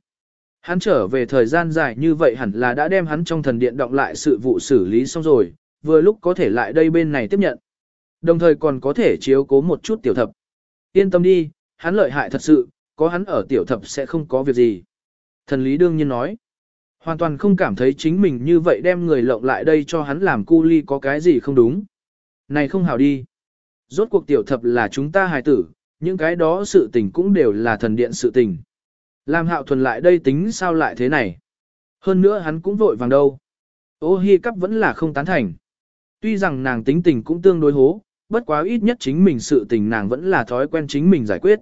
Hắn trở về thời gian dài như vậy hẳn là đã đem hắn trong thần điện động lại sự vụ xử lý xong rồi, vừa lúc có thể lại đây bên này tiếp nhận. Đồng thời còn có thể chiếu cố một chút tiểu thập. Yên tâm đi, hắn lợi hại thật sự, có hắn ở tiểu thập sẽ không có việc gì. Thần lý đương nhiên nói. Hoàn toàn không cảm thấy chính mình như vậy đem người lộng lại đây cho hắn làm cu ly có cái gì không đúng. Này không hào đi. Rốt cuộc tiểu thập là chúng ta hài tử, những cái đó sự tình cũng đều là thần điện sự tình. Làm hạo thuần lại đây tính sao lại thế này. Hơn nữa hắn cũng vội vàng đâu. Ô hi cắp vẫn là không tán thành. Tuy rằng nàng tính tình cũng tương đối hố, bất quá ít nhất chính mình sự tình nàng vẫn là thói quen chính mình giải quyết.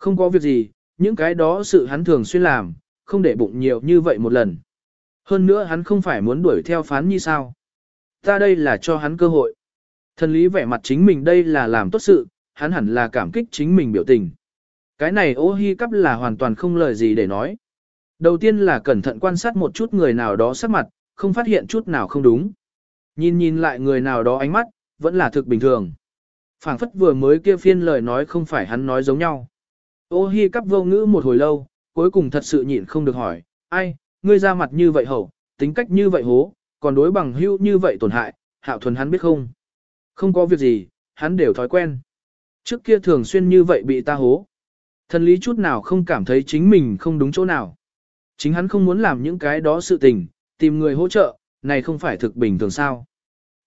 Không có việc gì, những cái đó sự hắn thường xuyên làm, không để bụng nhiều như vậy một lần. Hơn nữa hắn không phải muốn đuổi theo phán như sao. Ta đây là cho hắn cơ hội. Thần lý vẻ mặt chính mình đây là làm tốt sự, hắn hẳn là cảm kích chính mình biểu tình. Cái này ô hi cắp là hoàn toàn không lời gì để nói. Đầu tiên là cẩn thận quan sát một chút người nào đó sắc mặt, không phát hiện chút nào không đúng. Nhìn nhìn lại người nào đó ánh mắt, vẫn là thực bình thường. phảng phất vừa mới kia phiên lời nói không phải hắn nói giống nhau. Ô hi cắp vô ngữ một hồi lâu, cuối cùng thật sự nhịn không được hỏi, ai, ngươi ra mặt như vậy hậu, tính cách như vậy hố, còn đối bằng hữu như vậy tổn hại, hạo thuần hắn biết không? Không có việc gì, hắn đều thói quen. Trước kia thường xuyên như vậy bị ta hố. Thần lý chút nào không cảm thấy chính mình không đúng chỗ nào. Chính hắn không muốn làm những cái đó sự tình, tìm người hỗ trợ, này không phải thực bình thường sao.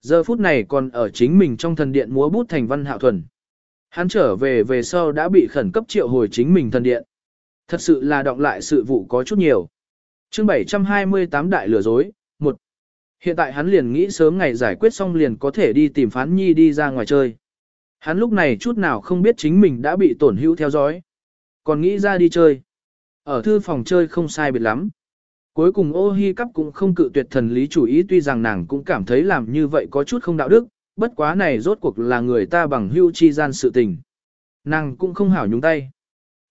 Giờ phút này còn ở chính mình trong thần điện múa bút thành văn hạo thuần. Hắn trở về về sau đã bị khẩn cấp triệu hồi chính mình thần điện. Thật sự là động lại sự vụ có chút nhiều. chương 728 đại lừa dối, một Hiện tại hắn liền nghĩ sớm ngày giải quyết xong liền có thể đi tìm phán nhi đi ra ngoài chơi. Hắn lúc này chút nào không biết chính mình đã bị tổn hữu theo dõi. Còn nghĩ ra đi chơi. Ở thư phòng chơi không sai biệt lắm. Cuối cùng ô hi cắp cũng không cự tuyệt thần lý chủ ý tuy rằng nàng cũng cảm thấy làm như vậy có chút không đạo đức, bất quá này rốt cuộc là người ta bằng hưu chi gian sự tình. Nàng cũng không hảo nhúng tay.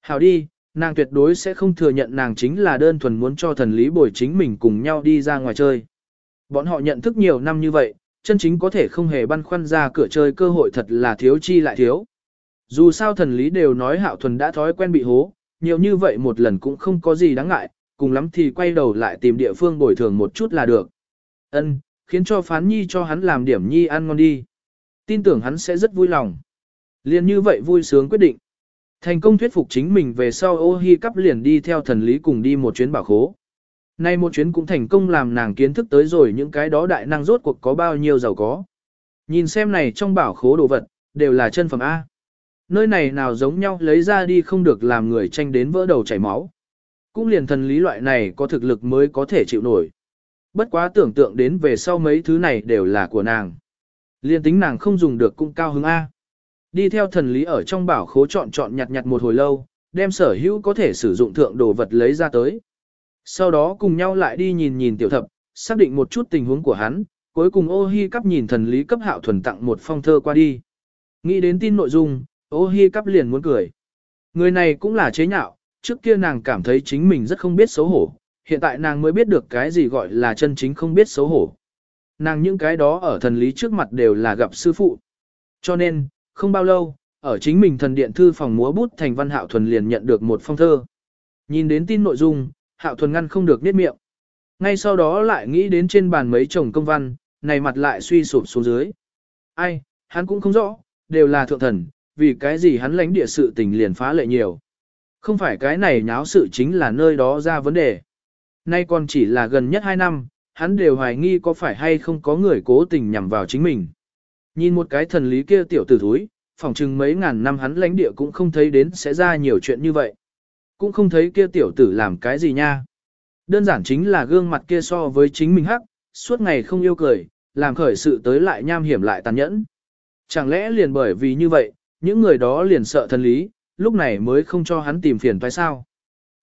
Hảo đi, nàng tuyệt đối sẽ không thừa nhận nàng chính là đơn thuần muốn cho thần lý bồi chính mình cùng nhau đi ra ngoài chơi. Bọn họ nhận thức nhiều năm như vậy, chân chính có thể không hề băn khoăn ra cửa chơi cơ hội thật là thiếu chi lại thiếu. Dù sao thần lý đều nói hạo thuần đã thói quen bị hố, nhiều như vậy một lần cũng không có gì đáng ngại, cùng lắm thì quay đầu lại tìm địa phương bồi thường một chút là được. Ân, khiến cho phán nhi cho hắn làm điểm nhi ăn ngon đi. Tin tưởng hắn sẽ rất vui lòng. Liền như vậy vui sướng quyết định. Thành công thuyết phục chính mình về sau ô hi cắp liền đi theo thần lý cùng đi một chuyến bảo khố. Nay một chuyến cũng thành công làm nàng kiến thức tới rồi những cái đó đại năng rốt cuộc có bao nhiêu giàu có. Nhìn xem này trong bảo khố đồ vật, đều là chân phẩm A. Nơi này nào giống nhau lấy ra đi không được làm người tranh đến vỡ đầu chảy máu. Cũng liền thần lý loại này có thực lực mới có thể chịu nổi. Bất quá tưởng tượng đến về sau mấy thứ này đều là của nàng. Liên tính nàng không dùng được cũng cao hứng A. Đi theo thần lý ở trong bảo khố chọn chọn nhặt nhặt một hồi lâu, đem sở hữu có thể sử dụng thượng đồ vật lấy ra tới. Sau đó cùng nhau lại đi nhìn nhìn tiểu thập, xác định một chút tình huống của hắn, cuối cùng ô hi cắp nhìn thần lý cấp hạo thuần tặng một phong thơ qua đi. Nghĩ đến tin nội dung, Ô hi cắp liền muốn cười. Người này cũng là chế nhạo, trước kia nàng cảm thấy chính mình rất không biết xấu hổ, hiện tại nàng mới biết được cái gì gọi là chân chính không biết xấu hổ. Nàng những cái đó ở thần lý trước mặt đều là gặp sư phụ. Cho nên, không bao lâu, ở chính mình thần điện thư phòng múa bút thành văn hạo thuần liền nhận được một phong thơ. Nhìn đến tin nội dung, hạo thuần ngăn không được niết miệng. Ngay sau đó lại nghĩ đến trên bàn mấy chồng công văn, này mặt lại suy sụp xuống dưới. Ai, hắn cũng không rõ, đều là thượng thần, vì cái gì hắn lãnh địa sự tình liền phá lệ nhiều. Không phải cái này nháo sự chính là nơi đó ra vấn đề. Nay còn chỉ là gần nhất 2 năm, hắn đều hoài nghi có phải hay không có người cố tình nhằm vào chính mình. Nhìn một cái thần lý kia tiểu tử thúi, phỏng chừng mấy ngàn năm hắn lãnh địa cũng không thấy đến sẽ ra nhiều chuyện như vậy. Cũng không thấy kia tiểu tử làm cái gì nha. Đơn giản chính là gương mặt kia so với chính mình hắc, suốt ngày không yêu cười, làm khởi sự tới lại nham hiểm lại tàn nhẫn. Chẳng lẽ liền bởi vì như vậy, những người đó liền sợ thần lý, lúc này mới không cho hắn tìm phiền phải sao?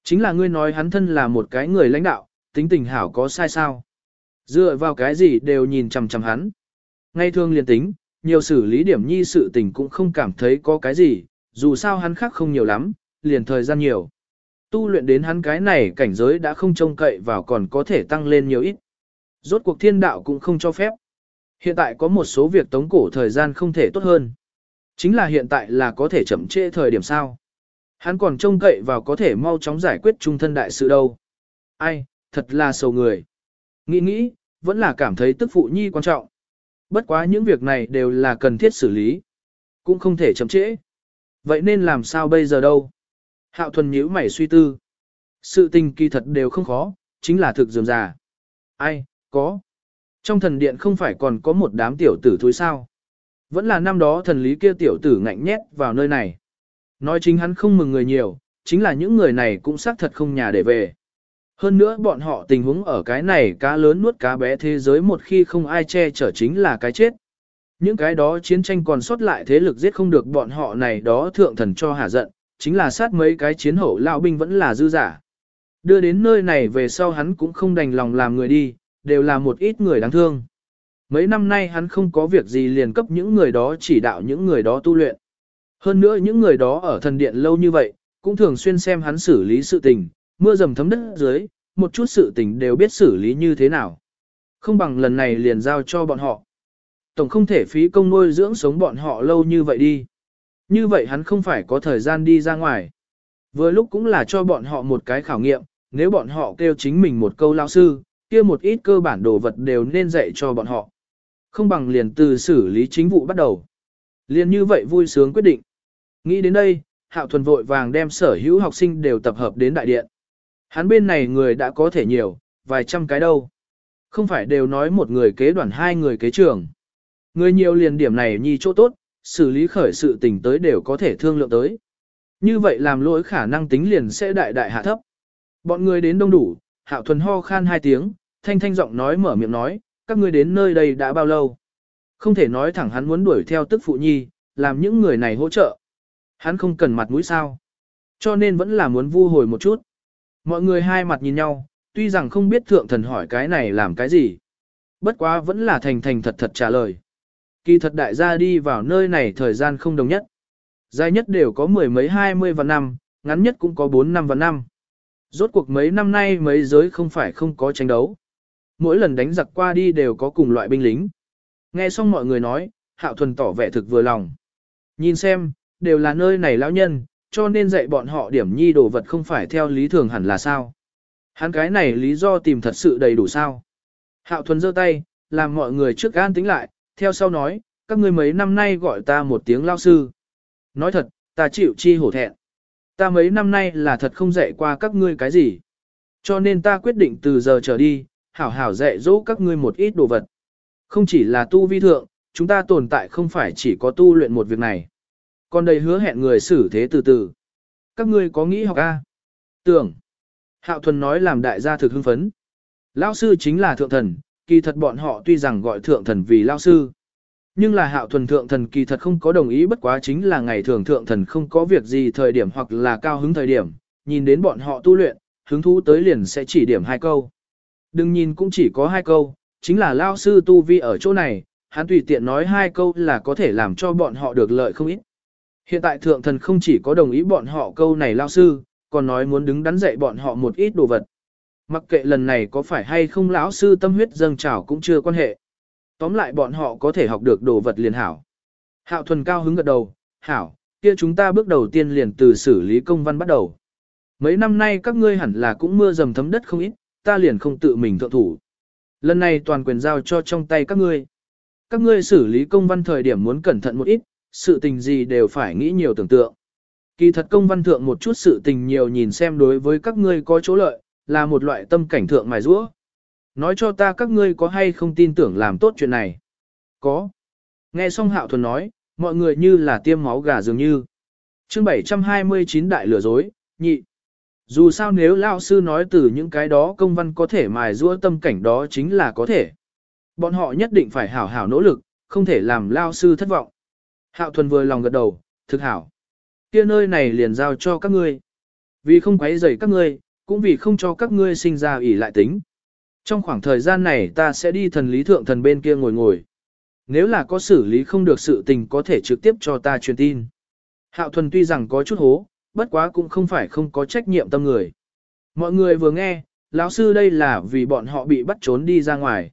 Chính là ngươi nói hắn thân là một cái người lãnh đạo, tính tình hảo có sai sao? Dựa vào cái gì đều nhìn chằm chằm hắn. Ngay thường liền tính, nhiều xử lý điểm nhi sự tình cũng không cảm thấy có cái gì, dù sao hắn khác không nhiều lắm, liền thời gian nhiều. Tu luyện đến hắn cái này cảnh giới đã không trông cậy vào còn có thể tăng lên nhiều ít. Rốt cuộc thiên đạo cũng không cho phép. Hiện tại có một số việc tống cổ thời gian không thể tốt hơn. Chính là hiện tại là có thể chậm trễ thời điểm sao. Hắn còn trông cậy vào có thể mau chóng giải quyết trung thân đại sự đâu. Ai, thật là sầu người. Nghĩ nghĩ, vẫn là cảm thấy tức phụ nhi quan trọng. Bất quá những việc này đều là cần thiết xử lý. Cũng không thể chậm trễ. Vậy nên làm sao bây giờ đâu? Hạo thuần nhíu mày suy tư. Sự tình kỳ thật đều không khó, chính là thực dườm già. Ai, có. Trong thần điện không phải còn có một đám tiểu tử thối sao. Vẫn là năm đó thần lý kia tiểu tử ngạnh nhét vào nơi này. Nói chính hắn không mừng người nhiều, chính là những người này cũng xác thật không nhà để về. Hơn nữa bọn họ tình huống ở cái này cá lớn nuốt cá bé thế giới một khi không ai che chở chính là cái chết. Những cái đó chiến tranh còn sót lại thế lực giết không được bọn họ này đó thượng thần cho hả giận, chính là sát mấy cái chiến hậu lão binh vẫn là dư giả. Đưa đến nơi này về sau hắn cũng không đành lòng làm người đi, đều là một ít người đáng thương. Mấy năm nay hắn không có việc gì liền cấp những người đó chỉ đạo những người đó tu luyện. Hơn nữa những người đó ở thần điện lâu như vậy, cũng thường xuyên xem hắn xử lý sự tình, mưa dầm thấm đất dưới, một chút sự tình đều biết xử lý như thế nào. Không bằng lần này liền giao cho bọn họ. Tổng không thể phí công nuôi dưỡng sống bọn họ lâu như vậy đi. Như vậy hắn không phải có thời gian đi ra ngoài. Vừa lúc cũng là cho bọn họ một cái khảo nghiệm, nếu bọn họ kêu chính mình một câu lao sư, kia một ít cơ bản đồ vật đều nên dạy cho bọn họ. Không bằng liền từ xử lý chính vụ bắt đầu. Liền như vậy vui sướng quyết định. Nghĩ đến đây, Hạo Thuần vội vàng đem sở hữu học sinh đều tập hợp đến đại điện. Hắn bên này người đã có thể nhiều, vài trăm cái đâu. Không phải đều nói một người kế đoàn hai người kế trường. Người nhiều liền điểm này nhi chỗ tốt, xử lý khởi sự tình tới đều có thể thương lượng tới. Như vậy làm lỗi khả năng tính liền sẽ đại đại hạ thấp. Bọn người đến đông đủ, Hạo Thuần ho khan hai tiếng, thanh thanh giọng nói mở miệng nói, các ngươi đến nơi đây đã bao lâu? Không thể nói thẳng hắn muốn đuổi theo tức phụ nhi, làm những người này hỗ trợ. Hắn không cần mặt mũi sao. Cho nên vẫn là muốn vu hồi một chút. Mọi người hai mặt nhìn nhau, tuy rằng không biết thượng thần hỏi cái này làm cái gì. Bất quá vẫn là thành thành thật thật trả lời. Kỳ thật đại gia đi vào nơi này thời gian không đồng nhất. Dài nhất đều có mười mấy hai mươi và năm, ngắn nhất cũng có bốn năm và năm. Rốt cuộc mấy năm nay mấy giới không phải không có tranh đấu. Mỗi lần đánh giặc qua đi đều có cùng loại binh lính. Nghe xong mọi người nói, Hạo Thuần tỏ vẻ thực vừa lòng. Nhìn xem, đều là nơi này lão nhân, cho nên dạy bọn họ điểm nhi đồ vật không phải theo lý thường hẳn là sao. Hắn cái này lý do tìm thật sự đầy đủ sao. Hạo Thuần giơ tay, làm mọi người trước gan tính lại, theo sau nói, các ngươi mấy năm nay gọi ta một tiếng lao sư. Nói thật, ta chịu chi hổ thẹn. Ta mấy năm nay là thật không dạy qua các ngươi cái gì. Cho nên ta quyết định từ giờ trở đi, hảo hảo dạy dỗ các ngươi một ít đồ vật. Không chỉ là tu vi thượng, chúng ta tồn tại không phải chỉ có tu luyện một việc này. Còn đầy hứa hẹn người xử thế từ từ. Các ngươi có nghĩ học A? Tưởng. Hạo thuần nói làm đại gia thực hưng phấn. Lao sư chính là thượng thần, kỳ thật bọn họ tuy rằng gọi thượng thần vì lao sư. Nhưng là hạo thuần thượng thần kỳ thật không có đồng ý bất quá chính là ngày thường thượng thần không có việc gì thời điểm hoặc là cao hứng thời điểm, nhìn đến bọn họ tu luyện, hứng thú tới liền sẽ chỉ điểm hai câu. Đừng nhìn cũng chỉ có hai câu, chính là lao sư tu vi ở chỗ này, hắn tùy tiện nói hai câu là có thể làm cho bọn họ được lợi không ít. Hiện tại thượng thần không chỉ có đồng ý bọn họ câu này lao sư, còn nói muốn đứng đắn dạy bọn họ một ít đồ vật. Mặc kệ lần này có phải hay không lão sư tâm huyết dâng trào cũng chưa quan hệ. Tóm lại bọn họ có thể học được đồ vật liền hảo. Hạo thuần cao hứng gật đầu, hảo, kia chúng ta bước đầu tiên liền từ xử lý công văn bắt đầu. Mấy năm nay các ngươi hẳn là cũng mưa dầm thấm đất không ít, ta liền không tự mình thượng thủ. Lần này toàn quyền giao cho trong tay các ngươi. Các ngươi xử lý công văn thời điểm muốn cẩn thận một ít, sự tình gì đều phải nghĩ nhiều tưởng tượng. Kỳ thật công văn thượng một chút sự tình nhiều nhìn xem đối với các ngươi có chỗ lợi, là một loại tâm cảnh thượng mài rũa. Nói cho ta các ngươi có hay không tin tưởng làm tốt chuyện này. Có. Nghe xong hạo thuần nói, mọi người như là tiêm máu gà dường như. chương 729 đại lừa dối, nhị. Dù sao nếu lao sư nói từ những cái đó công văn có thể mài rũa tâm cảnh đó chính là có thể. Bọn họ nhất định phải hảo hảo nỗ lực, không thể làm lao sư thất vọng. Hạo thuần vừa lòng gật đầu, thực hảo. Kia nơi này liền giao cho các ngươi. Vì không quấy rầy các ngươi, cũng vì không cho các ngươi sinh ra ủy lại tính. Trong khoảng thời gian này ta sẽ đi thần lý thượng thần bên kia ngồi ngồi. Nếu là có xử lý không được sự tình có thể trực tiếp cho ta truyền tin. Hạo thuần tuy rằng có chút hố, bất quá cũng không phải không có trách nhiệm tâm người. Mọi người vừa nghe, lão sư đây là vì bọn họ bị bắt trốn đi ra ngoài.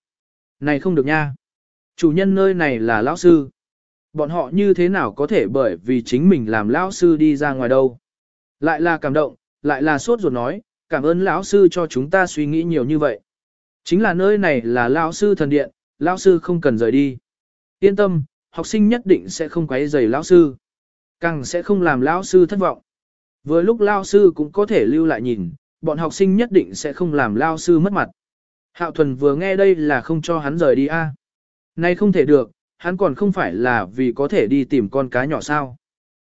Này không được nha. Chủ nhân nơi này là lão sư. Bọn họ như thế nào có thể bởi vì chính mình làm lão sư đi ra ngoài đâu. Lại là cảm động, lại là sốt ruột nói, cảm ơn lão sư cho chúng ta suy nghĩ nhiều như vậy. Chính là nơi này là lão sư thần điện, lão sư không cần rời đi. Yên tâm, học sinh nhất định sẽ không quấy rầy lão sư. Càng sẽ không làm lão sư thất vọng. Vừa lúc lão sư cũng có thể lưu lại nhìn, bọn học sinh nhất định sẽ không làm lão sư mất mặt. Hạo thuần vừa nghe đây là không cho hắn rời đi a. À. Nay không thể được, hắn còn không phải là vì có thể đi tìm con cá nhỏ sao.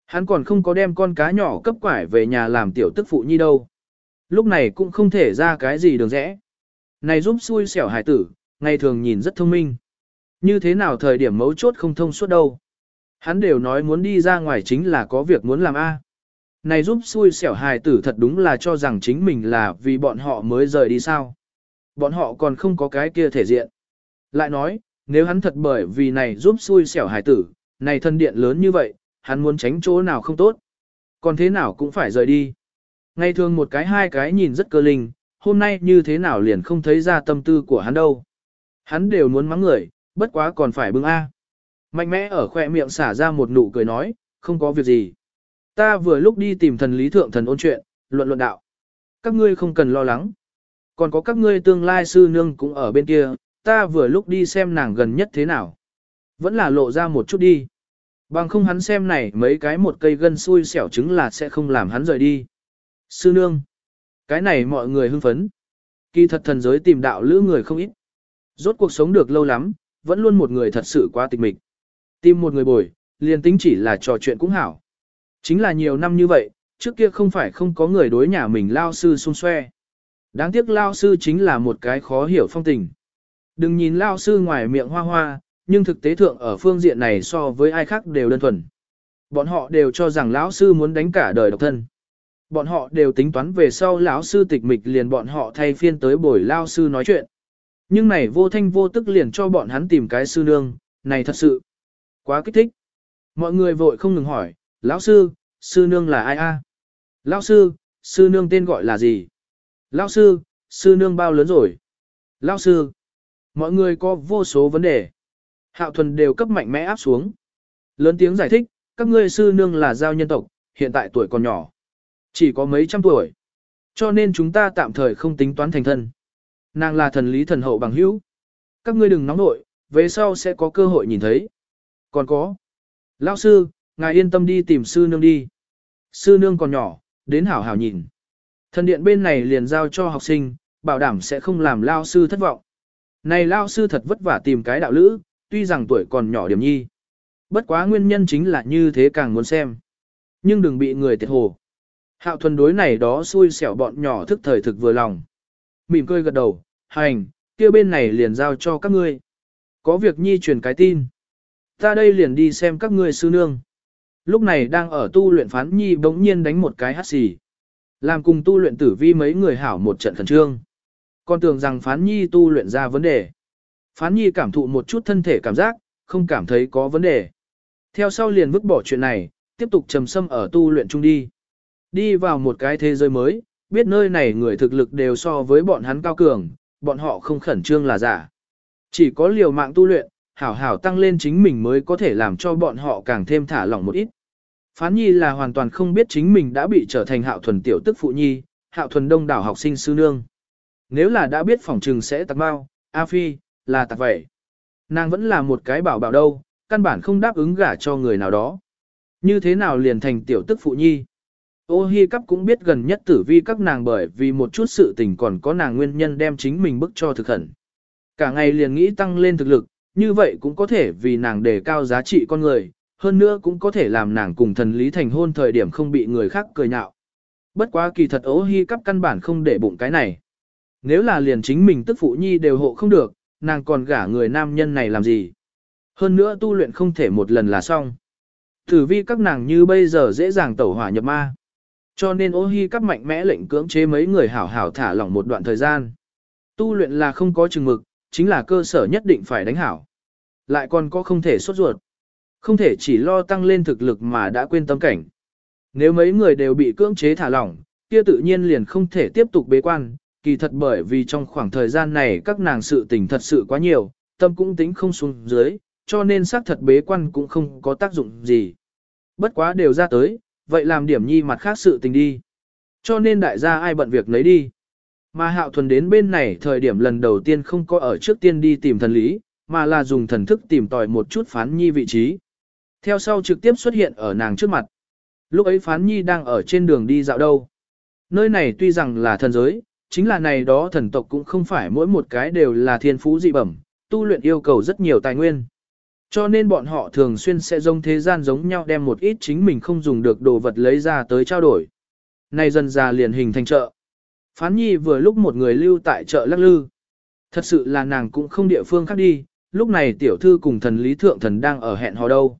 Hắn còn không có đem con cá nhỏ cấp quải về nhà làm tiểu tức phụ nhi đâu. Lúc này cũng không thể ra cái gì đường rẽ. Này giúp xui xẻo hải tử, ngày thường nhìn rất thông minh. Như thế nào thời điểm mấu chốt không thông suốt đâu. Hắn đều nói muốn đi ra ngoài chính là có việc muốn làm A. À. Này giúp xui xẻo hài tử thật đúng là cho rằng chính mình là vì bọn họ mới rời đi sao. Bọn họ còn không có cái kia thể diện. Lại nói, nếu hắn thật bởi vì này giúp xui xẻo hải tử, này thân điện lớn như vậy, hắn muốn tránh chỗ nào không tốt. Còn thế nào cũng phải rời đi. Ngày thường một cái hai cái nhìn rất cơ linh, hôm nay như thế nào liền không thấy ra tâm tư của hắn đâu. Hắn đều muốn mắng người, bất quá còn phải bưng A. Mạnh mẽ ở khoe miệng xả ra một nụ cười nói, không có việc gì. Ta vừa lúc đi tìm thần lý thượng thần ôn chuyện, luận luận đạo. Các ngươi không cần lo lắng. Còn có các ngươi tương lai sư nương cũng ở bên kia, ta vừa lúc đi xem nàng gần nhất thế nào. Vẫn là lộ ra một chút đi. Bằng không hắn xem này mấy cái một cây gân xui xẻo trứng là sẽ không làm hắn rời đi. Sư nương. Cái này mọi người hưng phấn. Kỳ thật thần giới tìm đạo lữ người không ít. Rốt cuộc sống được lâu lắm, vẫn luôn một người thật sự quá tịch mịch. Tìm một người bồi, liền tính chỉ là trò chuyện cũng hảo. Chính là nhiều năm như vậy, trước kia không phải không có người đối nhà mình lao sư xung xoe. Đáng tiếc lao sư chính là một cái khó hiểu phong tình. Đừng nhìn lao sư ngoài miệng hoa hoa, nhưng thực tế thượng ở phương diện này so với ai khác đều đơn thuần. Bọn họ đều cho rằng lão sư muốn đánh cả đời độc thân. Bọn họ đều tính toán về sau lão sư tịch mịch liền bọn họ thay phiên tới buổi lao sư nói chuyện. Nhưng này vô thanh vô tức liền cho bọn hắn tìm cái sư nương, này thật sự quá kích thích. Mọi người vội không ngừng hỏi, lão sư, sư nương là ai a? Lão sư, sư nương tên gọi là gì? Lão sư, sư nương bao lớn rồi? Lão sư, mọi người có vô số vấn đề. Hạo thuần đều cấp mạnh mẽ áp xuống. Lớn tiếng giải thích, các ngươi sư nương là giao nhân tộc, hiện tại tuổi còn nhỏ. Chỉ có mấy trăm tuổi. Cho nên chúng ta tạm thời không tính toán thành thân. Nàng là thần lý thần hậu bằng hữu. Các ngươi đừng nóng nội, về sau sẽ có cơ hội nhìn thấy. Còn có. Lão sư, ngài yên tâm đi tìm sư nương đi. Sư nương còn nhỏ, đến hảo hảo nhìn. Thần điện bên này liền giao cho học sinh, bảo đảm sẽ không làm lao sư thất vọng. Này lao sư thật vất vả tìm cái đạo lữ, tuy rằng tuổi còn nhỏ điểm nhi. Bất quá nguyên nhân chính là như thế càng muốn xem. Nhưng đừng bị người tiệt hồ. Hạo thuần đối này đó xui xẻo bọn nhỏ thức thời thực vừa lòng. Mỉm cười gật đầu, hành, kia bên này liền giao cho các ngươi. Có việc nhi truyền cái tin. Ta đây liền đi xem các ngươi sư nương. Lúc này đang ở tu luyện phán nhi bỗng nhiên đánh một cái hát xì. Làm cùng tu luyện tử vi mấy người hảo một trận khẩn trương. Còn tưởng rằng phán nhi tu luyện ra vấn đề. Phán nhi cảm thụ một chút thân thể cảm giác, không cảm thấy có vấn đề. Theo sau liền vứt bỏ chuyện này, tiếp tục trầm sâm ở tu luyện chung đi. Đi vào một cái thế giới mới, biết nơi này người thực lực đều so với bọn hắn cao cường, bọn họ không khẩn trương là giả. Chỉ có liều mạng tu luyện, hảo hảo tăng lên chính mình mới có thể làm cho bọn họ càng thêm thả lỏng một ít. Phán nhi là hoàn toàn không biết chính mình đã bị trở thành hạo thuần tiểu tức phụ nhi, hạo thuần đông đảo học sinh sư nương. Nếu là đã biết phòng trừng sẽ tặc bao, A Phi, là tặc vậy. Nàng vẫn là một cái bảo bảo đâu, căn bản không đáp ứng gả cho người nào đó. Như thế nào liền thành tiểu tức phụ nhi? Ô hi cắp cũng biết gần nhất tử vi các nàng bởi vì một chút sự tình còn có nàng nguyên nhân đem chính mình bức cho thực hẳn. Cả ngày liền nghĩ tăng lên thực lực, như vậy cũng có thể vì nàng đề cao giá trị con người, hơn nữa cũng có thể làm nàng cùng thần lý thành hôn thời điểm không bị người khác cười nhạo. Bất quá kỳ thật ố hy cắp căn bản không để bụng cái này. Nếu là liền chính mình tức phụ nhi đều hộ không được, nàng còn gả người nam nhân này làm gì? Hơn nữa tu luyện không thể một lần là xong. thử vi các nàng như bây giờ dễ dàng tẩu hỏa nhập ma. Cho nên ô hi các mạnh mẽ lệnh cưỡng chế mấy người hảo hảo thả lỏng một đoạn thời gian. Tu luyện là không có chừng mực, chính là cơ sở nhất định phải đánh hảo. Lại còn có không thể sốt ruột. Không thể chỉ lo tăng lên thực lực mà đã quên tâm cảnh. Nếu mấy người đều bị cưỡng chế thả lỏng, kia tự nhiên liền không thể tiếp tục bế quan, kỳ thật bởi vì trong khoảng thời gian này các nàng sự tình thật sự quá nhiều, tâm cũng tính không xuống dưới, cho nên xác thật bế quan cũng không có tác dụng gì. Bất quá đều ra tới, vậy làm điểm nhi mặt khác sự tình đi. Cho nên đại gia ai bận việc lấy đi. Mà hạo thuần đến bên này thời điểm lần đầu tiên không có ở trước tiên đi tìm thần lý, mà là dùng thần thức tìm tòi một chút phán nhi vị trí. Theo sau trực tiếp xuất hiện ở nàng trước mặt. Lúc ấy phán nhi đang ở trên đường đi dạo đâu. Nơi này tuy rằng là thần giới, chính là này đó thần tộc cũng không phải mỗi một cái đều là thiên phú dị bẩm, tu luyện yêu cầu rất nhiều tài nguyên. Cho nên bọn họ thường xuyên sẽ giống thế gian giống nhau đem một ít chính mình không dùng được đồ vật lấy ra tới trao đổi. Này dần già liền hình thành chợ. Phán nhi vừa lúc một người lưu tại chợ lắc lư. Thật sự là nàng cũng không địa phương khác đi, lúc này tiểu thư cùng thần lý thượng thần đang ở hẹn hò đâu.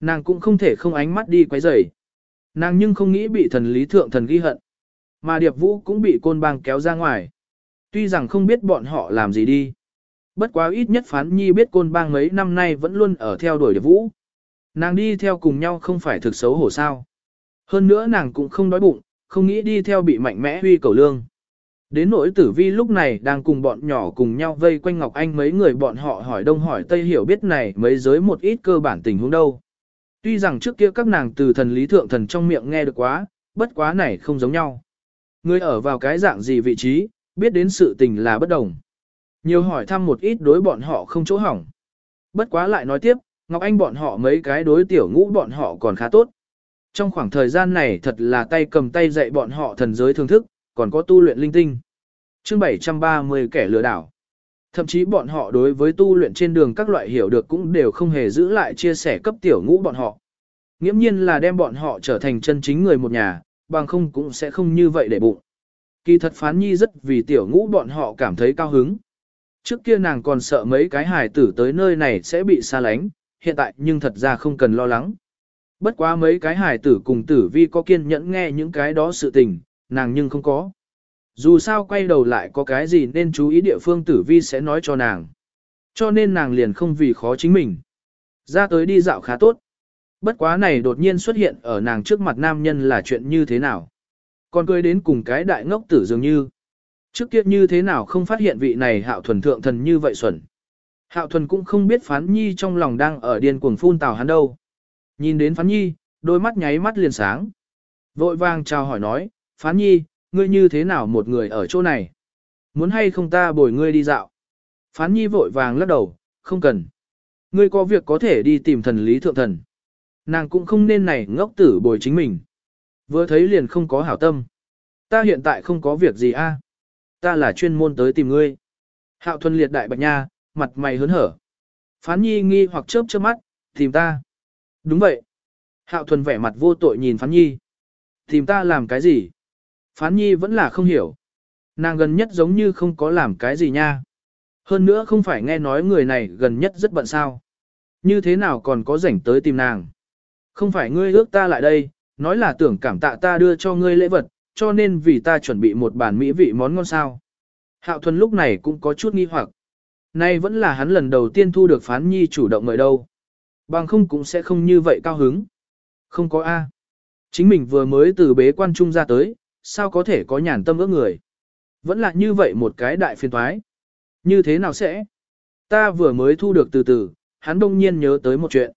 Nàng cũng không thể không ánh mắt đi quấy rầy. Nàng nhưng không nghĩ bị thần lý thượng thần ghi hận. Mà điệp vũ cũng bị côn bang kéo ra ngoài. Tuy rằng không biết bọn họ làm gì đi. Bất quá ít nhất phán nhi biết côn bang mấy năm nay vẫn luôn ở theo đuổi điệp vũ. Nàng đi theo cùng nhau không phải thực xấu hổ sao. Hơn nữa nàng cũng không đói bụng, không nghĩ đi theo bị mạnh mẽ huy cầu lương. Đến nỗi tử vi lúc này đang cùng bọn nhỏ cùng nhau vây quanh Ngọc Anh mấy người bọn họ hỏi đông hỏi tây hiểu biết này mấy giới một ít cơ bản tình huống đâu. Tuy rằng trước kia các nàng từ thần lý thượng thần trong miệng nghe được quá, bất quá này không giống nhau. Người ở vào cái dạng gì vị trí, biết đến sự tình là bất đồng. Nhiều hỏi thăm một ít đối bọn họ không chỗ hỏng. Bất quá lại nói tiếp, Ngọc Anh bọn họ mấy cái đối tiểu ngũ bọn họ còn khá tốt. Trong khoảng thời gian này thật là tay cầm tay dạy bọn họ thần giới thưởng thức, còn có tu luyện linh tinh. chương 730 kẻ lừa đảo. Thậm chí bọn họ đối với tu luyện trên đường các loại hiểu được cũng đều không hề giữ lại chia sẻ cấp tiểu ngũ bọn họ. Nghiễm nhiên là đem bọn họ trở thành chân chính người một nhà, bằng không cũng sẽ không như vậy để bụng. Kỳ thật phán nhi rất vì tiểu ngũ bọn họ cảm thấy cao hứng. Trước kia nàng còn sợ mấy cái hài tử tới nơi này sẽ bị xa lánh, hiện tại nhưng thật ra không cần lo lắng. Bất quá mấy cái hài tử cùng tử vi có kiên nhẫn nghe những cái đó sự tình, nàng nhưng không có. Dù sao quay đầu lại có cái gì nên chú ý địa phương tử vi sẽ nói cho nàng. Cho nên nàng liền không vì khó chính mình. Ra tới đi dạo khá tốt. Bất quá này đột nhiên xuất hiện ở nàng trước mặt nam nhân là chuyện như thế nào. Còn cười đến cùng cái đại ngốc tử dường như. Trước kia như thế nào không phát hiện vị này hạo thuần thượng thần như vậy xuẩn. Hạo thuần cũng không biết phán nhi trong lòng đang ở điên cuồng phun tào hắn đâu. Nhìn đến phán nhi, đôi mắt nháy mắt liền sáng. Vội vàng chào hỏi nói, phán nhi, ngươi như thế nào một người ở chỗ này? Muốn hay không ta bồi ngươi đi dạo? Phán nhi vội vàng lắc đầu, không cần. Ngươi có việc có thể đi tìm thần lý thượng thần. Nàng cũng không nên này ngốc tử bồi chính mình. Vừa thấy liền không có hảo tâm. Ta hiện tại không có việc gì a. Ta là chuyên môn tới tìm ngươi. Hạo thuần liệt đại bạch nha, mặt mày hớn hở. Phán nhi nghi hoặc chớp chớp mắt, tìm ta. Đúng vậy. Hạo thuần vẻ mặt vô tội nhìn phán nhi. Tìm ta làm cái gì? Phán nhi vẫn là không hiểu. Nàng gần nhất giống như không có làm cái gì nha. Hơn nữa không phải nghe nói người này gần nhất rất bận sao. Như thế nào còn có rảnh tới tìm nàng. Không phải ngươi ước ta lại đây, nói là tưởng cảm tạ ta đưa cho ngươi lễ vật, cho nên vì ta chuẩn bị một bản mỹ vị món ngon sao. Hạo thuần lúc này cũng có chút nghi hoặc. Nay vẫn là hắn lần đầu tiên thu được phán nhi chủ động mời đâu. Bằng không cũng sẽ không như vậy cao hứng. Không có A. Chính mình vừa mới từ bế quan trung ra tới, sao có thể có nhàn tâm ước người. Vẫn là như vậy một cái đại phiền thoái. Như thế nào sẽ? Ta vừa mới thu được từ từ, hắn đông nhiên nhớ tới một chuyện.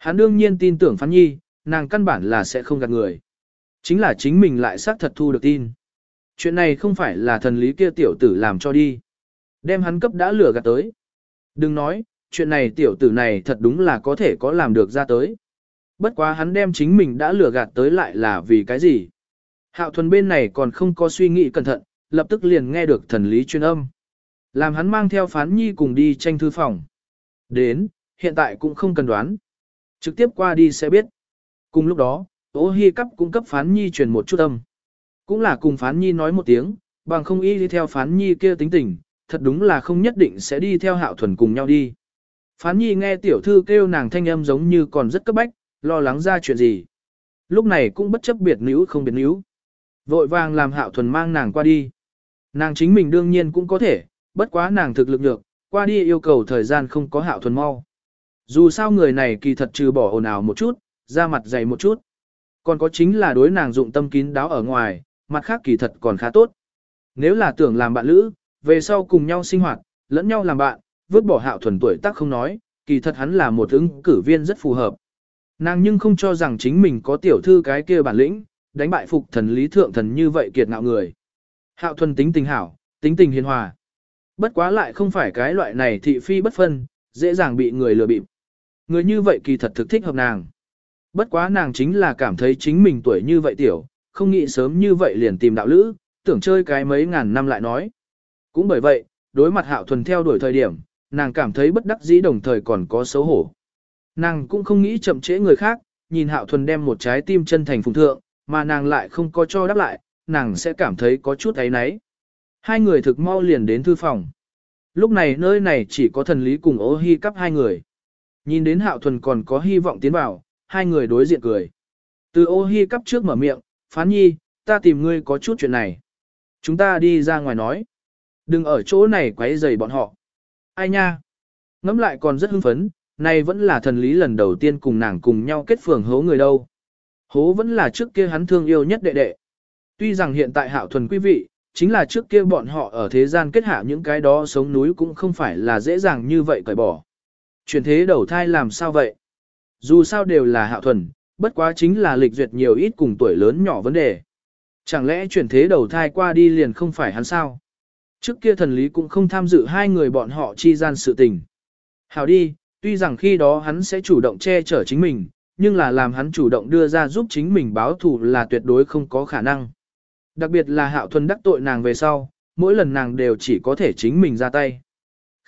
Hắn đương nhiên tin tưởng Phán Nhi, nàng căn bản là sẽ không gạt người. Chính là chính mình lại xác thật thu được tin. Chuyện này không phải là thần lý kia tiểu tử làm cho đi. Đem hắn cấp đã lừa gạt tới. Đừng nói, chuyện này tiểu tử này thật đúng là có thể có làm được ra tới. Bất quá hắn đem chính mình đã lừa gạt tới lại là vì cái gì? Hạo thuần bên này còn không có suy nghĩ cẩn thận, lập tức liền nghe được thần lý chuyên âm. Làm hắn mang theo phán nhi cùng đi tranh thư phòng. Đến, hiện tại cũng không cần đoán. Trực tiếp qua đi sẽ biết. Cùng lúc đó, Ô Hi cấp cung cấp phán nhi truyền một chút âm. Cũng là cùng phán nhi nói một tiếng, bằng không y đi theo phán nhi kia tính tình, thật đúng là không nhất định sẽ đi theo hạo thuần cùng nhau đi. Phán nhi nghe tiểu thư kêu nàng thanh âm giống như còn rất cấp bách, lo lắng ra chuyện gì. Lúc này cũng bất chấp biệt níu không biệt níu. Vội vàng làm hạo thuần mang nàng qua đi. Nàng chính mình đương nhiên cũng có thể, bất quá nàng thực lực được, qua đi yêu cầu thời gian không có hạo thuần mau. Dù sao người này kỳ thật trừ bỏ ồn ào một chút, da mặt dày một chút. Còn có chính là đối nàng dụng tâm kín đáo ở ngoài, mặt khác kỳ thật còn khá tốt. Nếu là tưởng làm bạn lữ, về sau cùng nhau sinh hoạt, lẫn nhau làm bạn, vứt bỏ hạo thuần tuổi tác không nói, kỳ thật hắn là một ứng cử viên rất phù hợp. Nàng nhưng không cho rằng chính mình có tiểu thư cái kia bản lĩnh, đánh bại phục thần lý thượng thần như vậy kiệt ngạo người. Hạo thuần tính tình hảo, tính tình hiền hòa. Bất quá lại không phải cái loại này thị phi bất phân, dễ dàng bị người lừa bịp. Người như vậy kỳ thật thực thích hợp nàng. Bất quá nàng chính là cảm thấy chính mình tuổi như vậy tiểu, không nghĩ sớm như vậy liền tìm đạo lữ, tưởng chơi cái mấy ngàn năm lại nói. Cũng bởi vậy, đối mặt hạo thuần theo đuổi thời điểm, nàng cảm thấy bất đắc dĩ đồng thời còn có xấu hổ. Nàng cũng không nghĩ chậm trễ người khác, nhìn hạo thuần đem một trái tim chân thành phùng thượng, mà nàng lại không có cho đáp lại, nàng sẽ cảm thấy có chút ấy náy. Hai người thực mau liền đến thư phòng. Lúc này nơi này chỉ có thần lý cùng ô hi cắp hai người. Nhìn đến hạo thuần còn có hy vọng tiến vào, hai người đối diện cười. Từ ô hi cắp trước mở miệng, phán nhi, ta tìm ngươi có chút chuyện này. Chúng ta đi ra ngoài nói. Đừng ở chỗ này quấy rầy bọn họ. Ai nha? Ngắm lại còn rất hưng phấn, này vẫn là thần lý lần đầu tiên cùng nàng cùng nhau kết phường hố người đâu. Hố vẫn là trước kia hắn thương yêu nhất đệ đệ. Tuy rằng hiện tại hạo thuần quý vị, chính là trước kia bọn họ ở thế gian kết hạ những cái đó sống núi cũng không phải là dễ dàng như vậy cởi bỏ. Chuyển thế đầu thai làm sao vậy? Dù sao đều là hạo thuần, bất quá chính là lịch duyệt nhiều ít cùng tuổi lớn nhỏ vấn đề. Chẳng lẽ chuyển thế đầu thai qua đi liền không phải hắn sao? Trước kia thần lý cũng không tham dự hai người bọn họ chi gian sự tình. Hảo đi, tuy rằng khi đó hắn sẽ chủ động che chở chính mình, nhưng là làm hắn chủ động đưa ra giúp chính mình báo thù là tuyệt đối không có khả năng. Đặc biệt là hạo thuần đắc tội nàng về sau, mỗi lần nàng đều chỉ có thể chính mình ra tay.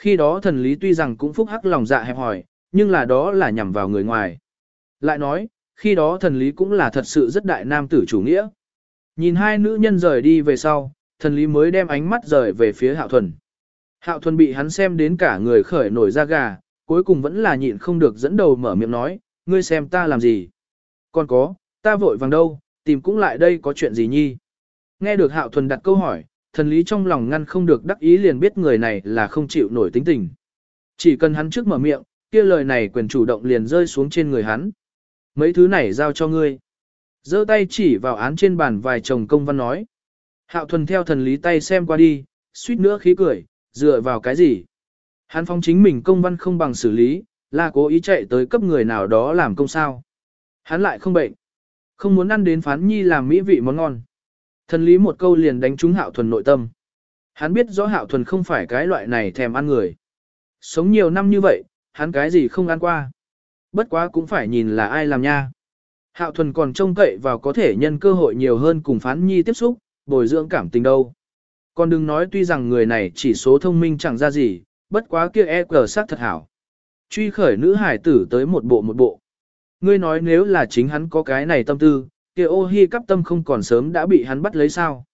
Khi đó thần lý tuy rằng cũng phúc hắc lòng dạ hẹp hỏi, nhưng là đó là nhằm vào người ngoài. Lại nói, khi đó thần lý cũng là thật sự rất đại nam tử chủ nghĩa. Nhìn hai nữ nhân rời đi về sau, thần lý mới đem ánh mắt rời về phía hạo thuần. Hạo thuần bị hắn xem đến cả người khởi nổi da gà, cuối cùng vẫn là nhịn không được dẫn đầu mở miệng nói, ngươi xem ta làm gì. Còn có, ta vội vàng đâu, tìm cũng lại đây có chuyện gì nhi. Nghe được hạo thuần đặt câu hỏi, thần lý trong lòng ngăn không được đắc ý liền biết người này là không chịu nổi tính tình. Chỉ cần hắn trước mở miệng, kia lời này quyền chủ động liền rơi xuống trên người hắn. Mấy thứ này giao cho ngươi. giơ tay chỉ vào án trên bàn vài chồng công văn nói. Hạo thuần theo thần lý tay xem qua đi, suýt nữa khí cười, dựa vào cái gì? Hắn phong chính mình công văn không bằng xử lý, là cố ý chạy tới cấp người nào đó làm công sao. Hắn lại không bệnh. Không muốn ăn đến phán nhi làm mỹ vị món ngon. Thần lý một câu liền đánh trúng hạo thuần nội tâm. Hắn biết rõ hạo thuần không phải cái loại này thèm ăn người. Sống nhiều năm như vậy, hắn cái gì không ăn qua. Bất quá cũng phải nhìn là ai làm nha. Hạo thuần còn trông cậy vào có thể nhân cơ hội nhiều hơn cùng phán nhi tiếp xúc, bồi dưỡng cảm tình đâu. Còn đừng nói tuy rằng người này chỉ số thông minh chẳng ra gì, bất quá kia e cờ sát thật hảo. Truy khởi nữ hải tử tới một bộ một bộ. Ngươi nói nếu là chính hắn có cái này tâm tư, kia ô hi cắp tâm không còn sớm đã bị hắn bắt lấy sao.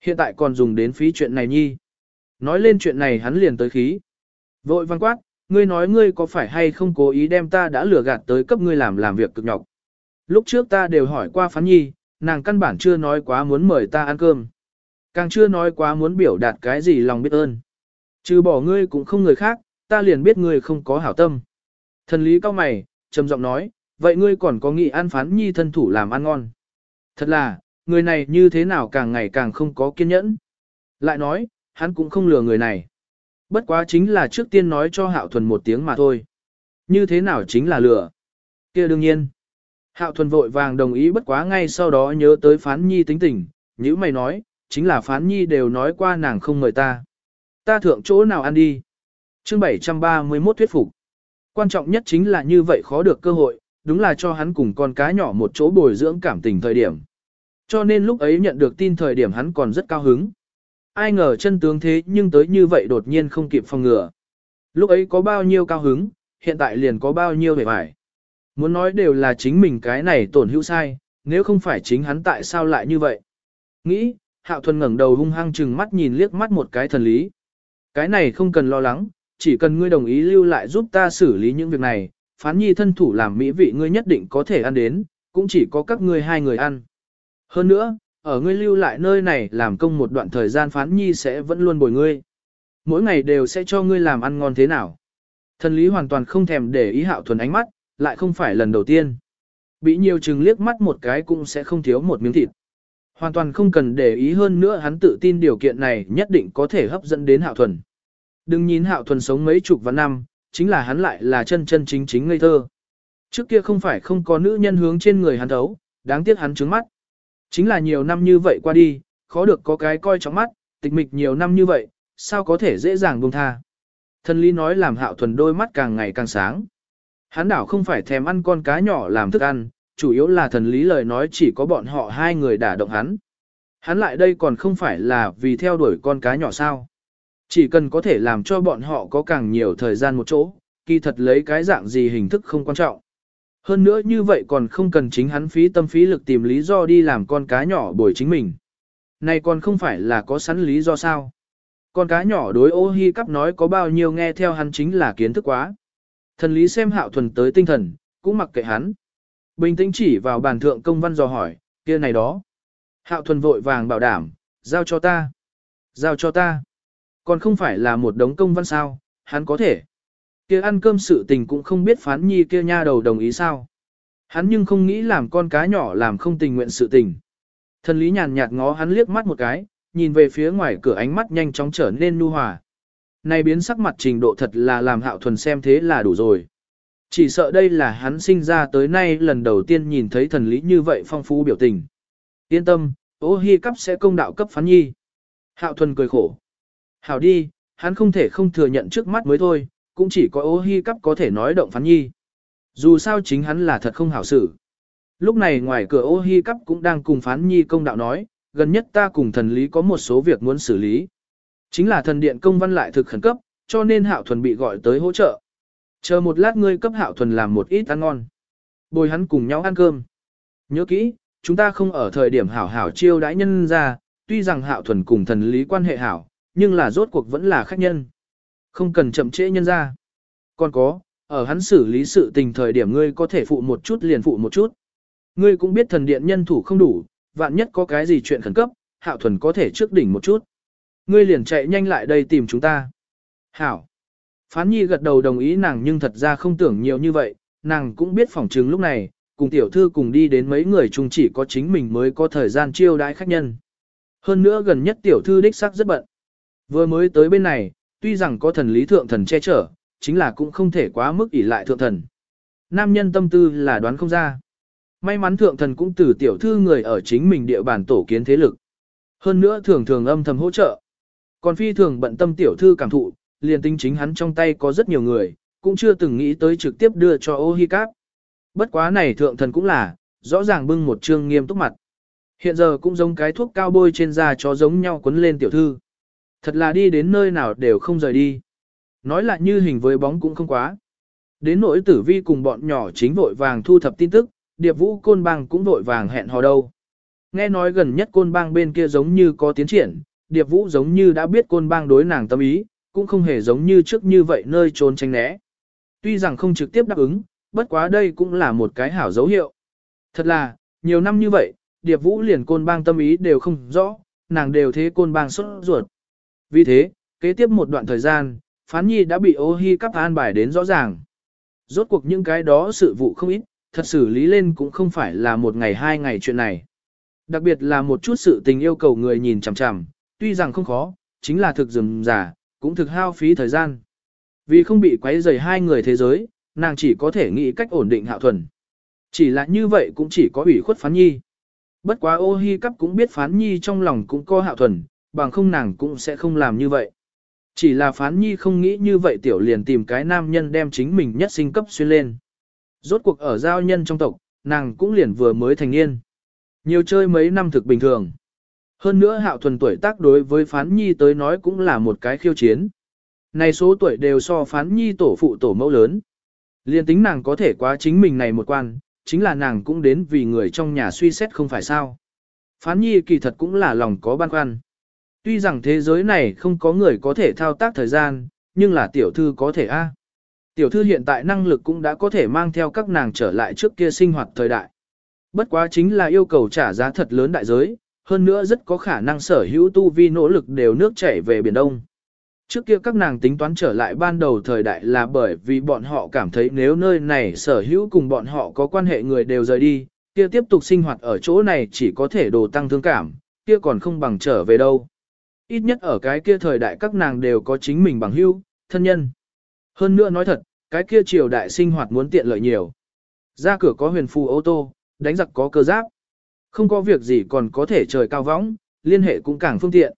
Hiện tại còn dùng đến phí chuyện này nhi. Nói lên chuyện này hắn liền tới khí. Vội văn quát, ngươi nói ngươi có phải hay không cố ý đem ta đã lừa gạt tới cấp ngươi làm làm việc cực nhọc. Lúc trước ta đều hỏi qua phán nhi, nàng căn bản chưa nói quá muốn mời ta ăn cơm. Càng chưa nói quá muốn biểu đạt cái gì lòng biết ơn. Trừ bỏ ngươi cũng không người khác, ta liền biết ngươi không có hảo tâm. Thần lý cao mày, trầm giọng nói, vậy ngươi còn có nghị ăn phán nhi thân thủ làm ăn ngon. Thật là, người này như thế nào càng ngày càng không có kiên nhẫn. Lại nói, hắn cũng không lừa người này. Bất quá chính là trước tiên nói cho Hạo Thuần một tiếng mà thôi. Như thế nào chính là lừa. kia đương nhiên. Hạo Thuần vội vàng đồng ý bất quá ngay sau đó nhớ tới phán nhi tính tình, như mày nói, chính là phán nhi đều nói qua nàng không mời ta. Ta thượng chỗ nào ăn đi. chương 731 thuyết phục. Quan trọng nhất chính là như vậy khó được cơ hội, đúng là cho hắn cùng con cá nhỏ một chỗ bồi dưỡng cảm tình thời điểm. Cho nên lúc ấy nhận được tin thời điểm hắn còn rất cao hứng. Ai ngờ chân tướng thế nhưng tới như vậy đột nhiên không kịp phòng ngừa. Lúc ấy có bao nhiêu cao hứng, hiện tại liền có bao nhiêu vẻ vải. Muốn nói đều là chính mình cái này tổn hữu sai, nếu không phải chính hắn tại sao lại như vậy. Nghĩ, Hạo Thuần ngẩng đầu hung hăng chừng mắt nhìn liếc mắt một cái thần lý. Cái này không cần lo lắng, chỉ cần ngươi đồng ý lưu lại giúp ta xử lý những việc này, phán nhi thân thủ làm mỹ vị ngươi nhất định có thể ăn đến, cũng chỉ có các ngươi hai người ăn. Hơn nữa, ở ngươi lưu lại nơi này làm công một đoạn thời gian phán nhi sẽ vẫn luôn bồi ngươi. Mỗi ngày đều sẽ cho ngươi làm ăn ngon thế nào. Thần lý hoàn toàn không thèm để ý hạo thuần ánh mắt, lại không phải lần đầu tiên. Bị nhiều chừng liếc mắt một cái cũng sẽ không thiếu một miếng thịt. Hoàn toàn không cần để ý hơn nữa hắn tự tin điều kiện này nhất định có thể hấp dẫn đến hạo thuần. Đừng nhìn hạo thuần sống mấy chục vạn năm, chính là hắn lại là chân chân chính chính ngây thơ. Trước kia không phải không có nữ nhân hướng trên người hắn thấu, đáng tiếc hắn trứng mắt. Chính là nhiều năm như vậy qua đi, khó được có cái coi trong mắt, tịch mịch nhiều năm như vậy, sao có thể dễ dàng buông tha. Thân lý nói làm hạo thuần đôi mắt càng ngày càng sáng. Hắn đảo không phải thèm ăn con cá nhỏ làm thức ăn, chủ yếu là thần lý lời nói chỉ có bọn họ hai người đả động hắn. Hắn lại đây còn không phải là vì theo đuổi con cá nhỏ sao. Chỉ cần có thể làm cho bọn họ có càng nhiều thời gian một chỗ, kỳ thật lấy cái dạng gì hình thức không quan trọng. Hơn nữa như vậy còn không cần chính hắn phí tâm phí lực tìm lý do đi làm con cá nhỏ bồi chính mình. Này còn không phải là có sẵn lý do sao. Con cá nhỏ đối ô hi cắp nói có bao nhiêu nghe theo hắn chính là kiến thức quá. Thần lý xem hạo thuần tới tinh thần, cũng mặc kệ hắn. Bình tĩnh chỉ vào bàn thượng công văn dò hỏi, kia này đó. Hạo thuần vội vàng bảo đảm, giao cho ta. Giao cho ta. Còn không phải là một đống công văn sao, hắn có thể. Kia ăn cơm sự tình cũng không biết phán nhi kia nha đầu đồng ý sao. Hắn nhưng không nghĩ làm con cá nhỏ làm không tình nguyện sự tình. Thần lý nhàn nhạt ngó hắn liếc mắt một cái, nhìn về phía ngoài cửa ánh mắt nhanh chóng trở nên nu hòa. Này biến sắc mặt trình độ thật là làm hạo thuần xem thế là đủ rồi. Chỉ sợ đây là hắn sinh ra tới nay lần đầu tiên nhìn thấy thần lý như vậy phong phú biểu tình. Yên tâm, ô hi cấp sẽ công đạo cấp phán nhi. Hạo thuần cười khổ. Hảo đi, hắn không thể không thừa nhận trước mắt mới thôi, cũng chỉ có ô hi cấp có thể nói động phán nhi. Dù sao chính hắn là thật không hảo xử. Lúc này ngoài cửa ô hi cấp cũng đang cùng phán nhi công đạo nói, gần nhất ta cùng thần lý có một số việc muốn xử lý. Chính là thần điện công văn lại thực khẩn cấp, cho nên hạo thuần bị gọi tới hỗ trợ. Chờ một lát ngươi cấp hạo thuần làm một ít ăn ngon. Bồi hắn cùng nhau ăn cơm. Nhớ kỹ, chúng ta không ở thời điểm hảo hảo chiêu đãi nhân ra, tuy rằng hạo thuần cùng thần lý quan hệ hảo, nhưng là rốt cuộc vẫn là khách nhân. Không cần chậm trễ nhân ra. Còn có, ở hắn xử lý sự tình thời điểm ngươi có thể phụ một chút liền phụ một chút. Ngươi cũng biết thần điện nhân thủ không đủ, vạn nhất có cái gì chuyện khẩn cấp, hạo thuần có thể trước đỉnh một chút. Ngươi liền chạy nhanh lại đây tìm chúng ta. Hảo. Phán nhi gật đầu đồng ý nàng nhưng thật ra không tưởng nhiều như vậy, nàng cũng biết phỏng chứng lúc này, cùng tiểu thư cùng đi đến mấy người chung chỉ có chính mình mới có thời gian chiêu đãi khách nhân. Hơn nữa gần nhất tiểu thư đích sắc rất bận. Vừa mới tới bên này, tuy rằng có thần lý thượng thần che chở, chính là cũng không thể quá mức ỷ lại thượng thần. Nam nhân tâm tư là đoán không ra. May mắn thượng thần cũng từ tiểu thư người ở chính mình địa bàn tổ kiến thế lực. Hơn nữa thường thường âm thầm hỗ trợ. Còn phi thường bận tâm tiểu thư cảm thụ, liền tính chính hắn trong tay có rất nhiều người, cũng chưa từng nghĩ tới trực tiếp đưa cho ô hi cáp. Bất quá này thượng thần cũng là, rõ ràng bưng một trương nghiêm túc mặt. Hiện giờ cũng giống cái thuốc cao bôi trên da cho giống nhau quấn lên tiểu thư. Thật là đi đến nơi nào đều không rời đi. Nói lại như hình với bóng cũng không quá. Đến nỗi tử vi cùng bọn nhỏ chính vội vàng thu thập tin tức, điệp vũ côn bang cũng vội vàng hẹn hò đâu. Nghe nói gần nhất côn bang bên kia giống như có tiến triển, điệp vũ giống như đã biết côn bang đối nàng tâm ý, cũng không hề giống như trước như vậy nơi trốn tránh né. Tuy rằng không trực tiếp đáp ứng, bất quá đây cũng là một cái hảo dấu hiệu. Thật là, nhiều năm như vậy, điệp vũ liền côn bang tâm ý đều không rõ, nàng đều thế côn bang xuất ruột. Vì thế, kế tiếp một đoạn thời gian, phán nhi đã bị ô hi cắp an bài đến rõ ràng. Rốt cuộc những cái đó sự vụ không ít, thật xử lý lên cũng không phải là một ngày hai ngày chuyện này. Đặc biệt là một chút sự tình yêu cầu người nhìn chằm chằm, tuy rằng không khó, chính là thực dừng giả, cũng thực hao phí thời gian. Vì không bị quấy rầy hai người thế giới, nàng chỉ có thể nghĩ cách ổn định hạo thuần. Chỉ là như vậy cũng chỉ có ủy khuất phán nhi. Bất quá ô hi cắp cũng biết phán nhi trong lòng cũng có hạo thuần, bằng không nàng cũng sẽ không làm như vậy. Chỉ là phán nhi không nghĩ như vậy tiểu liền tìm cái nam nhân đem chính mình nhất sinh cấp xuyên lên. Rốt cuộc ở giao nhân trong tộc, nàng cũng liền vừa mới thành niên. Nhiều chơi mấy năm thực bình thường. Hơn nữa hạo thuần tuổi tác đối với phán nhi tới nói cũng là một cái khiêu chiến. Này số tuổi đều so phán nhi tổ phụ tổ mẫu lớn. Liên tính nàng có thể quá chính mình này một quan, chính là nàng cũng đến vì người trong nhà suy xét không phải sao. Phán nhi kỳ thật cũng là lòng có băn khoăn. Tuy rằng thế giới này không có người có thể thao tác thời gian, nhưng là tiểu thư có thể a. Tiểu thư hiện tại năng lực cũng đã có thể mang theo các nàng trở lại trước kia sinh hoạt thời đại. Bất quá chính là yêu cầu trả giá thật lớn đại giới, hơn nữa rất có khả năng sở hữu tu vi nỗ lực đều nước chảy về Biển Đông. Trước kia các nàng tính toán trở lại ban đầu thời đại là bởi vì bọn họ cảm thấy nếu nơi này sở hữu cùng bọn họ có quan hệ người đều rời đi, kia tiếp tục sinh hoạt ở chỗ này chỉ có thể đồ tăng thương cảm, kia còn không bằng trở về đâu. Ít nhất ở cái kia thời đại các nàng đều có chính mình bằng hữu, thân nhân. Hơn nữa nói thật, cái kia triều đại sinh hoạt muốn tiện lợi nhiều. Ra cửa có huyền phù ô tô, đánh giặc có cơ giáp. Không có việc gì còn có thể trời cao võng, liên hệ cũng càng phương tiện.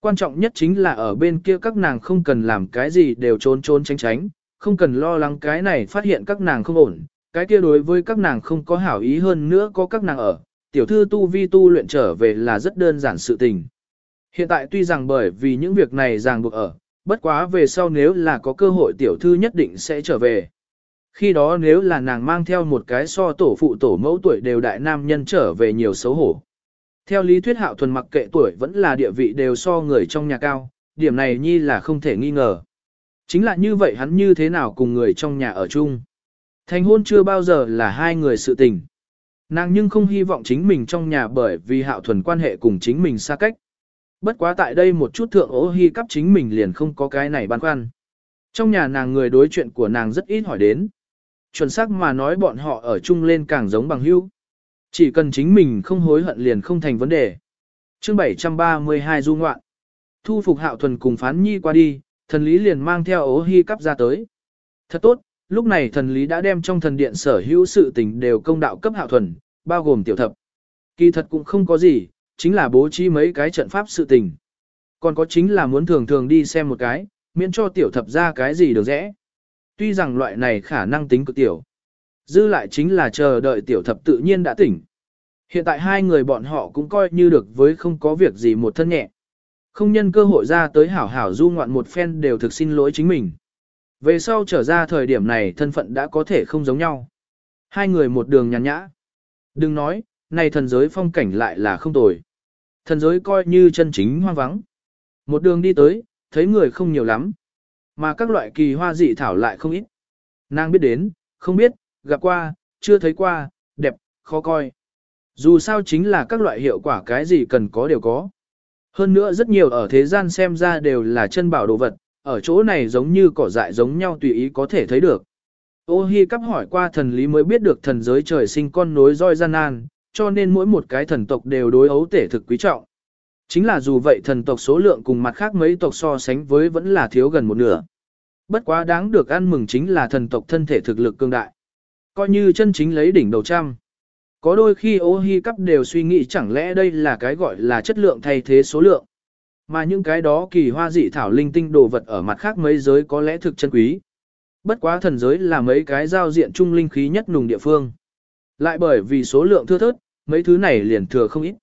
Quan trọng nhất chính là ở bên kia các nàng không cần làm cái gì đều trốn trốn tránh tránh, không cần lo lắng cái này phát hiện các nàng không ổn, cái kia đối với các nàng không có hảo ý hơn nữa có các nàng ở, tiểu thư tu vi tu luyện trở về là rất đơn giản sự tình. Hiện tại tuy rằng bởi vì những việc này ràng buộc ở, bất quá về sau nếu là có cơ hội tiểu thư nhất định sẽ trở về. Khi đó nếu là nàng mang theo một cái so tổ phụ tổ mẫu tuổi đều đại nam nhân trở về nhiều xấu hổ. Theo lý thuyết hạo thuần mặc kệ tuổi vẫn là địa vị đều so người trong nhà cao, điểm này nhi là không thể nghi ngờ. Chính là như vậy hắn như thế nào cùng người trong nhà ở chung. Thành hôn chưa bao giờ là hai người sự tình. Nàng nhưng không hy vọng chính mình trong nhà bởi vì hạo thuần quan hệ cùng chính mình xa cách. Bất quá tại đây một chút thượng ố hy cấp chính mình liền không có cái này băn khoăn. Trong nhà nàng người đối chuyện của nàng rất ít hỏi đến. Chuẩn xác mà nói bọn họ ở chung lên càng giống bằng hữu. Chỉ cần chính mình không hối hận liền không thành vấn đề. chương 732 du ngoạn. Thu phục hạo thuần cùng phán nhi qua đi, thần lý liền mang theo ố hy cắp ra tới. Thật tốt, lúc này thần lý đã đem trong thần điện sở hữu sự tình đều công đạo cấp hạo thuần, bao gồm tiểu thập. Kỳ thật cũng không có gì, chính là bố trí mấy cái trận pháp sự tình. Còn có chính là muốn thường thường đi xem một cái, miễn cho tiểu thập ra cái gì được rẽ. Tuy rằng loại này khả năng tính cực tiểu. Dư lại chính là chờ đợi tiểu thập tự nhiên đã tỉnh. Hiện tại hai người bọn họ cũng coi như được với không có việc gì một thân nhẹ. Không nhân cơ hội ra tới hảo hảo du ngoạn một phen đều thực xin lỗi chính mình. Về sau trở ra thời điểm này thân phận đã có thể không giống nhau. Hai người một đường nhàn nhã. Đừng nói, này thần giới phong cảnh lại là không tồi. Thần giới coi như chân chính hoang vắng. Một đường đi tới, thấy người không nhiều lắm. Mà các loại kỳ hoa dị thảo lại không ít. Nàng biết đến, không biết, gặp qua, chưa thấy qua, đẹp, khó coi. Dù sao chính là các loại hiệu quả cái gì cần có đều có. Hơn nữa rất nhiều ở thế gian xem ra đều là chân bảo đồ vật, ở chỗ này giống như cỏ dại giống nhau tùy ý có thể thấy được. Ô Hi cắp hỏi qua thần lý mới biết được thần giới trời sinh con nối roi gian nan, cho nên mỗi một cái thần tộc đều đối ấu tể thực quý trọng. Chính là dù vậy thần tộc số lượng cùng mặt khác mấy tộc so sánh với vẫn là thiếu gần một nửa. Bất quá đáng được ăn mừng chính là thần tộc thân thể thực lực cương đại. Coi như chân chính lấy đỉnh đầu trăm. Có đôi khi ô hi cắp đều suy nghĩ chẳng lẽ đây là cái gọi là chất lượng thay thế số lượng. Mà những cái đó kỳ hoa dị thảo linh tinh đồ vật ở mặt khác mấy giới có lẽ thực chân quý. Bất quá thần giới là mấy cái giao diện trung linh khí nhất nùng địa phương. Lại bởi vì số lượng thưa thớt, mấy thứ này liền thừa không ít.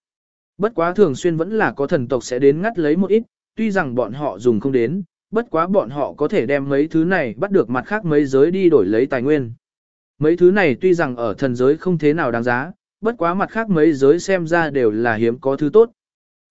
Bất quá thường xuyên vẫn là có thần tộc sẽ đến ngắt lấy một ít, tuy rằng bọn họ dùng không đến, bất quá bọn họ có thể đem mấy thứ này bắt được mặt khác mấy giới đi đổi lấy tài nguyên. Mấy thứ này tuy rằng ở thần giới không thế nào đáng giá, bất quá mặt khác mấy giới xem ra đều là hiếm có thứ tốt.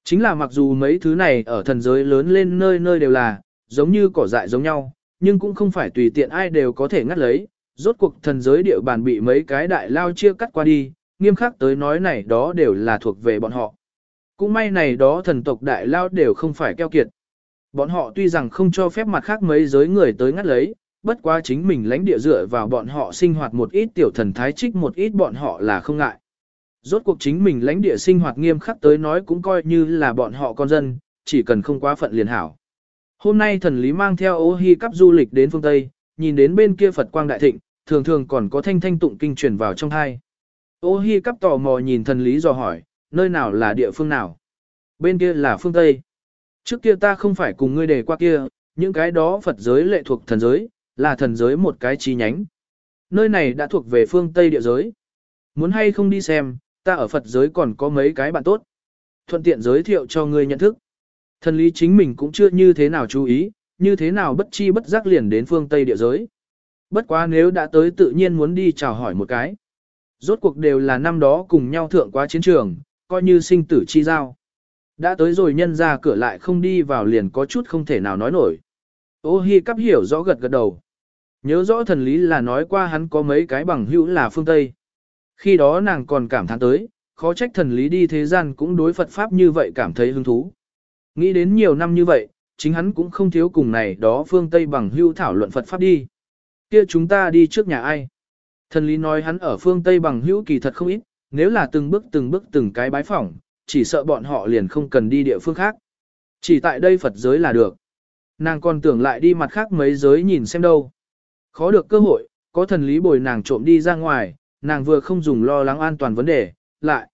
Chính là mặc dù mấy thứ này ở thần giới lớn lên nơi nơi đều là, giống như cỏ dại giống nhau, nhưng cũng không phải tùy tiện ai đều có thể ngắt lấy, rốt cuộc thần giới địa bàn bị mấy cái đại lao chia cắt qua đi, nghiêm khắc tới nói này đó đều là thuộc về bọn họ. Cũng may này đó thần tộc đại lao đều không phải keo kiệt. Bọn họ tuy rằng không cho phép mặt khác mấy giới người tới ngắt lấy, bất quá chính mình lãnh địa dựa vào bọn họ sinh hoạt một ít tiểu thần thái trích một ít bọn họ là không ngại. Rốt cuộc chính mình lãnh địa sinh hoạt nghiêm khắc tới nói cũng coi như là bọn họ con dân, chỉ cần không quá phận liền hảo. Hôm nay thần lý mang theo ô hi cắp du lịch đến phương Tây, nhìn đến bên kia Phật quang đại thịnh, thường thường còn có thanh thanh tụng kinh truyền vào trong hai. Ô hi cắp tò mò nhìn thần lý dò hỏi, nơi nào là địa phương nào? Bên kia là phương Tây. Trước kia ta không phải cùng ngươi đề qua kia, những cái đó Phật giới lệ thuộc thần giới, là thần giới một cái chi nhánh. Nơi này đã thuộc về phương Tây địa giới. Muốn hay không đi xem, ta ở Phật giới còn có mấy cái bạn tốt. Thuận tiện giới thiệu cho ngươi nhận thức. Thần lý chính mình cũng chưa như thế nào chú ý, như thế nào bất chi bất giác liền đến phương Tây địa giới. Bất quá nếu đã tới tự nhiên muốn đi chào hỏi một cái. Rốt cuộc đều là năm đó cùng nhau thượng qua chiến trường, coi như sinh tử chi giao. Đã tới rồi nhân ra cửa lại không đi vào liền có chút không thể nào nói nổi. Ô hi cắp hiểu rõ gật gật đầu. Nhớ rõ thần lý là nói qua hắn có mấy cái bằng hữu là phương Tây. Khi đó nàng còn cảm thán tới, khó trách thần lý đi thế gian cũng đối Phật Pháp như vậy cảm thấy hứng thú. Nghĩ đến nhiều năm như vậy, chính hắn cũng không thiếu cùng này đó phương Tây bằng hưu thảo luận Phật Pháp đi. Kia chúng ta đi trước nhà ai? Thần lý nói hắn ở phương Tây bằng hữu kỳ thật không ít, nếu là từng bước từng bước từng cái bái phỏng, chỉ sợ bọn họ liền không cần đi địa phương khác. Chỉ tại đây Phật giới là được. Nàng còn tưởng lại đi mặt khác mấy giới nhìn xem đâu. Khó được cơ hội, có thần lý bồi nàng trộm đi ra ngoài, nàng vừa không dùng lo lắng an toàn vấn đề, lại.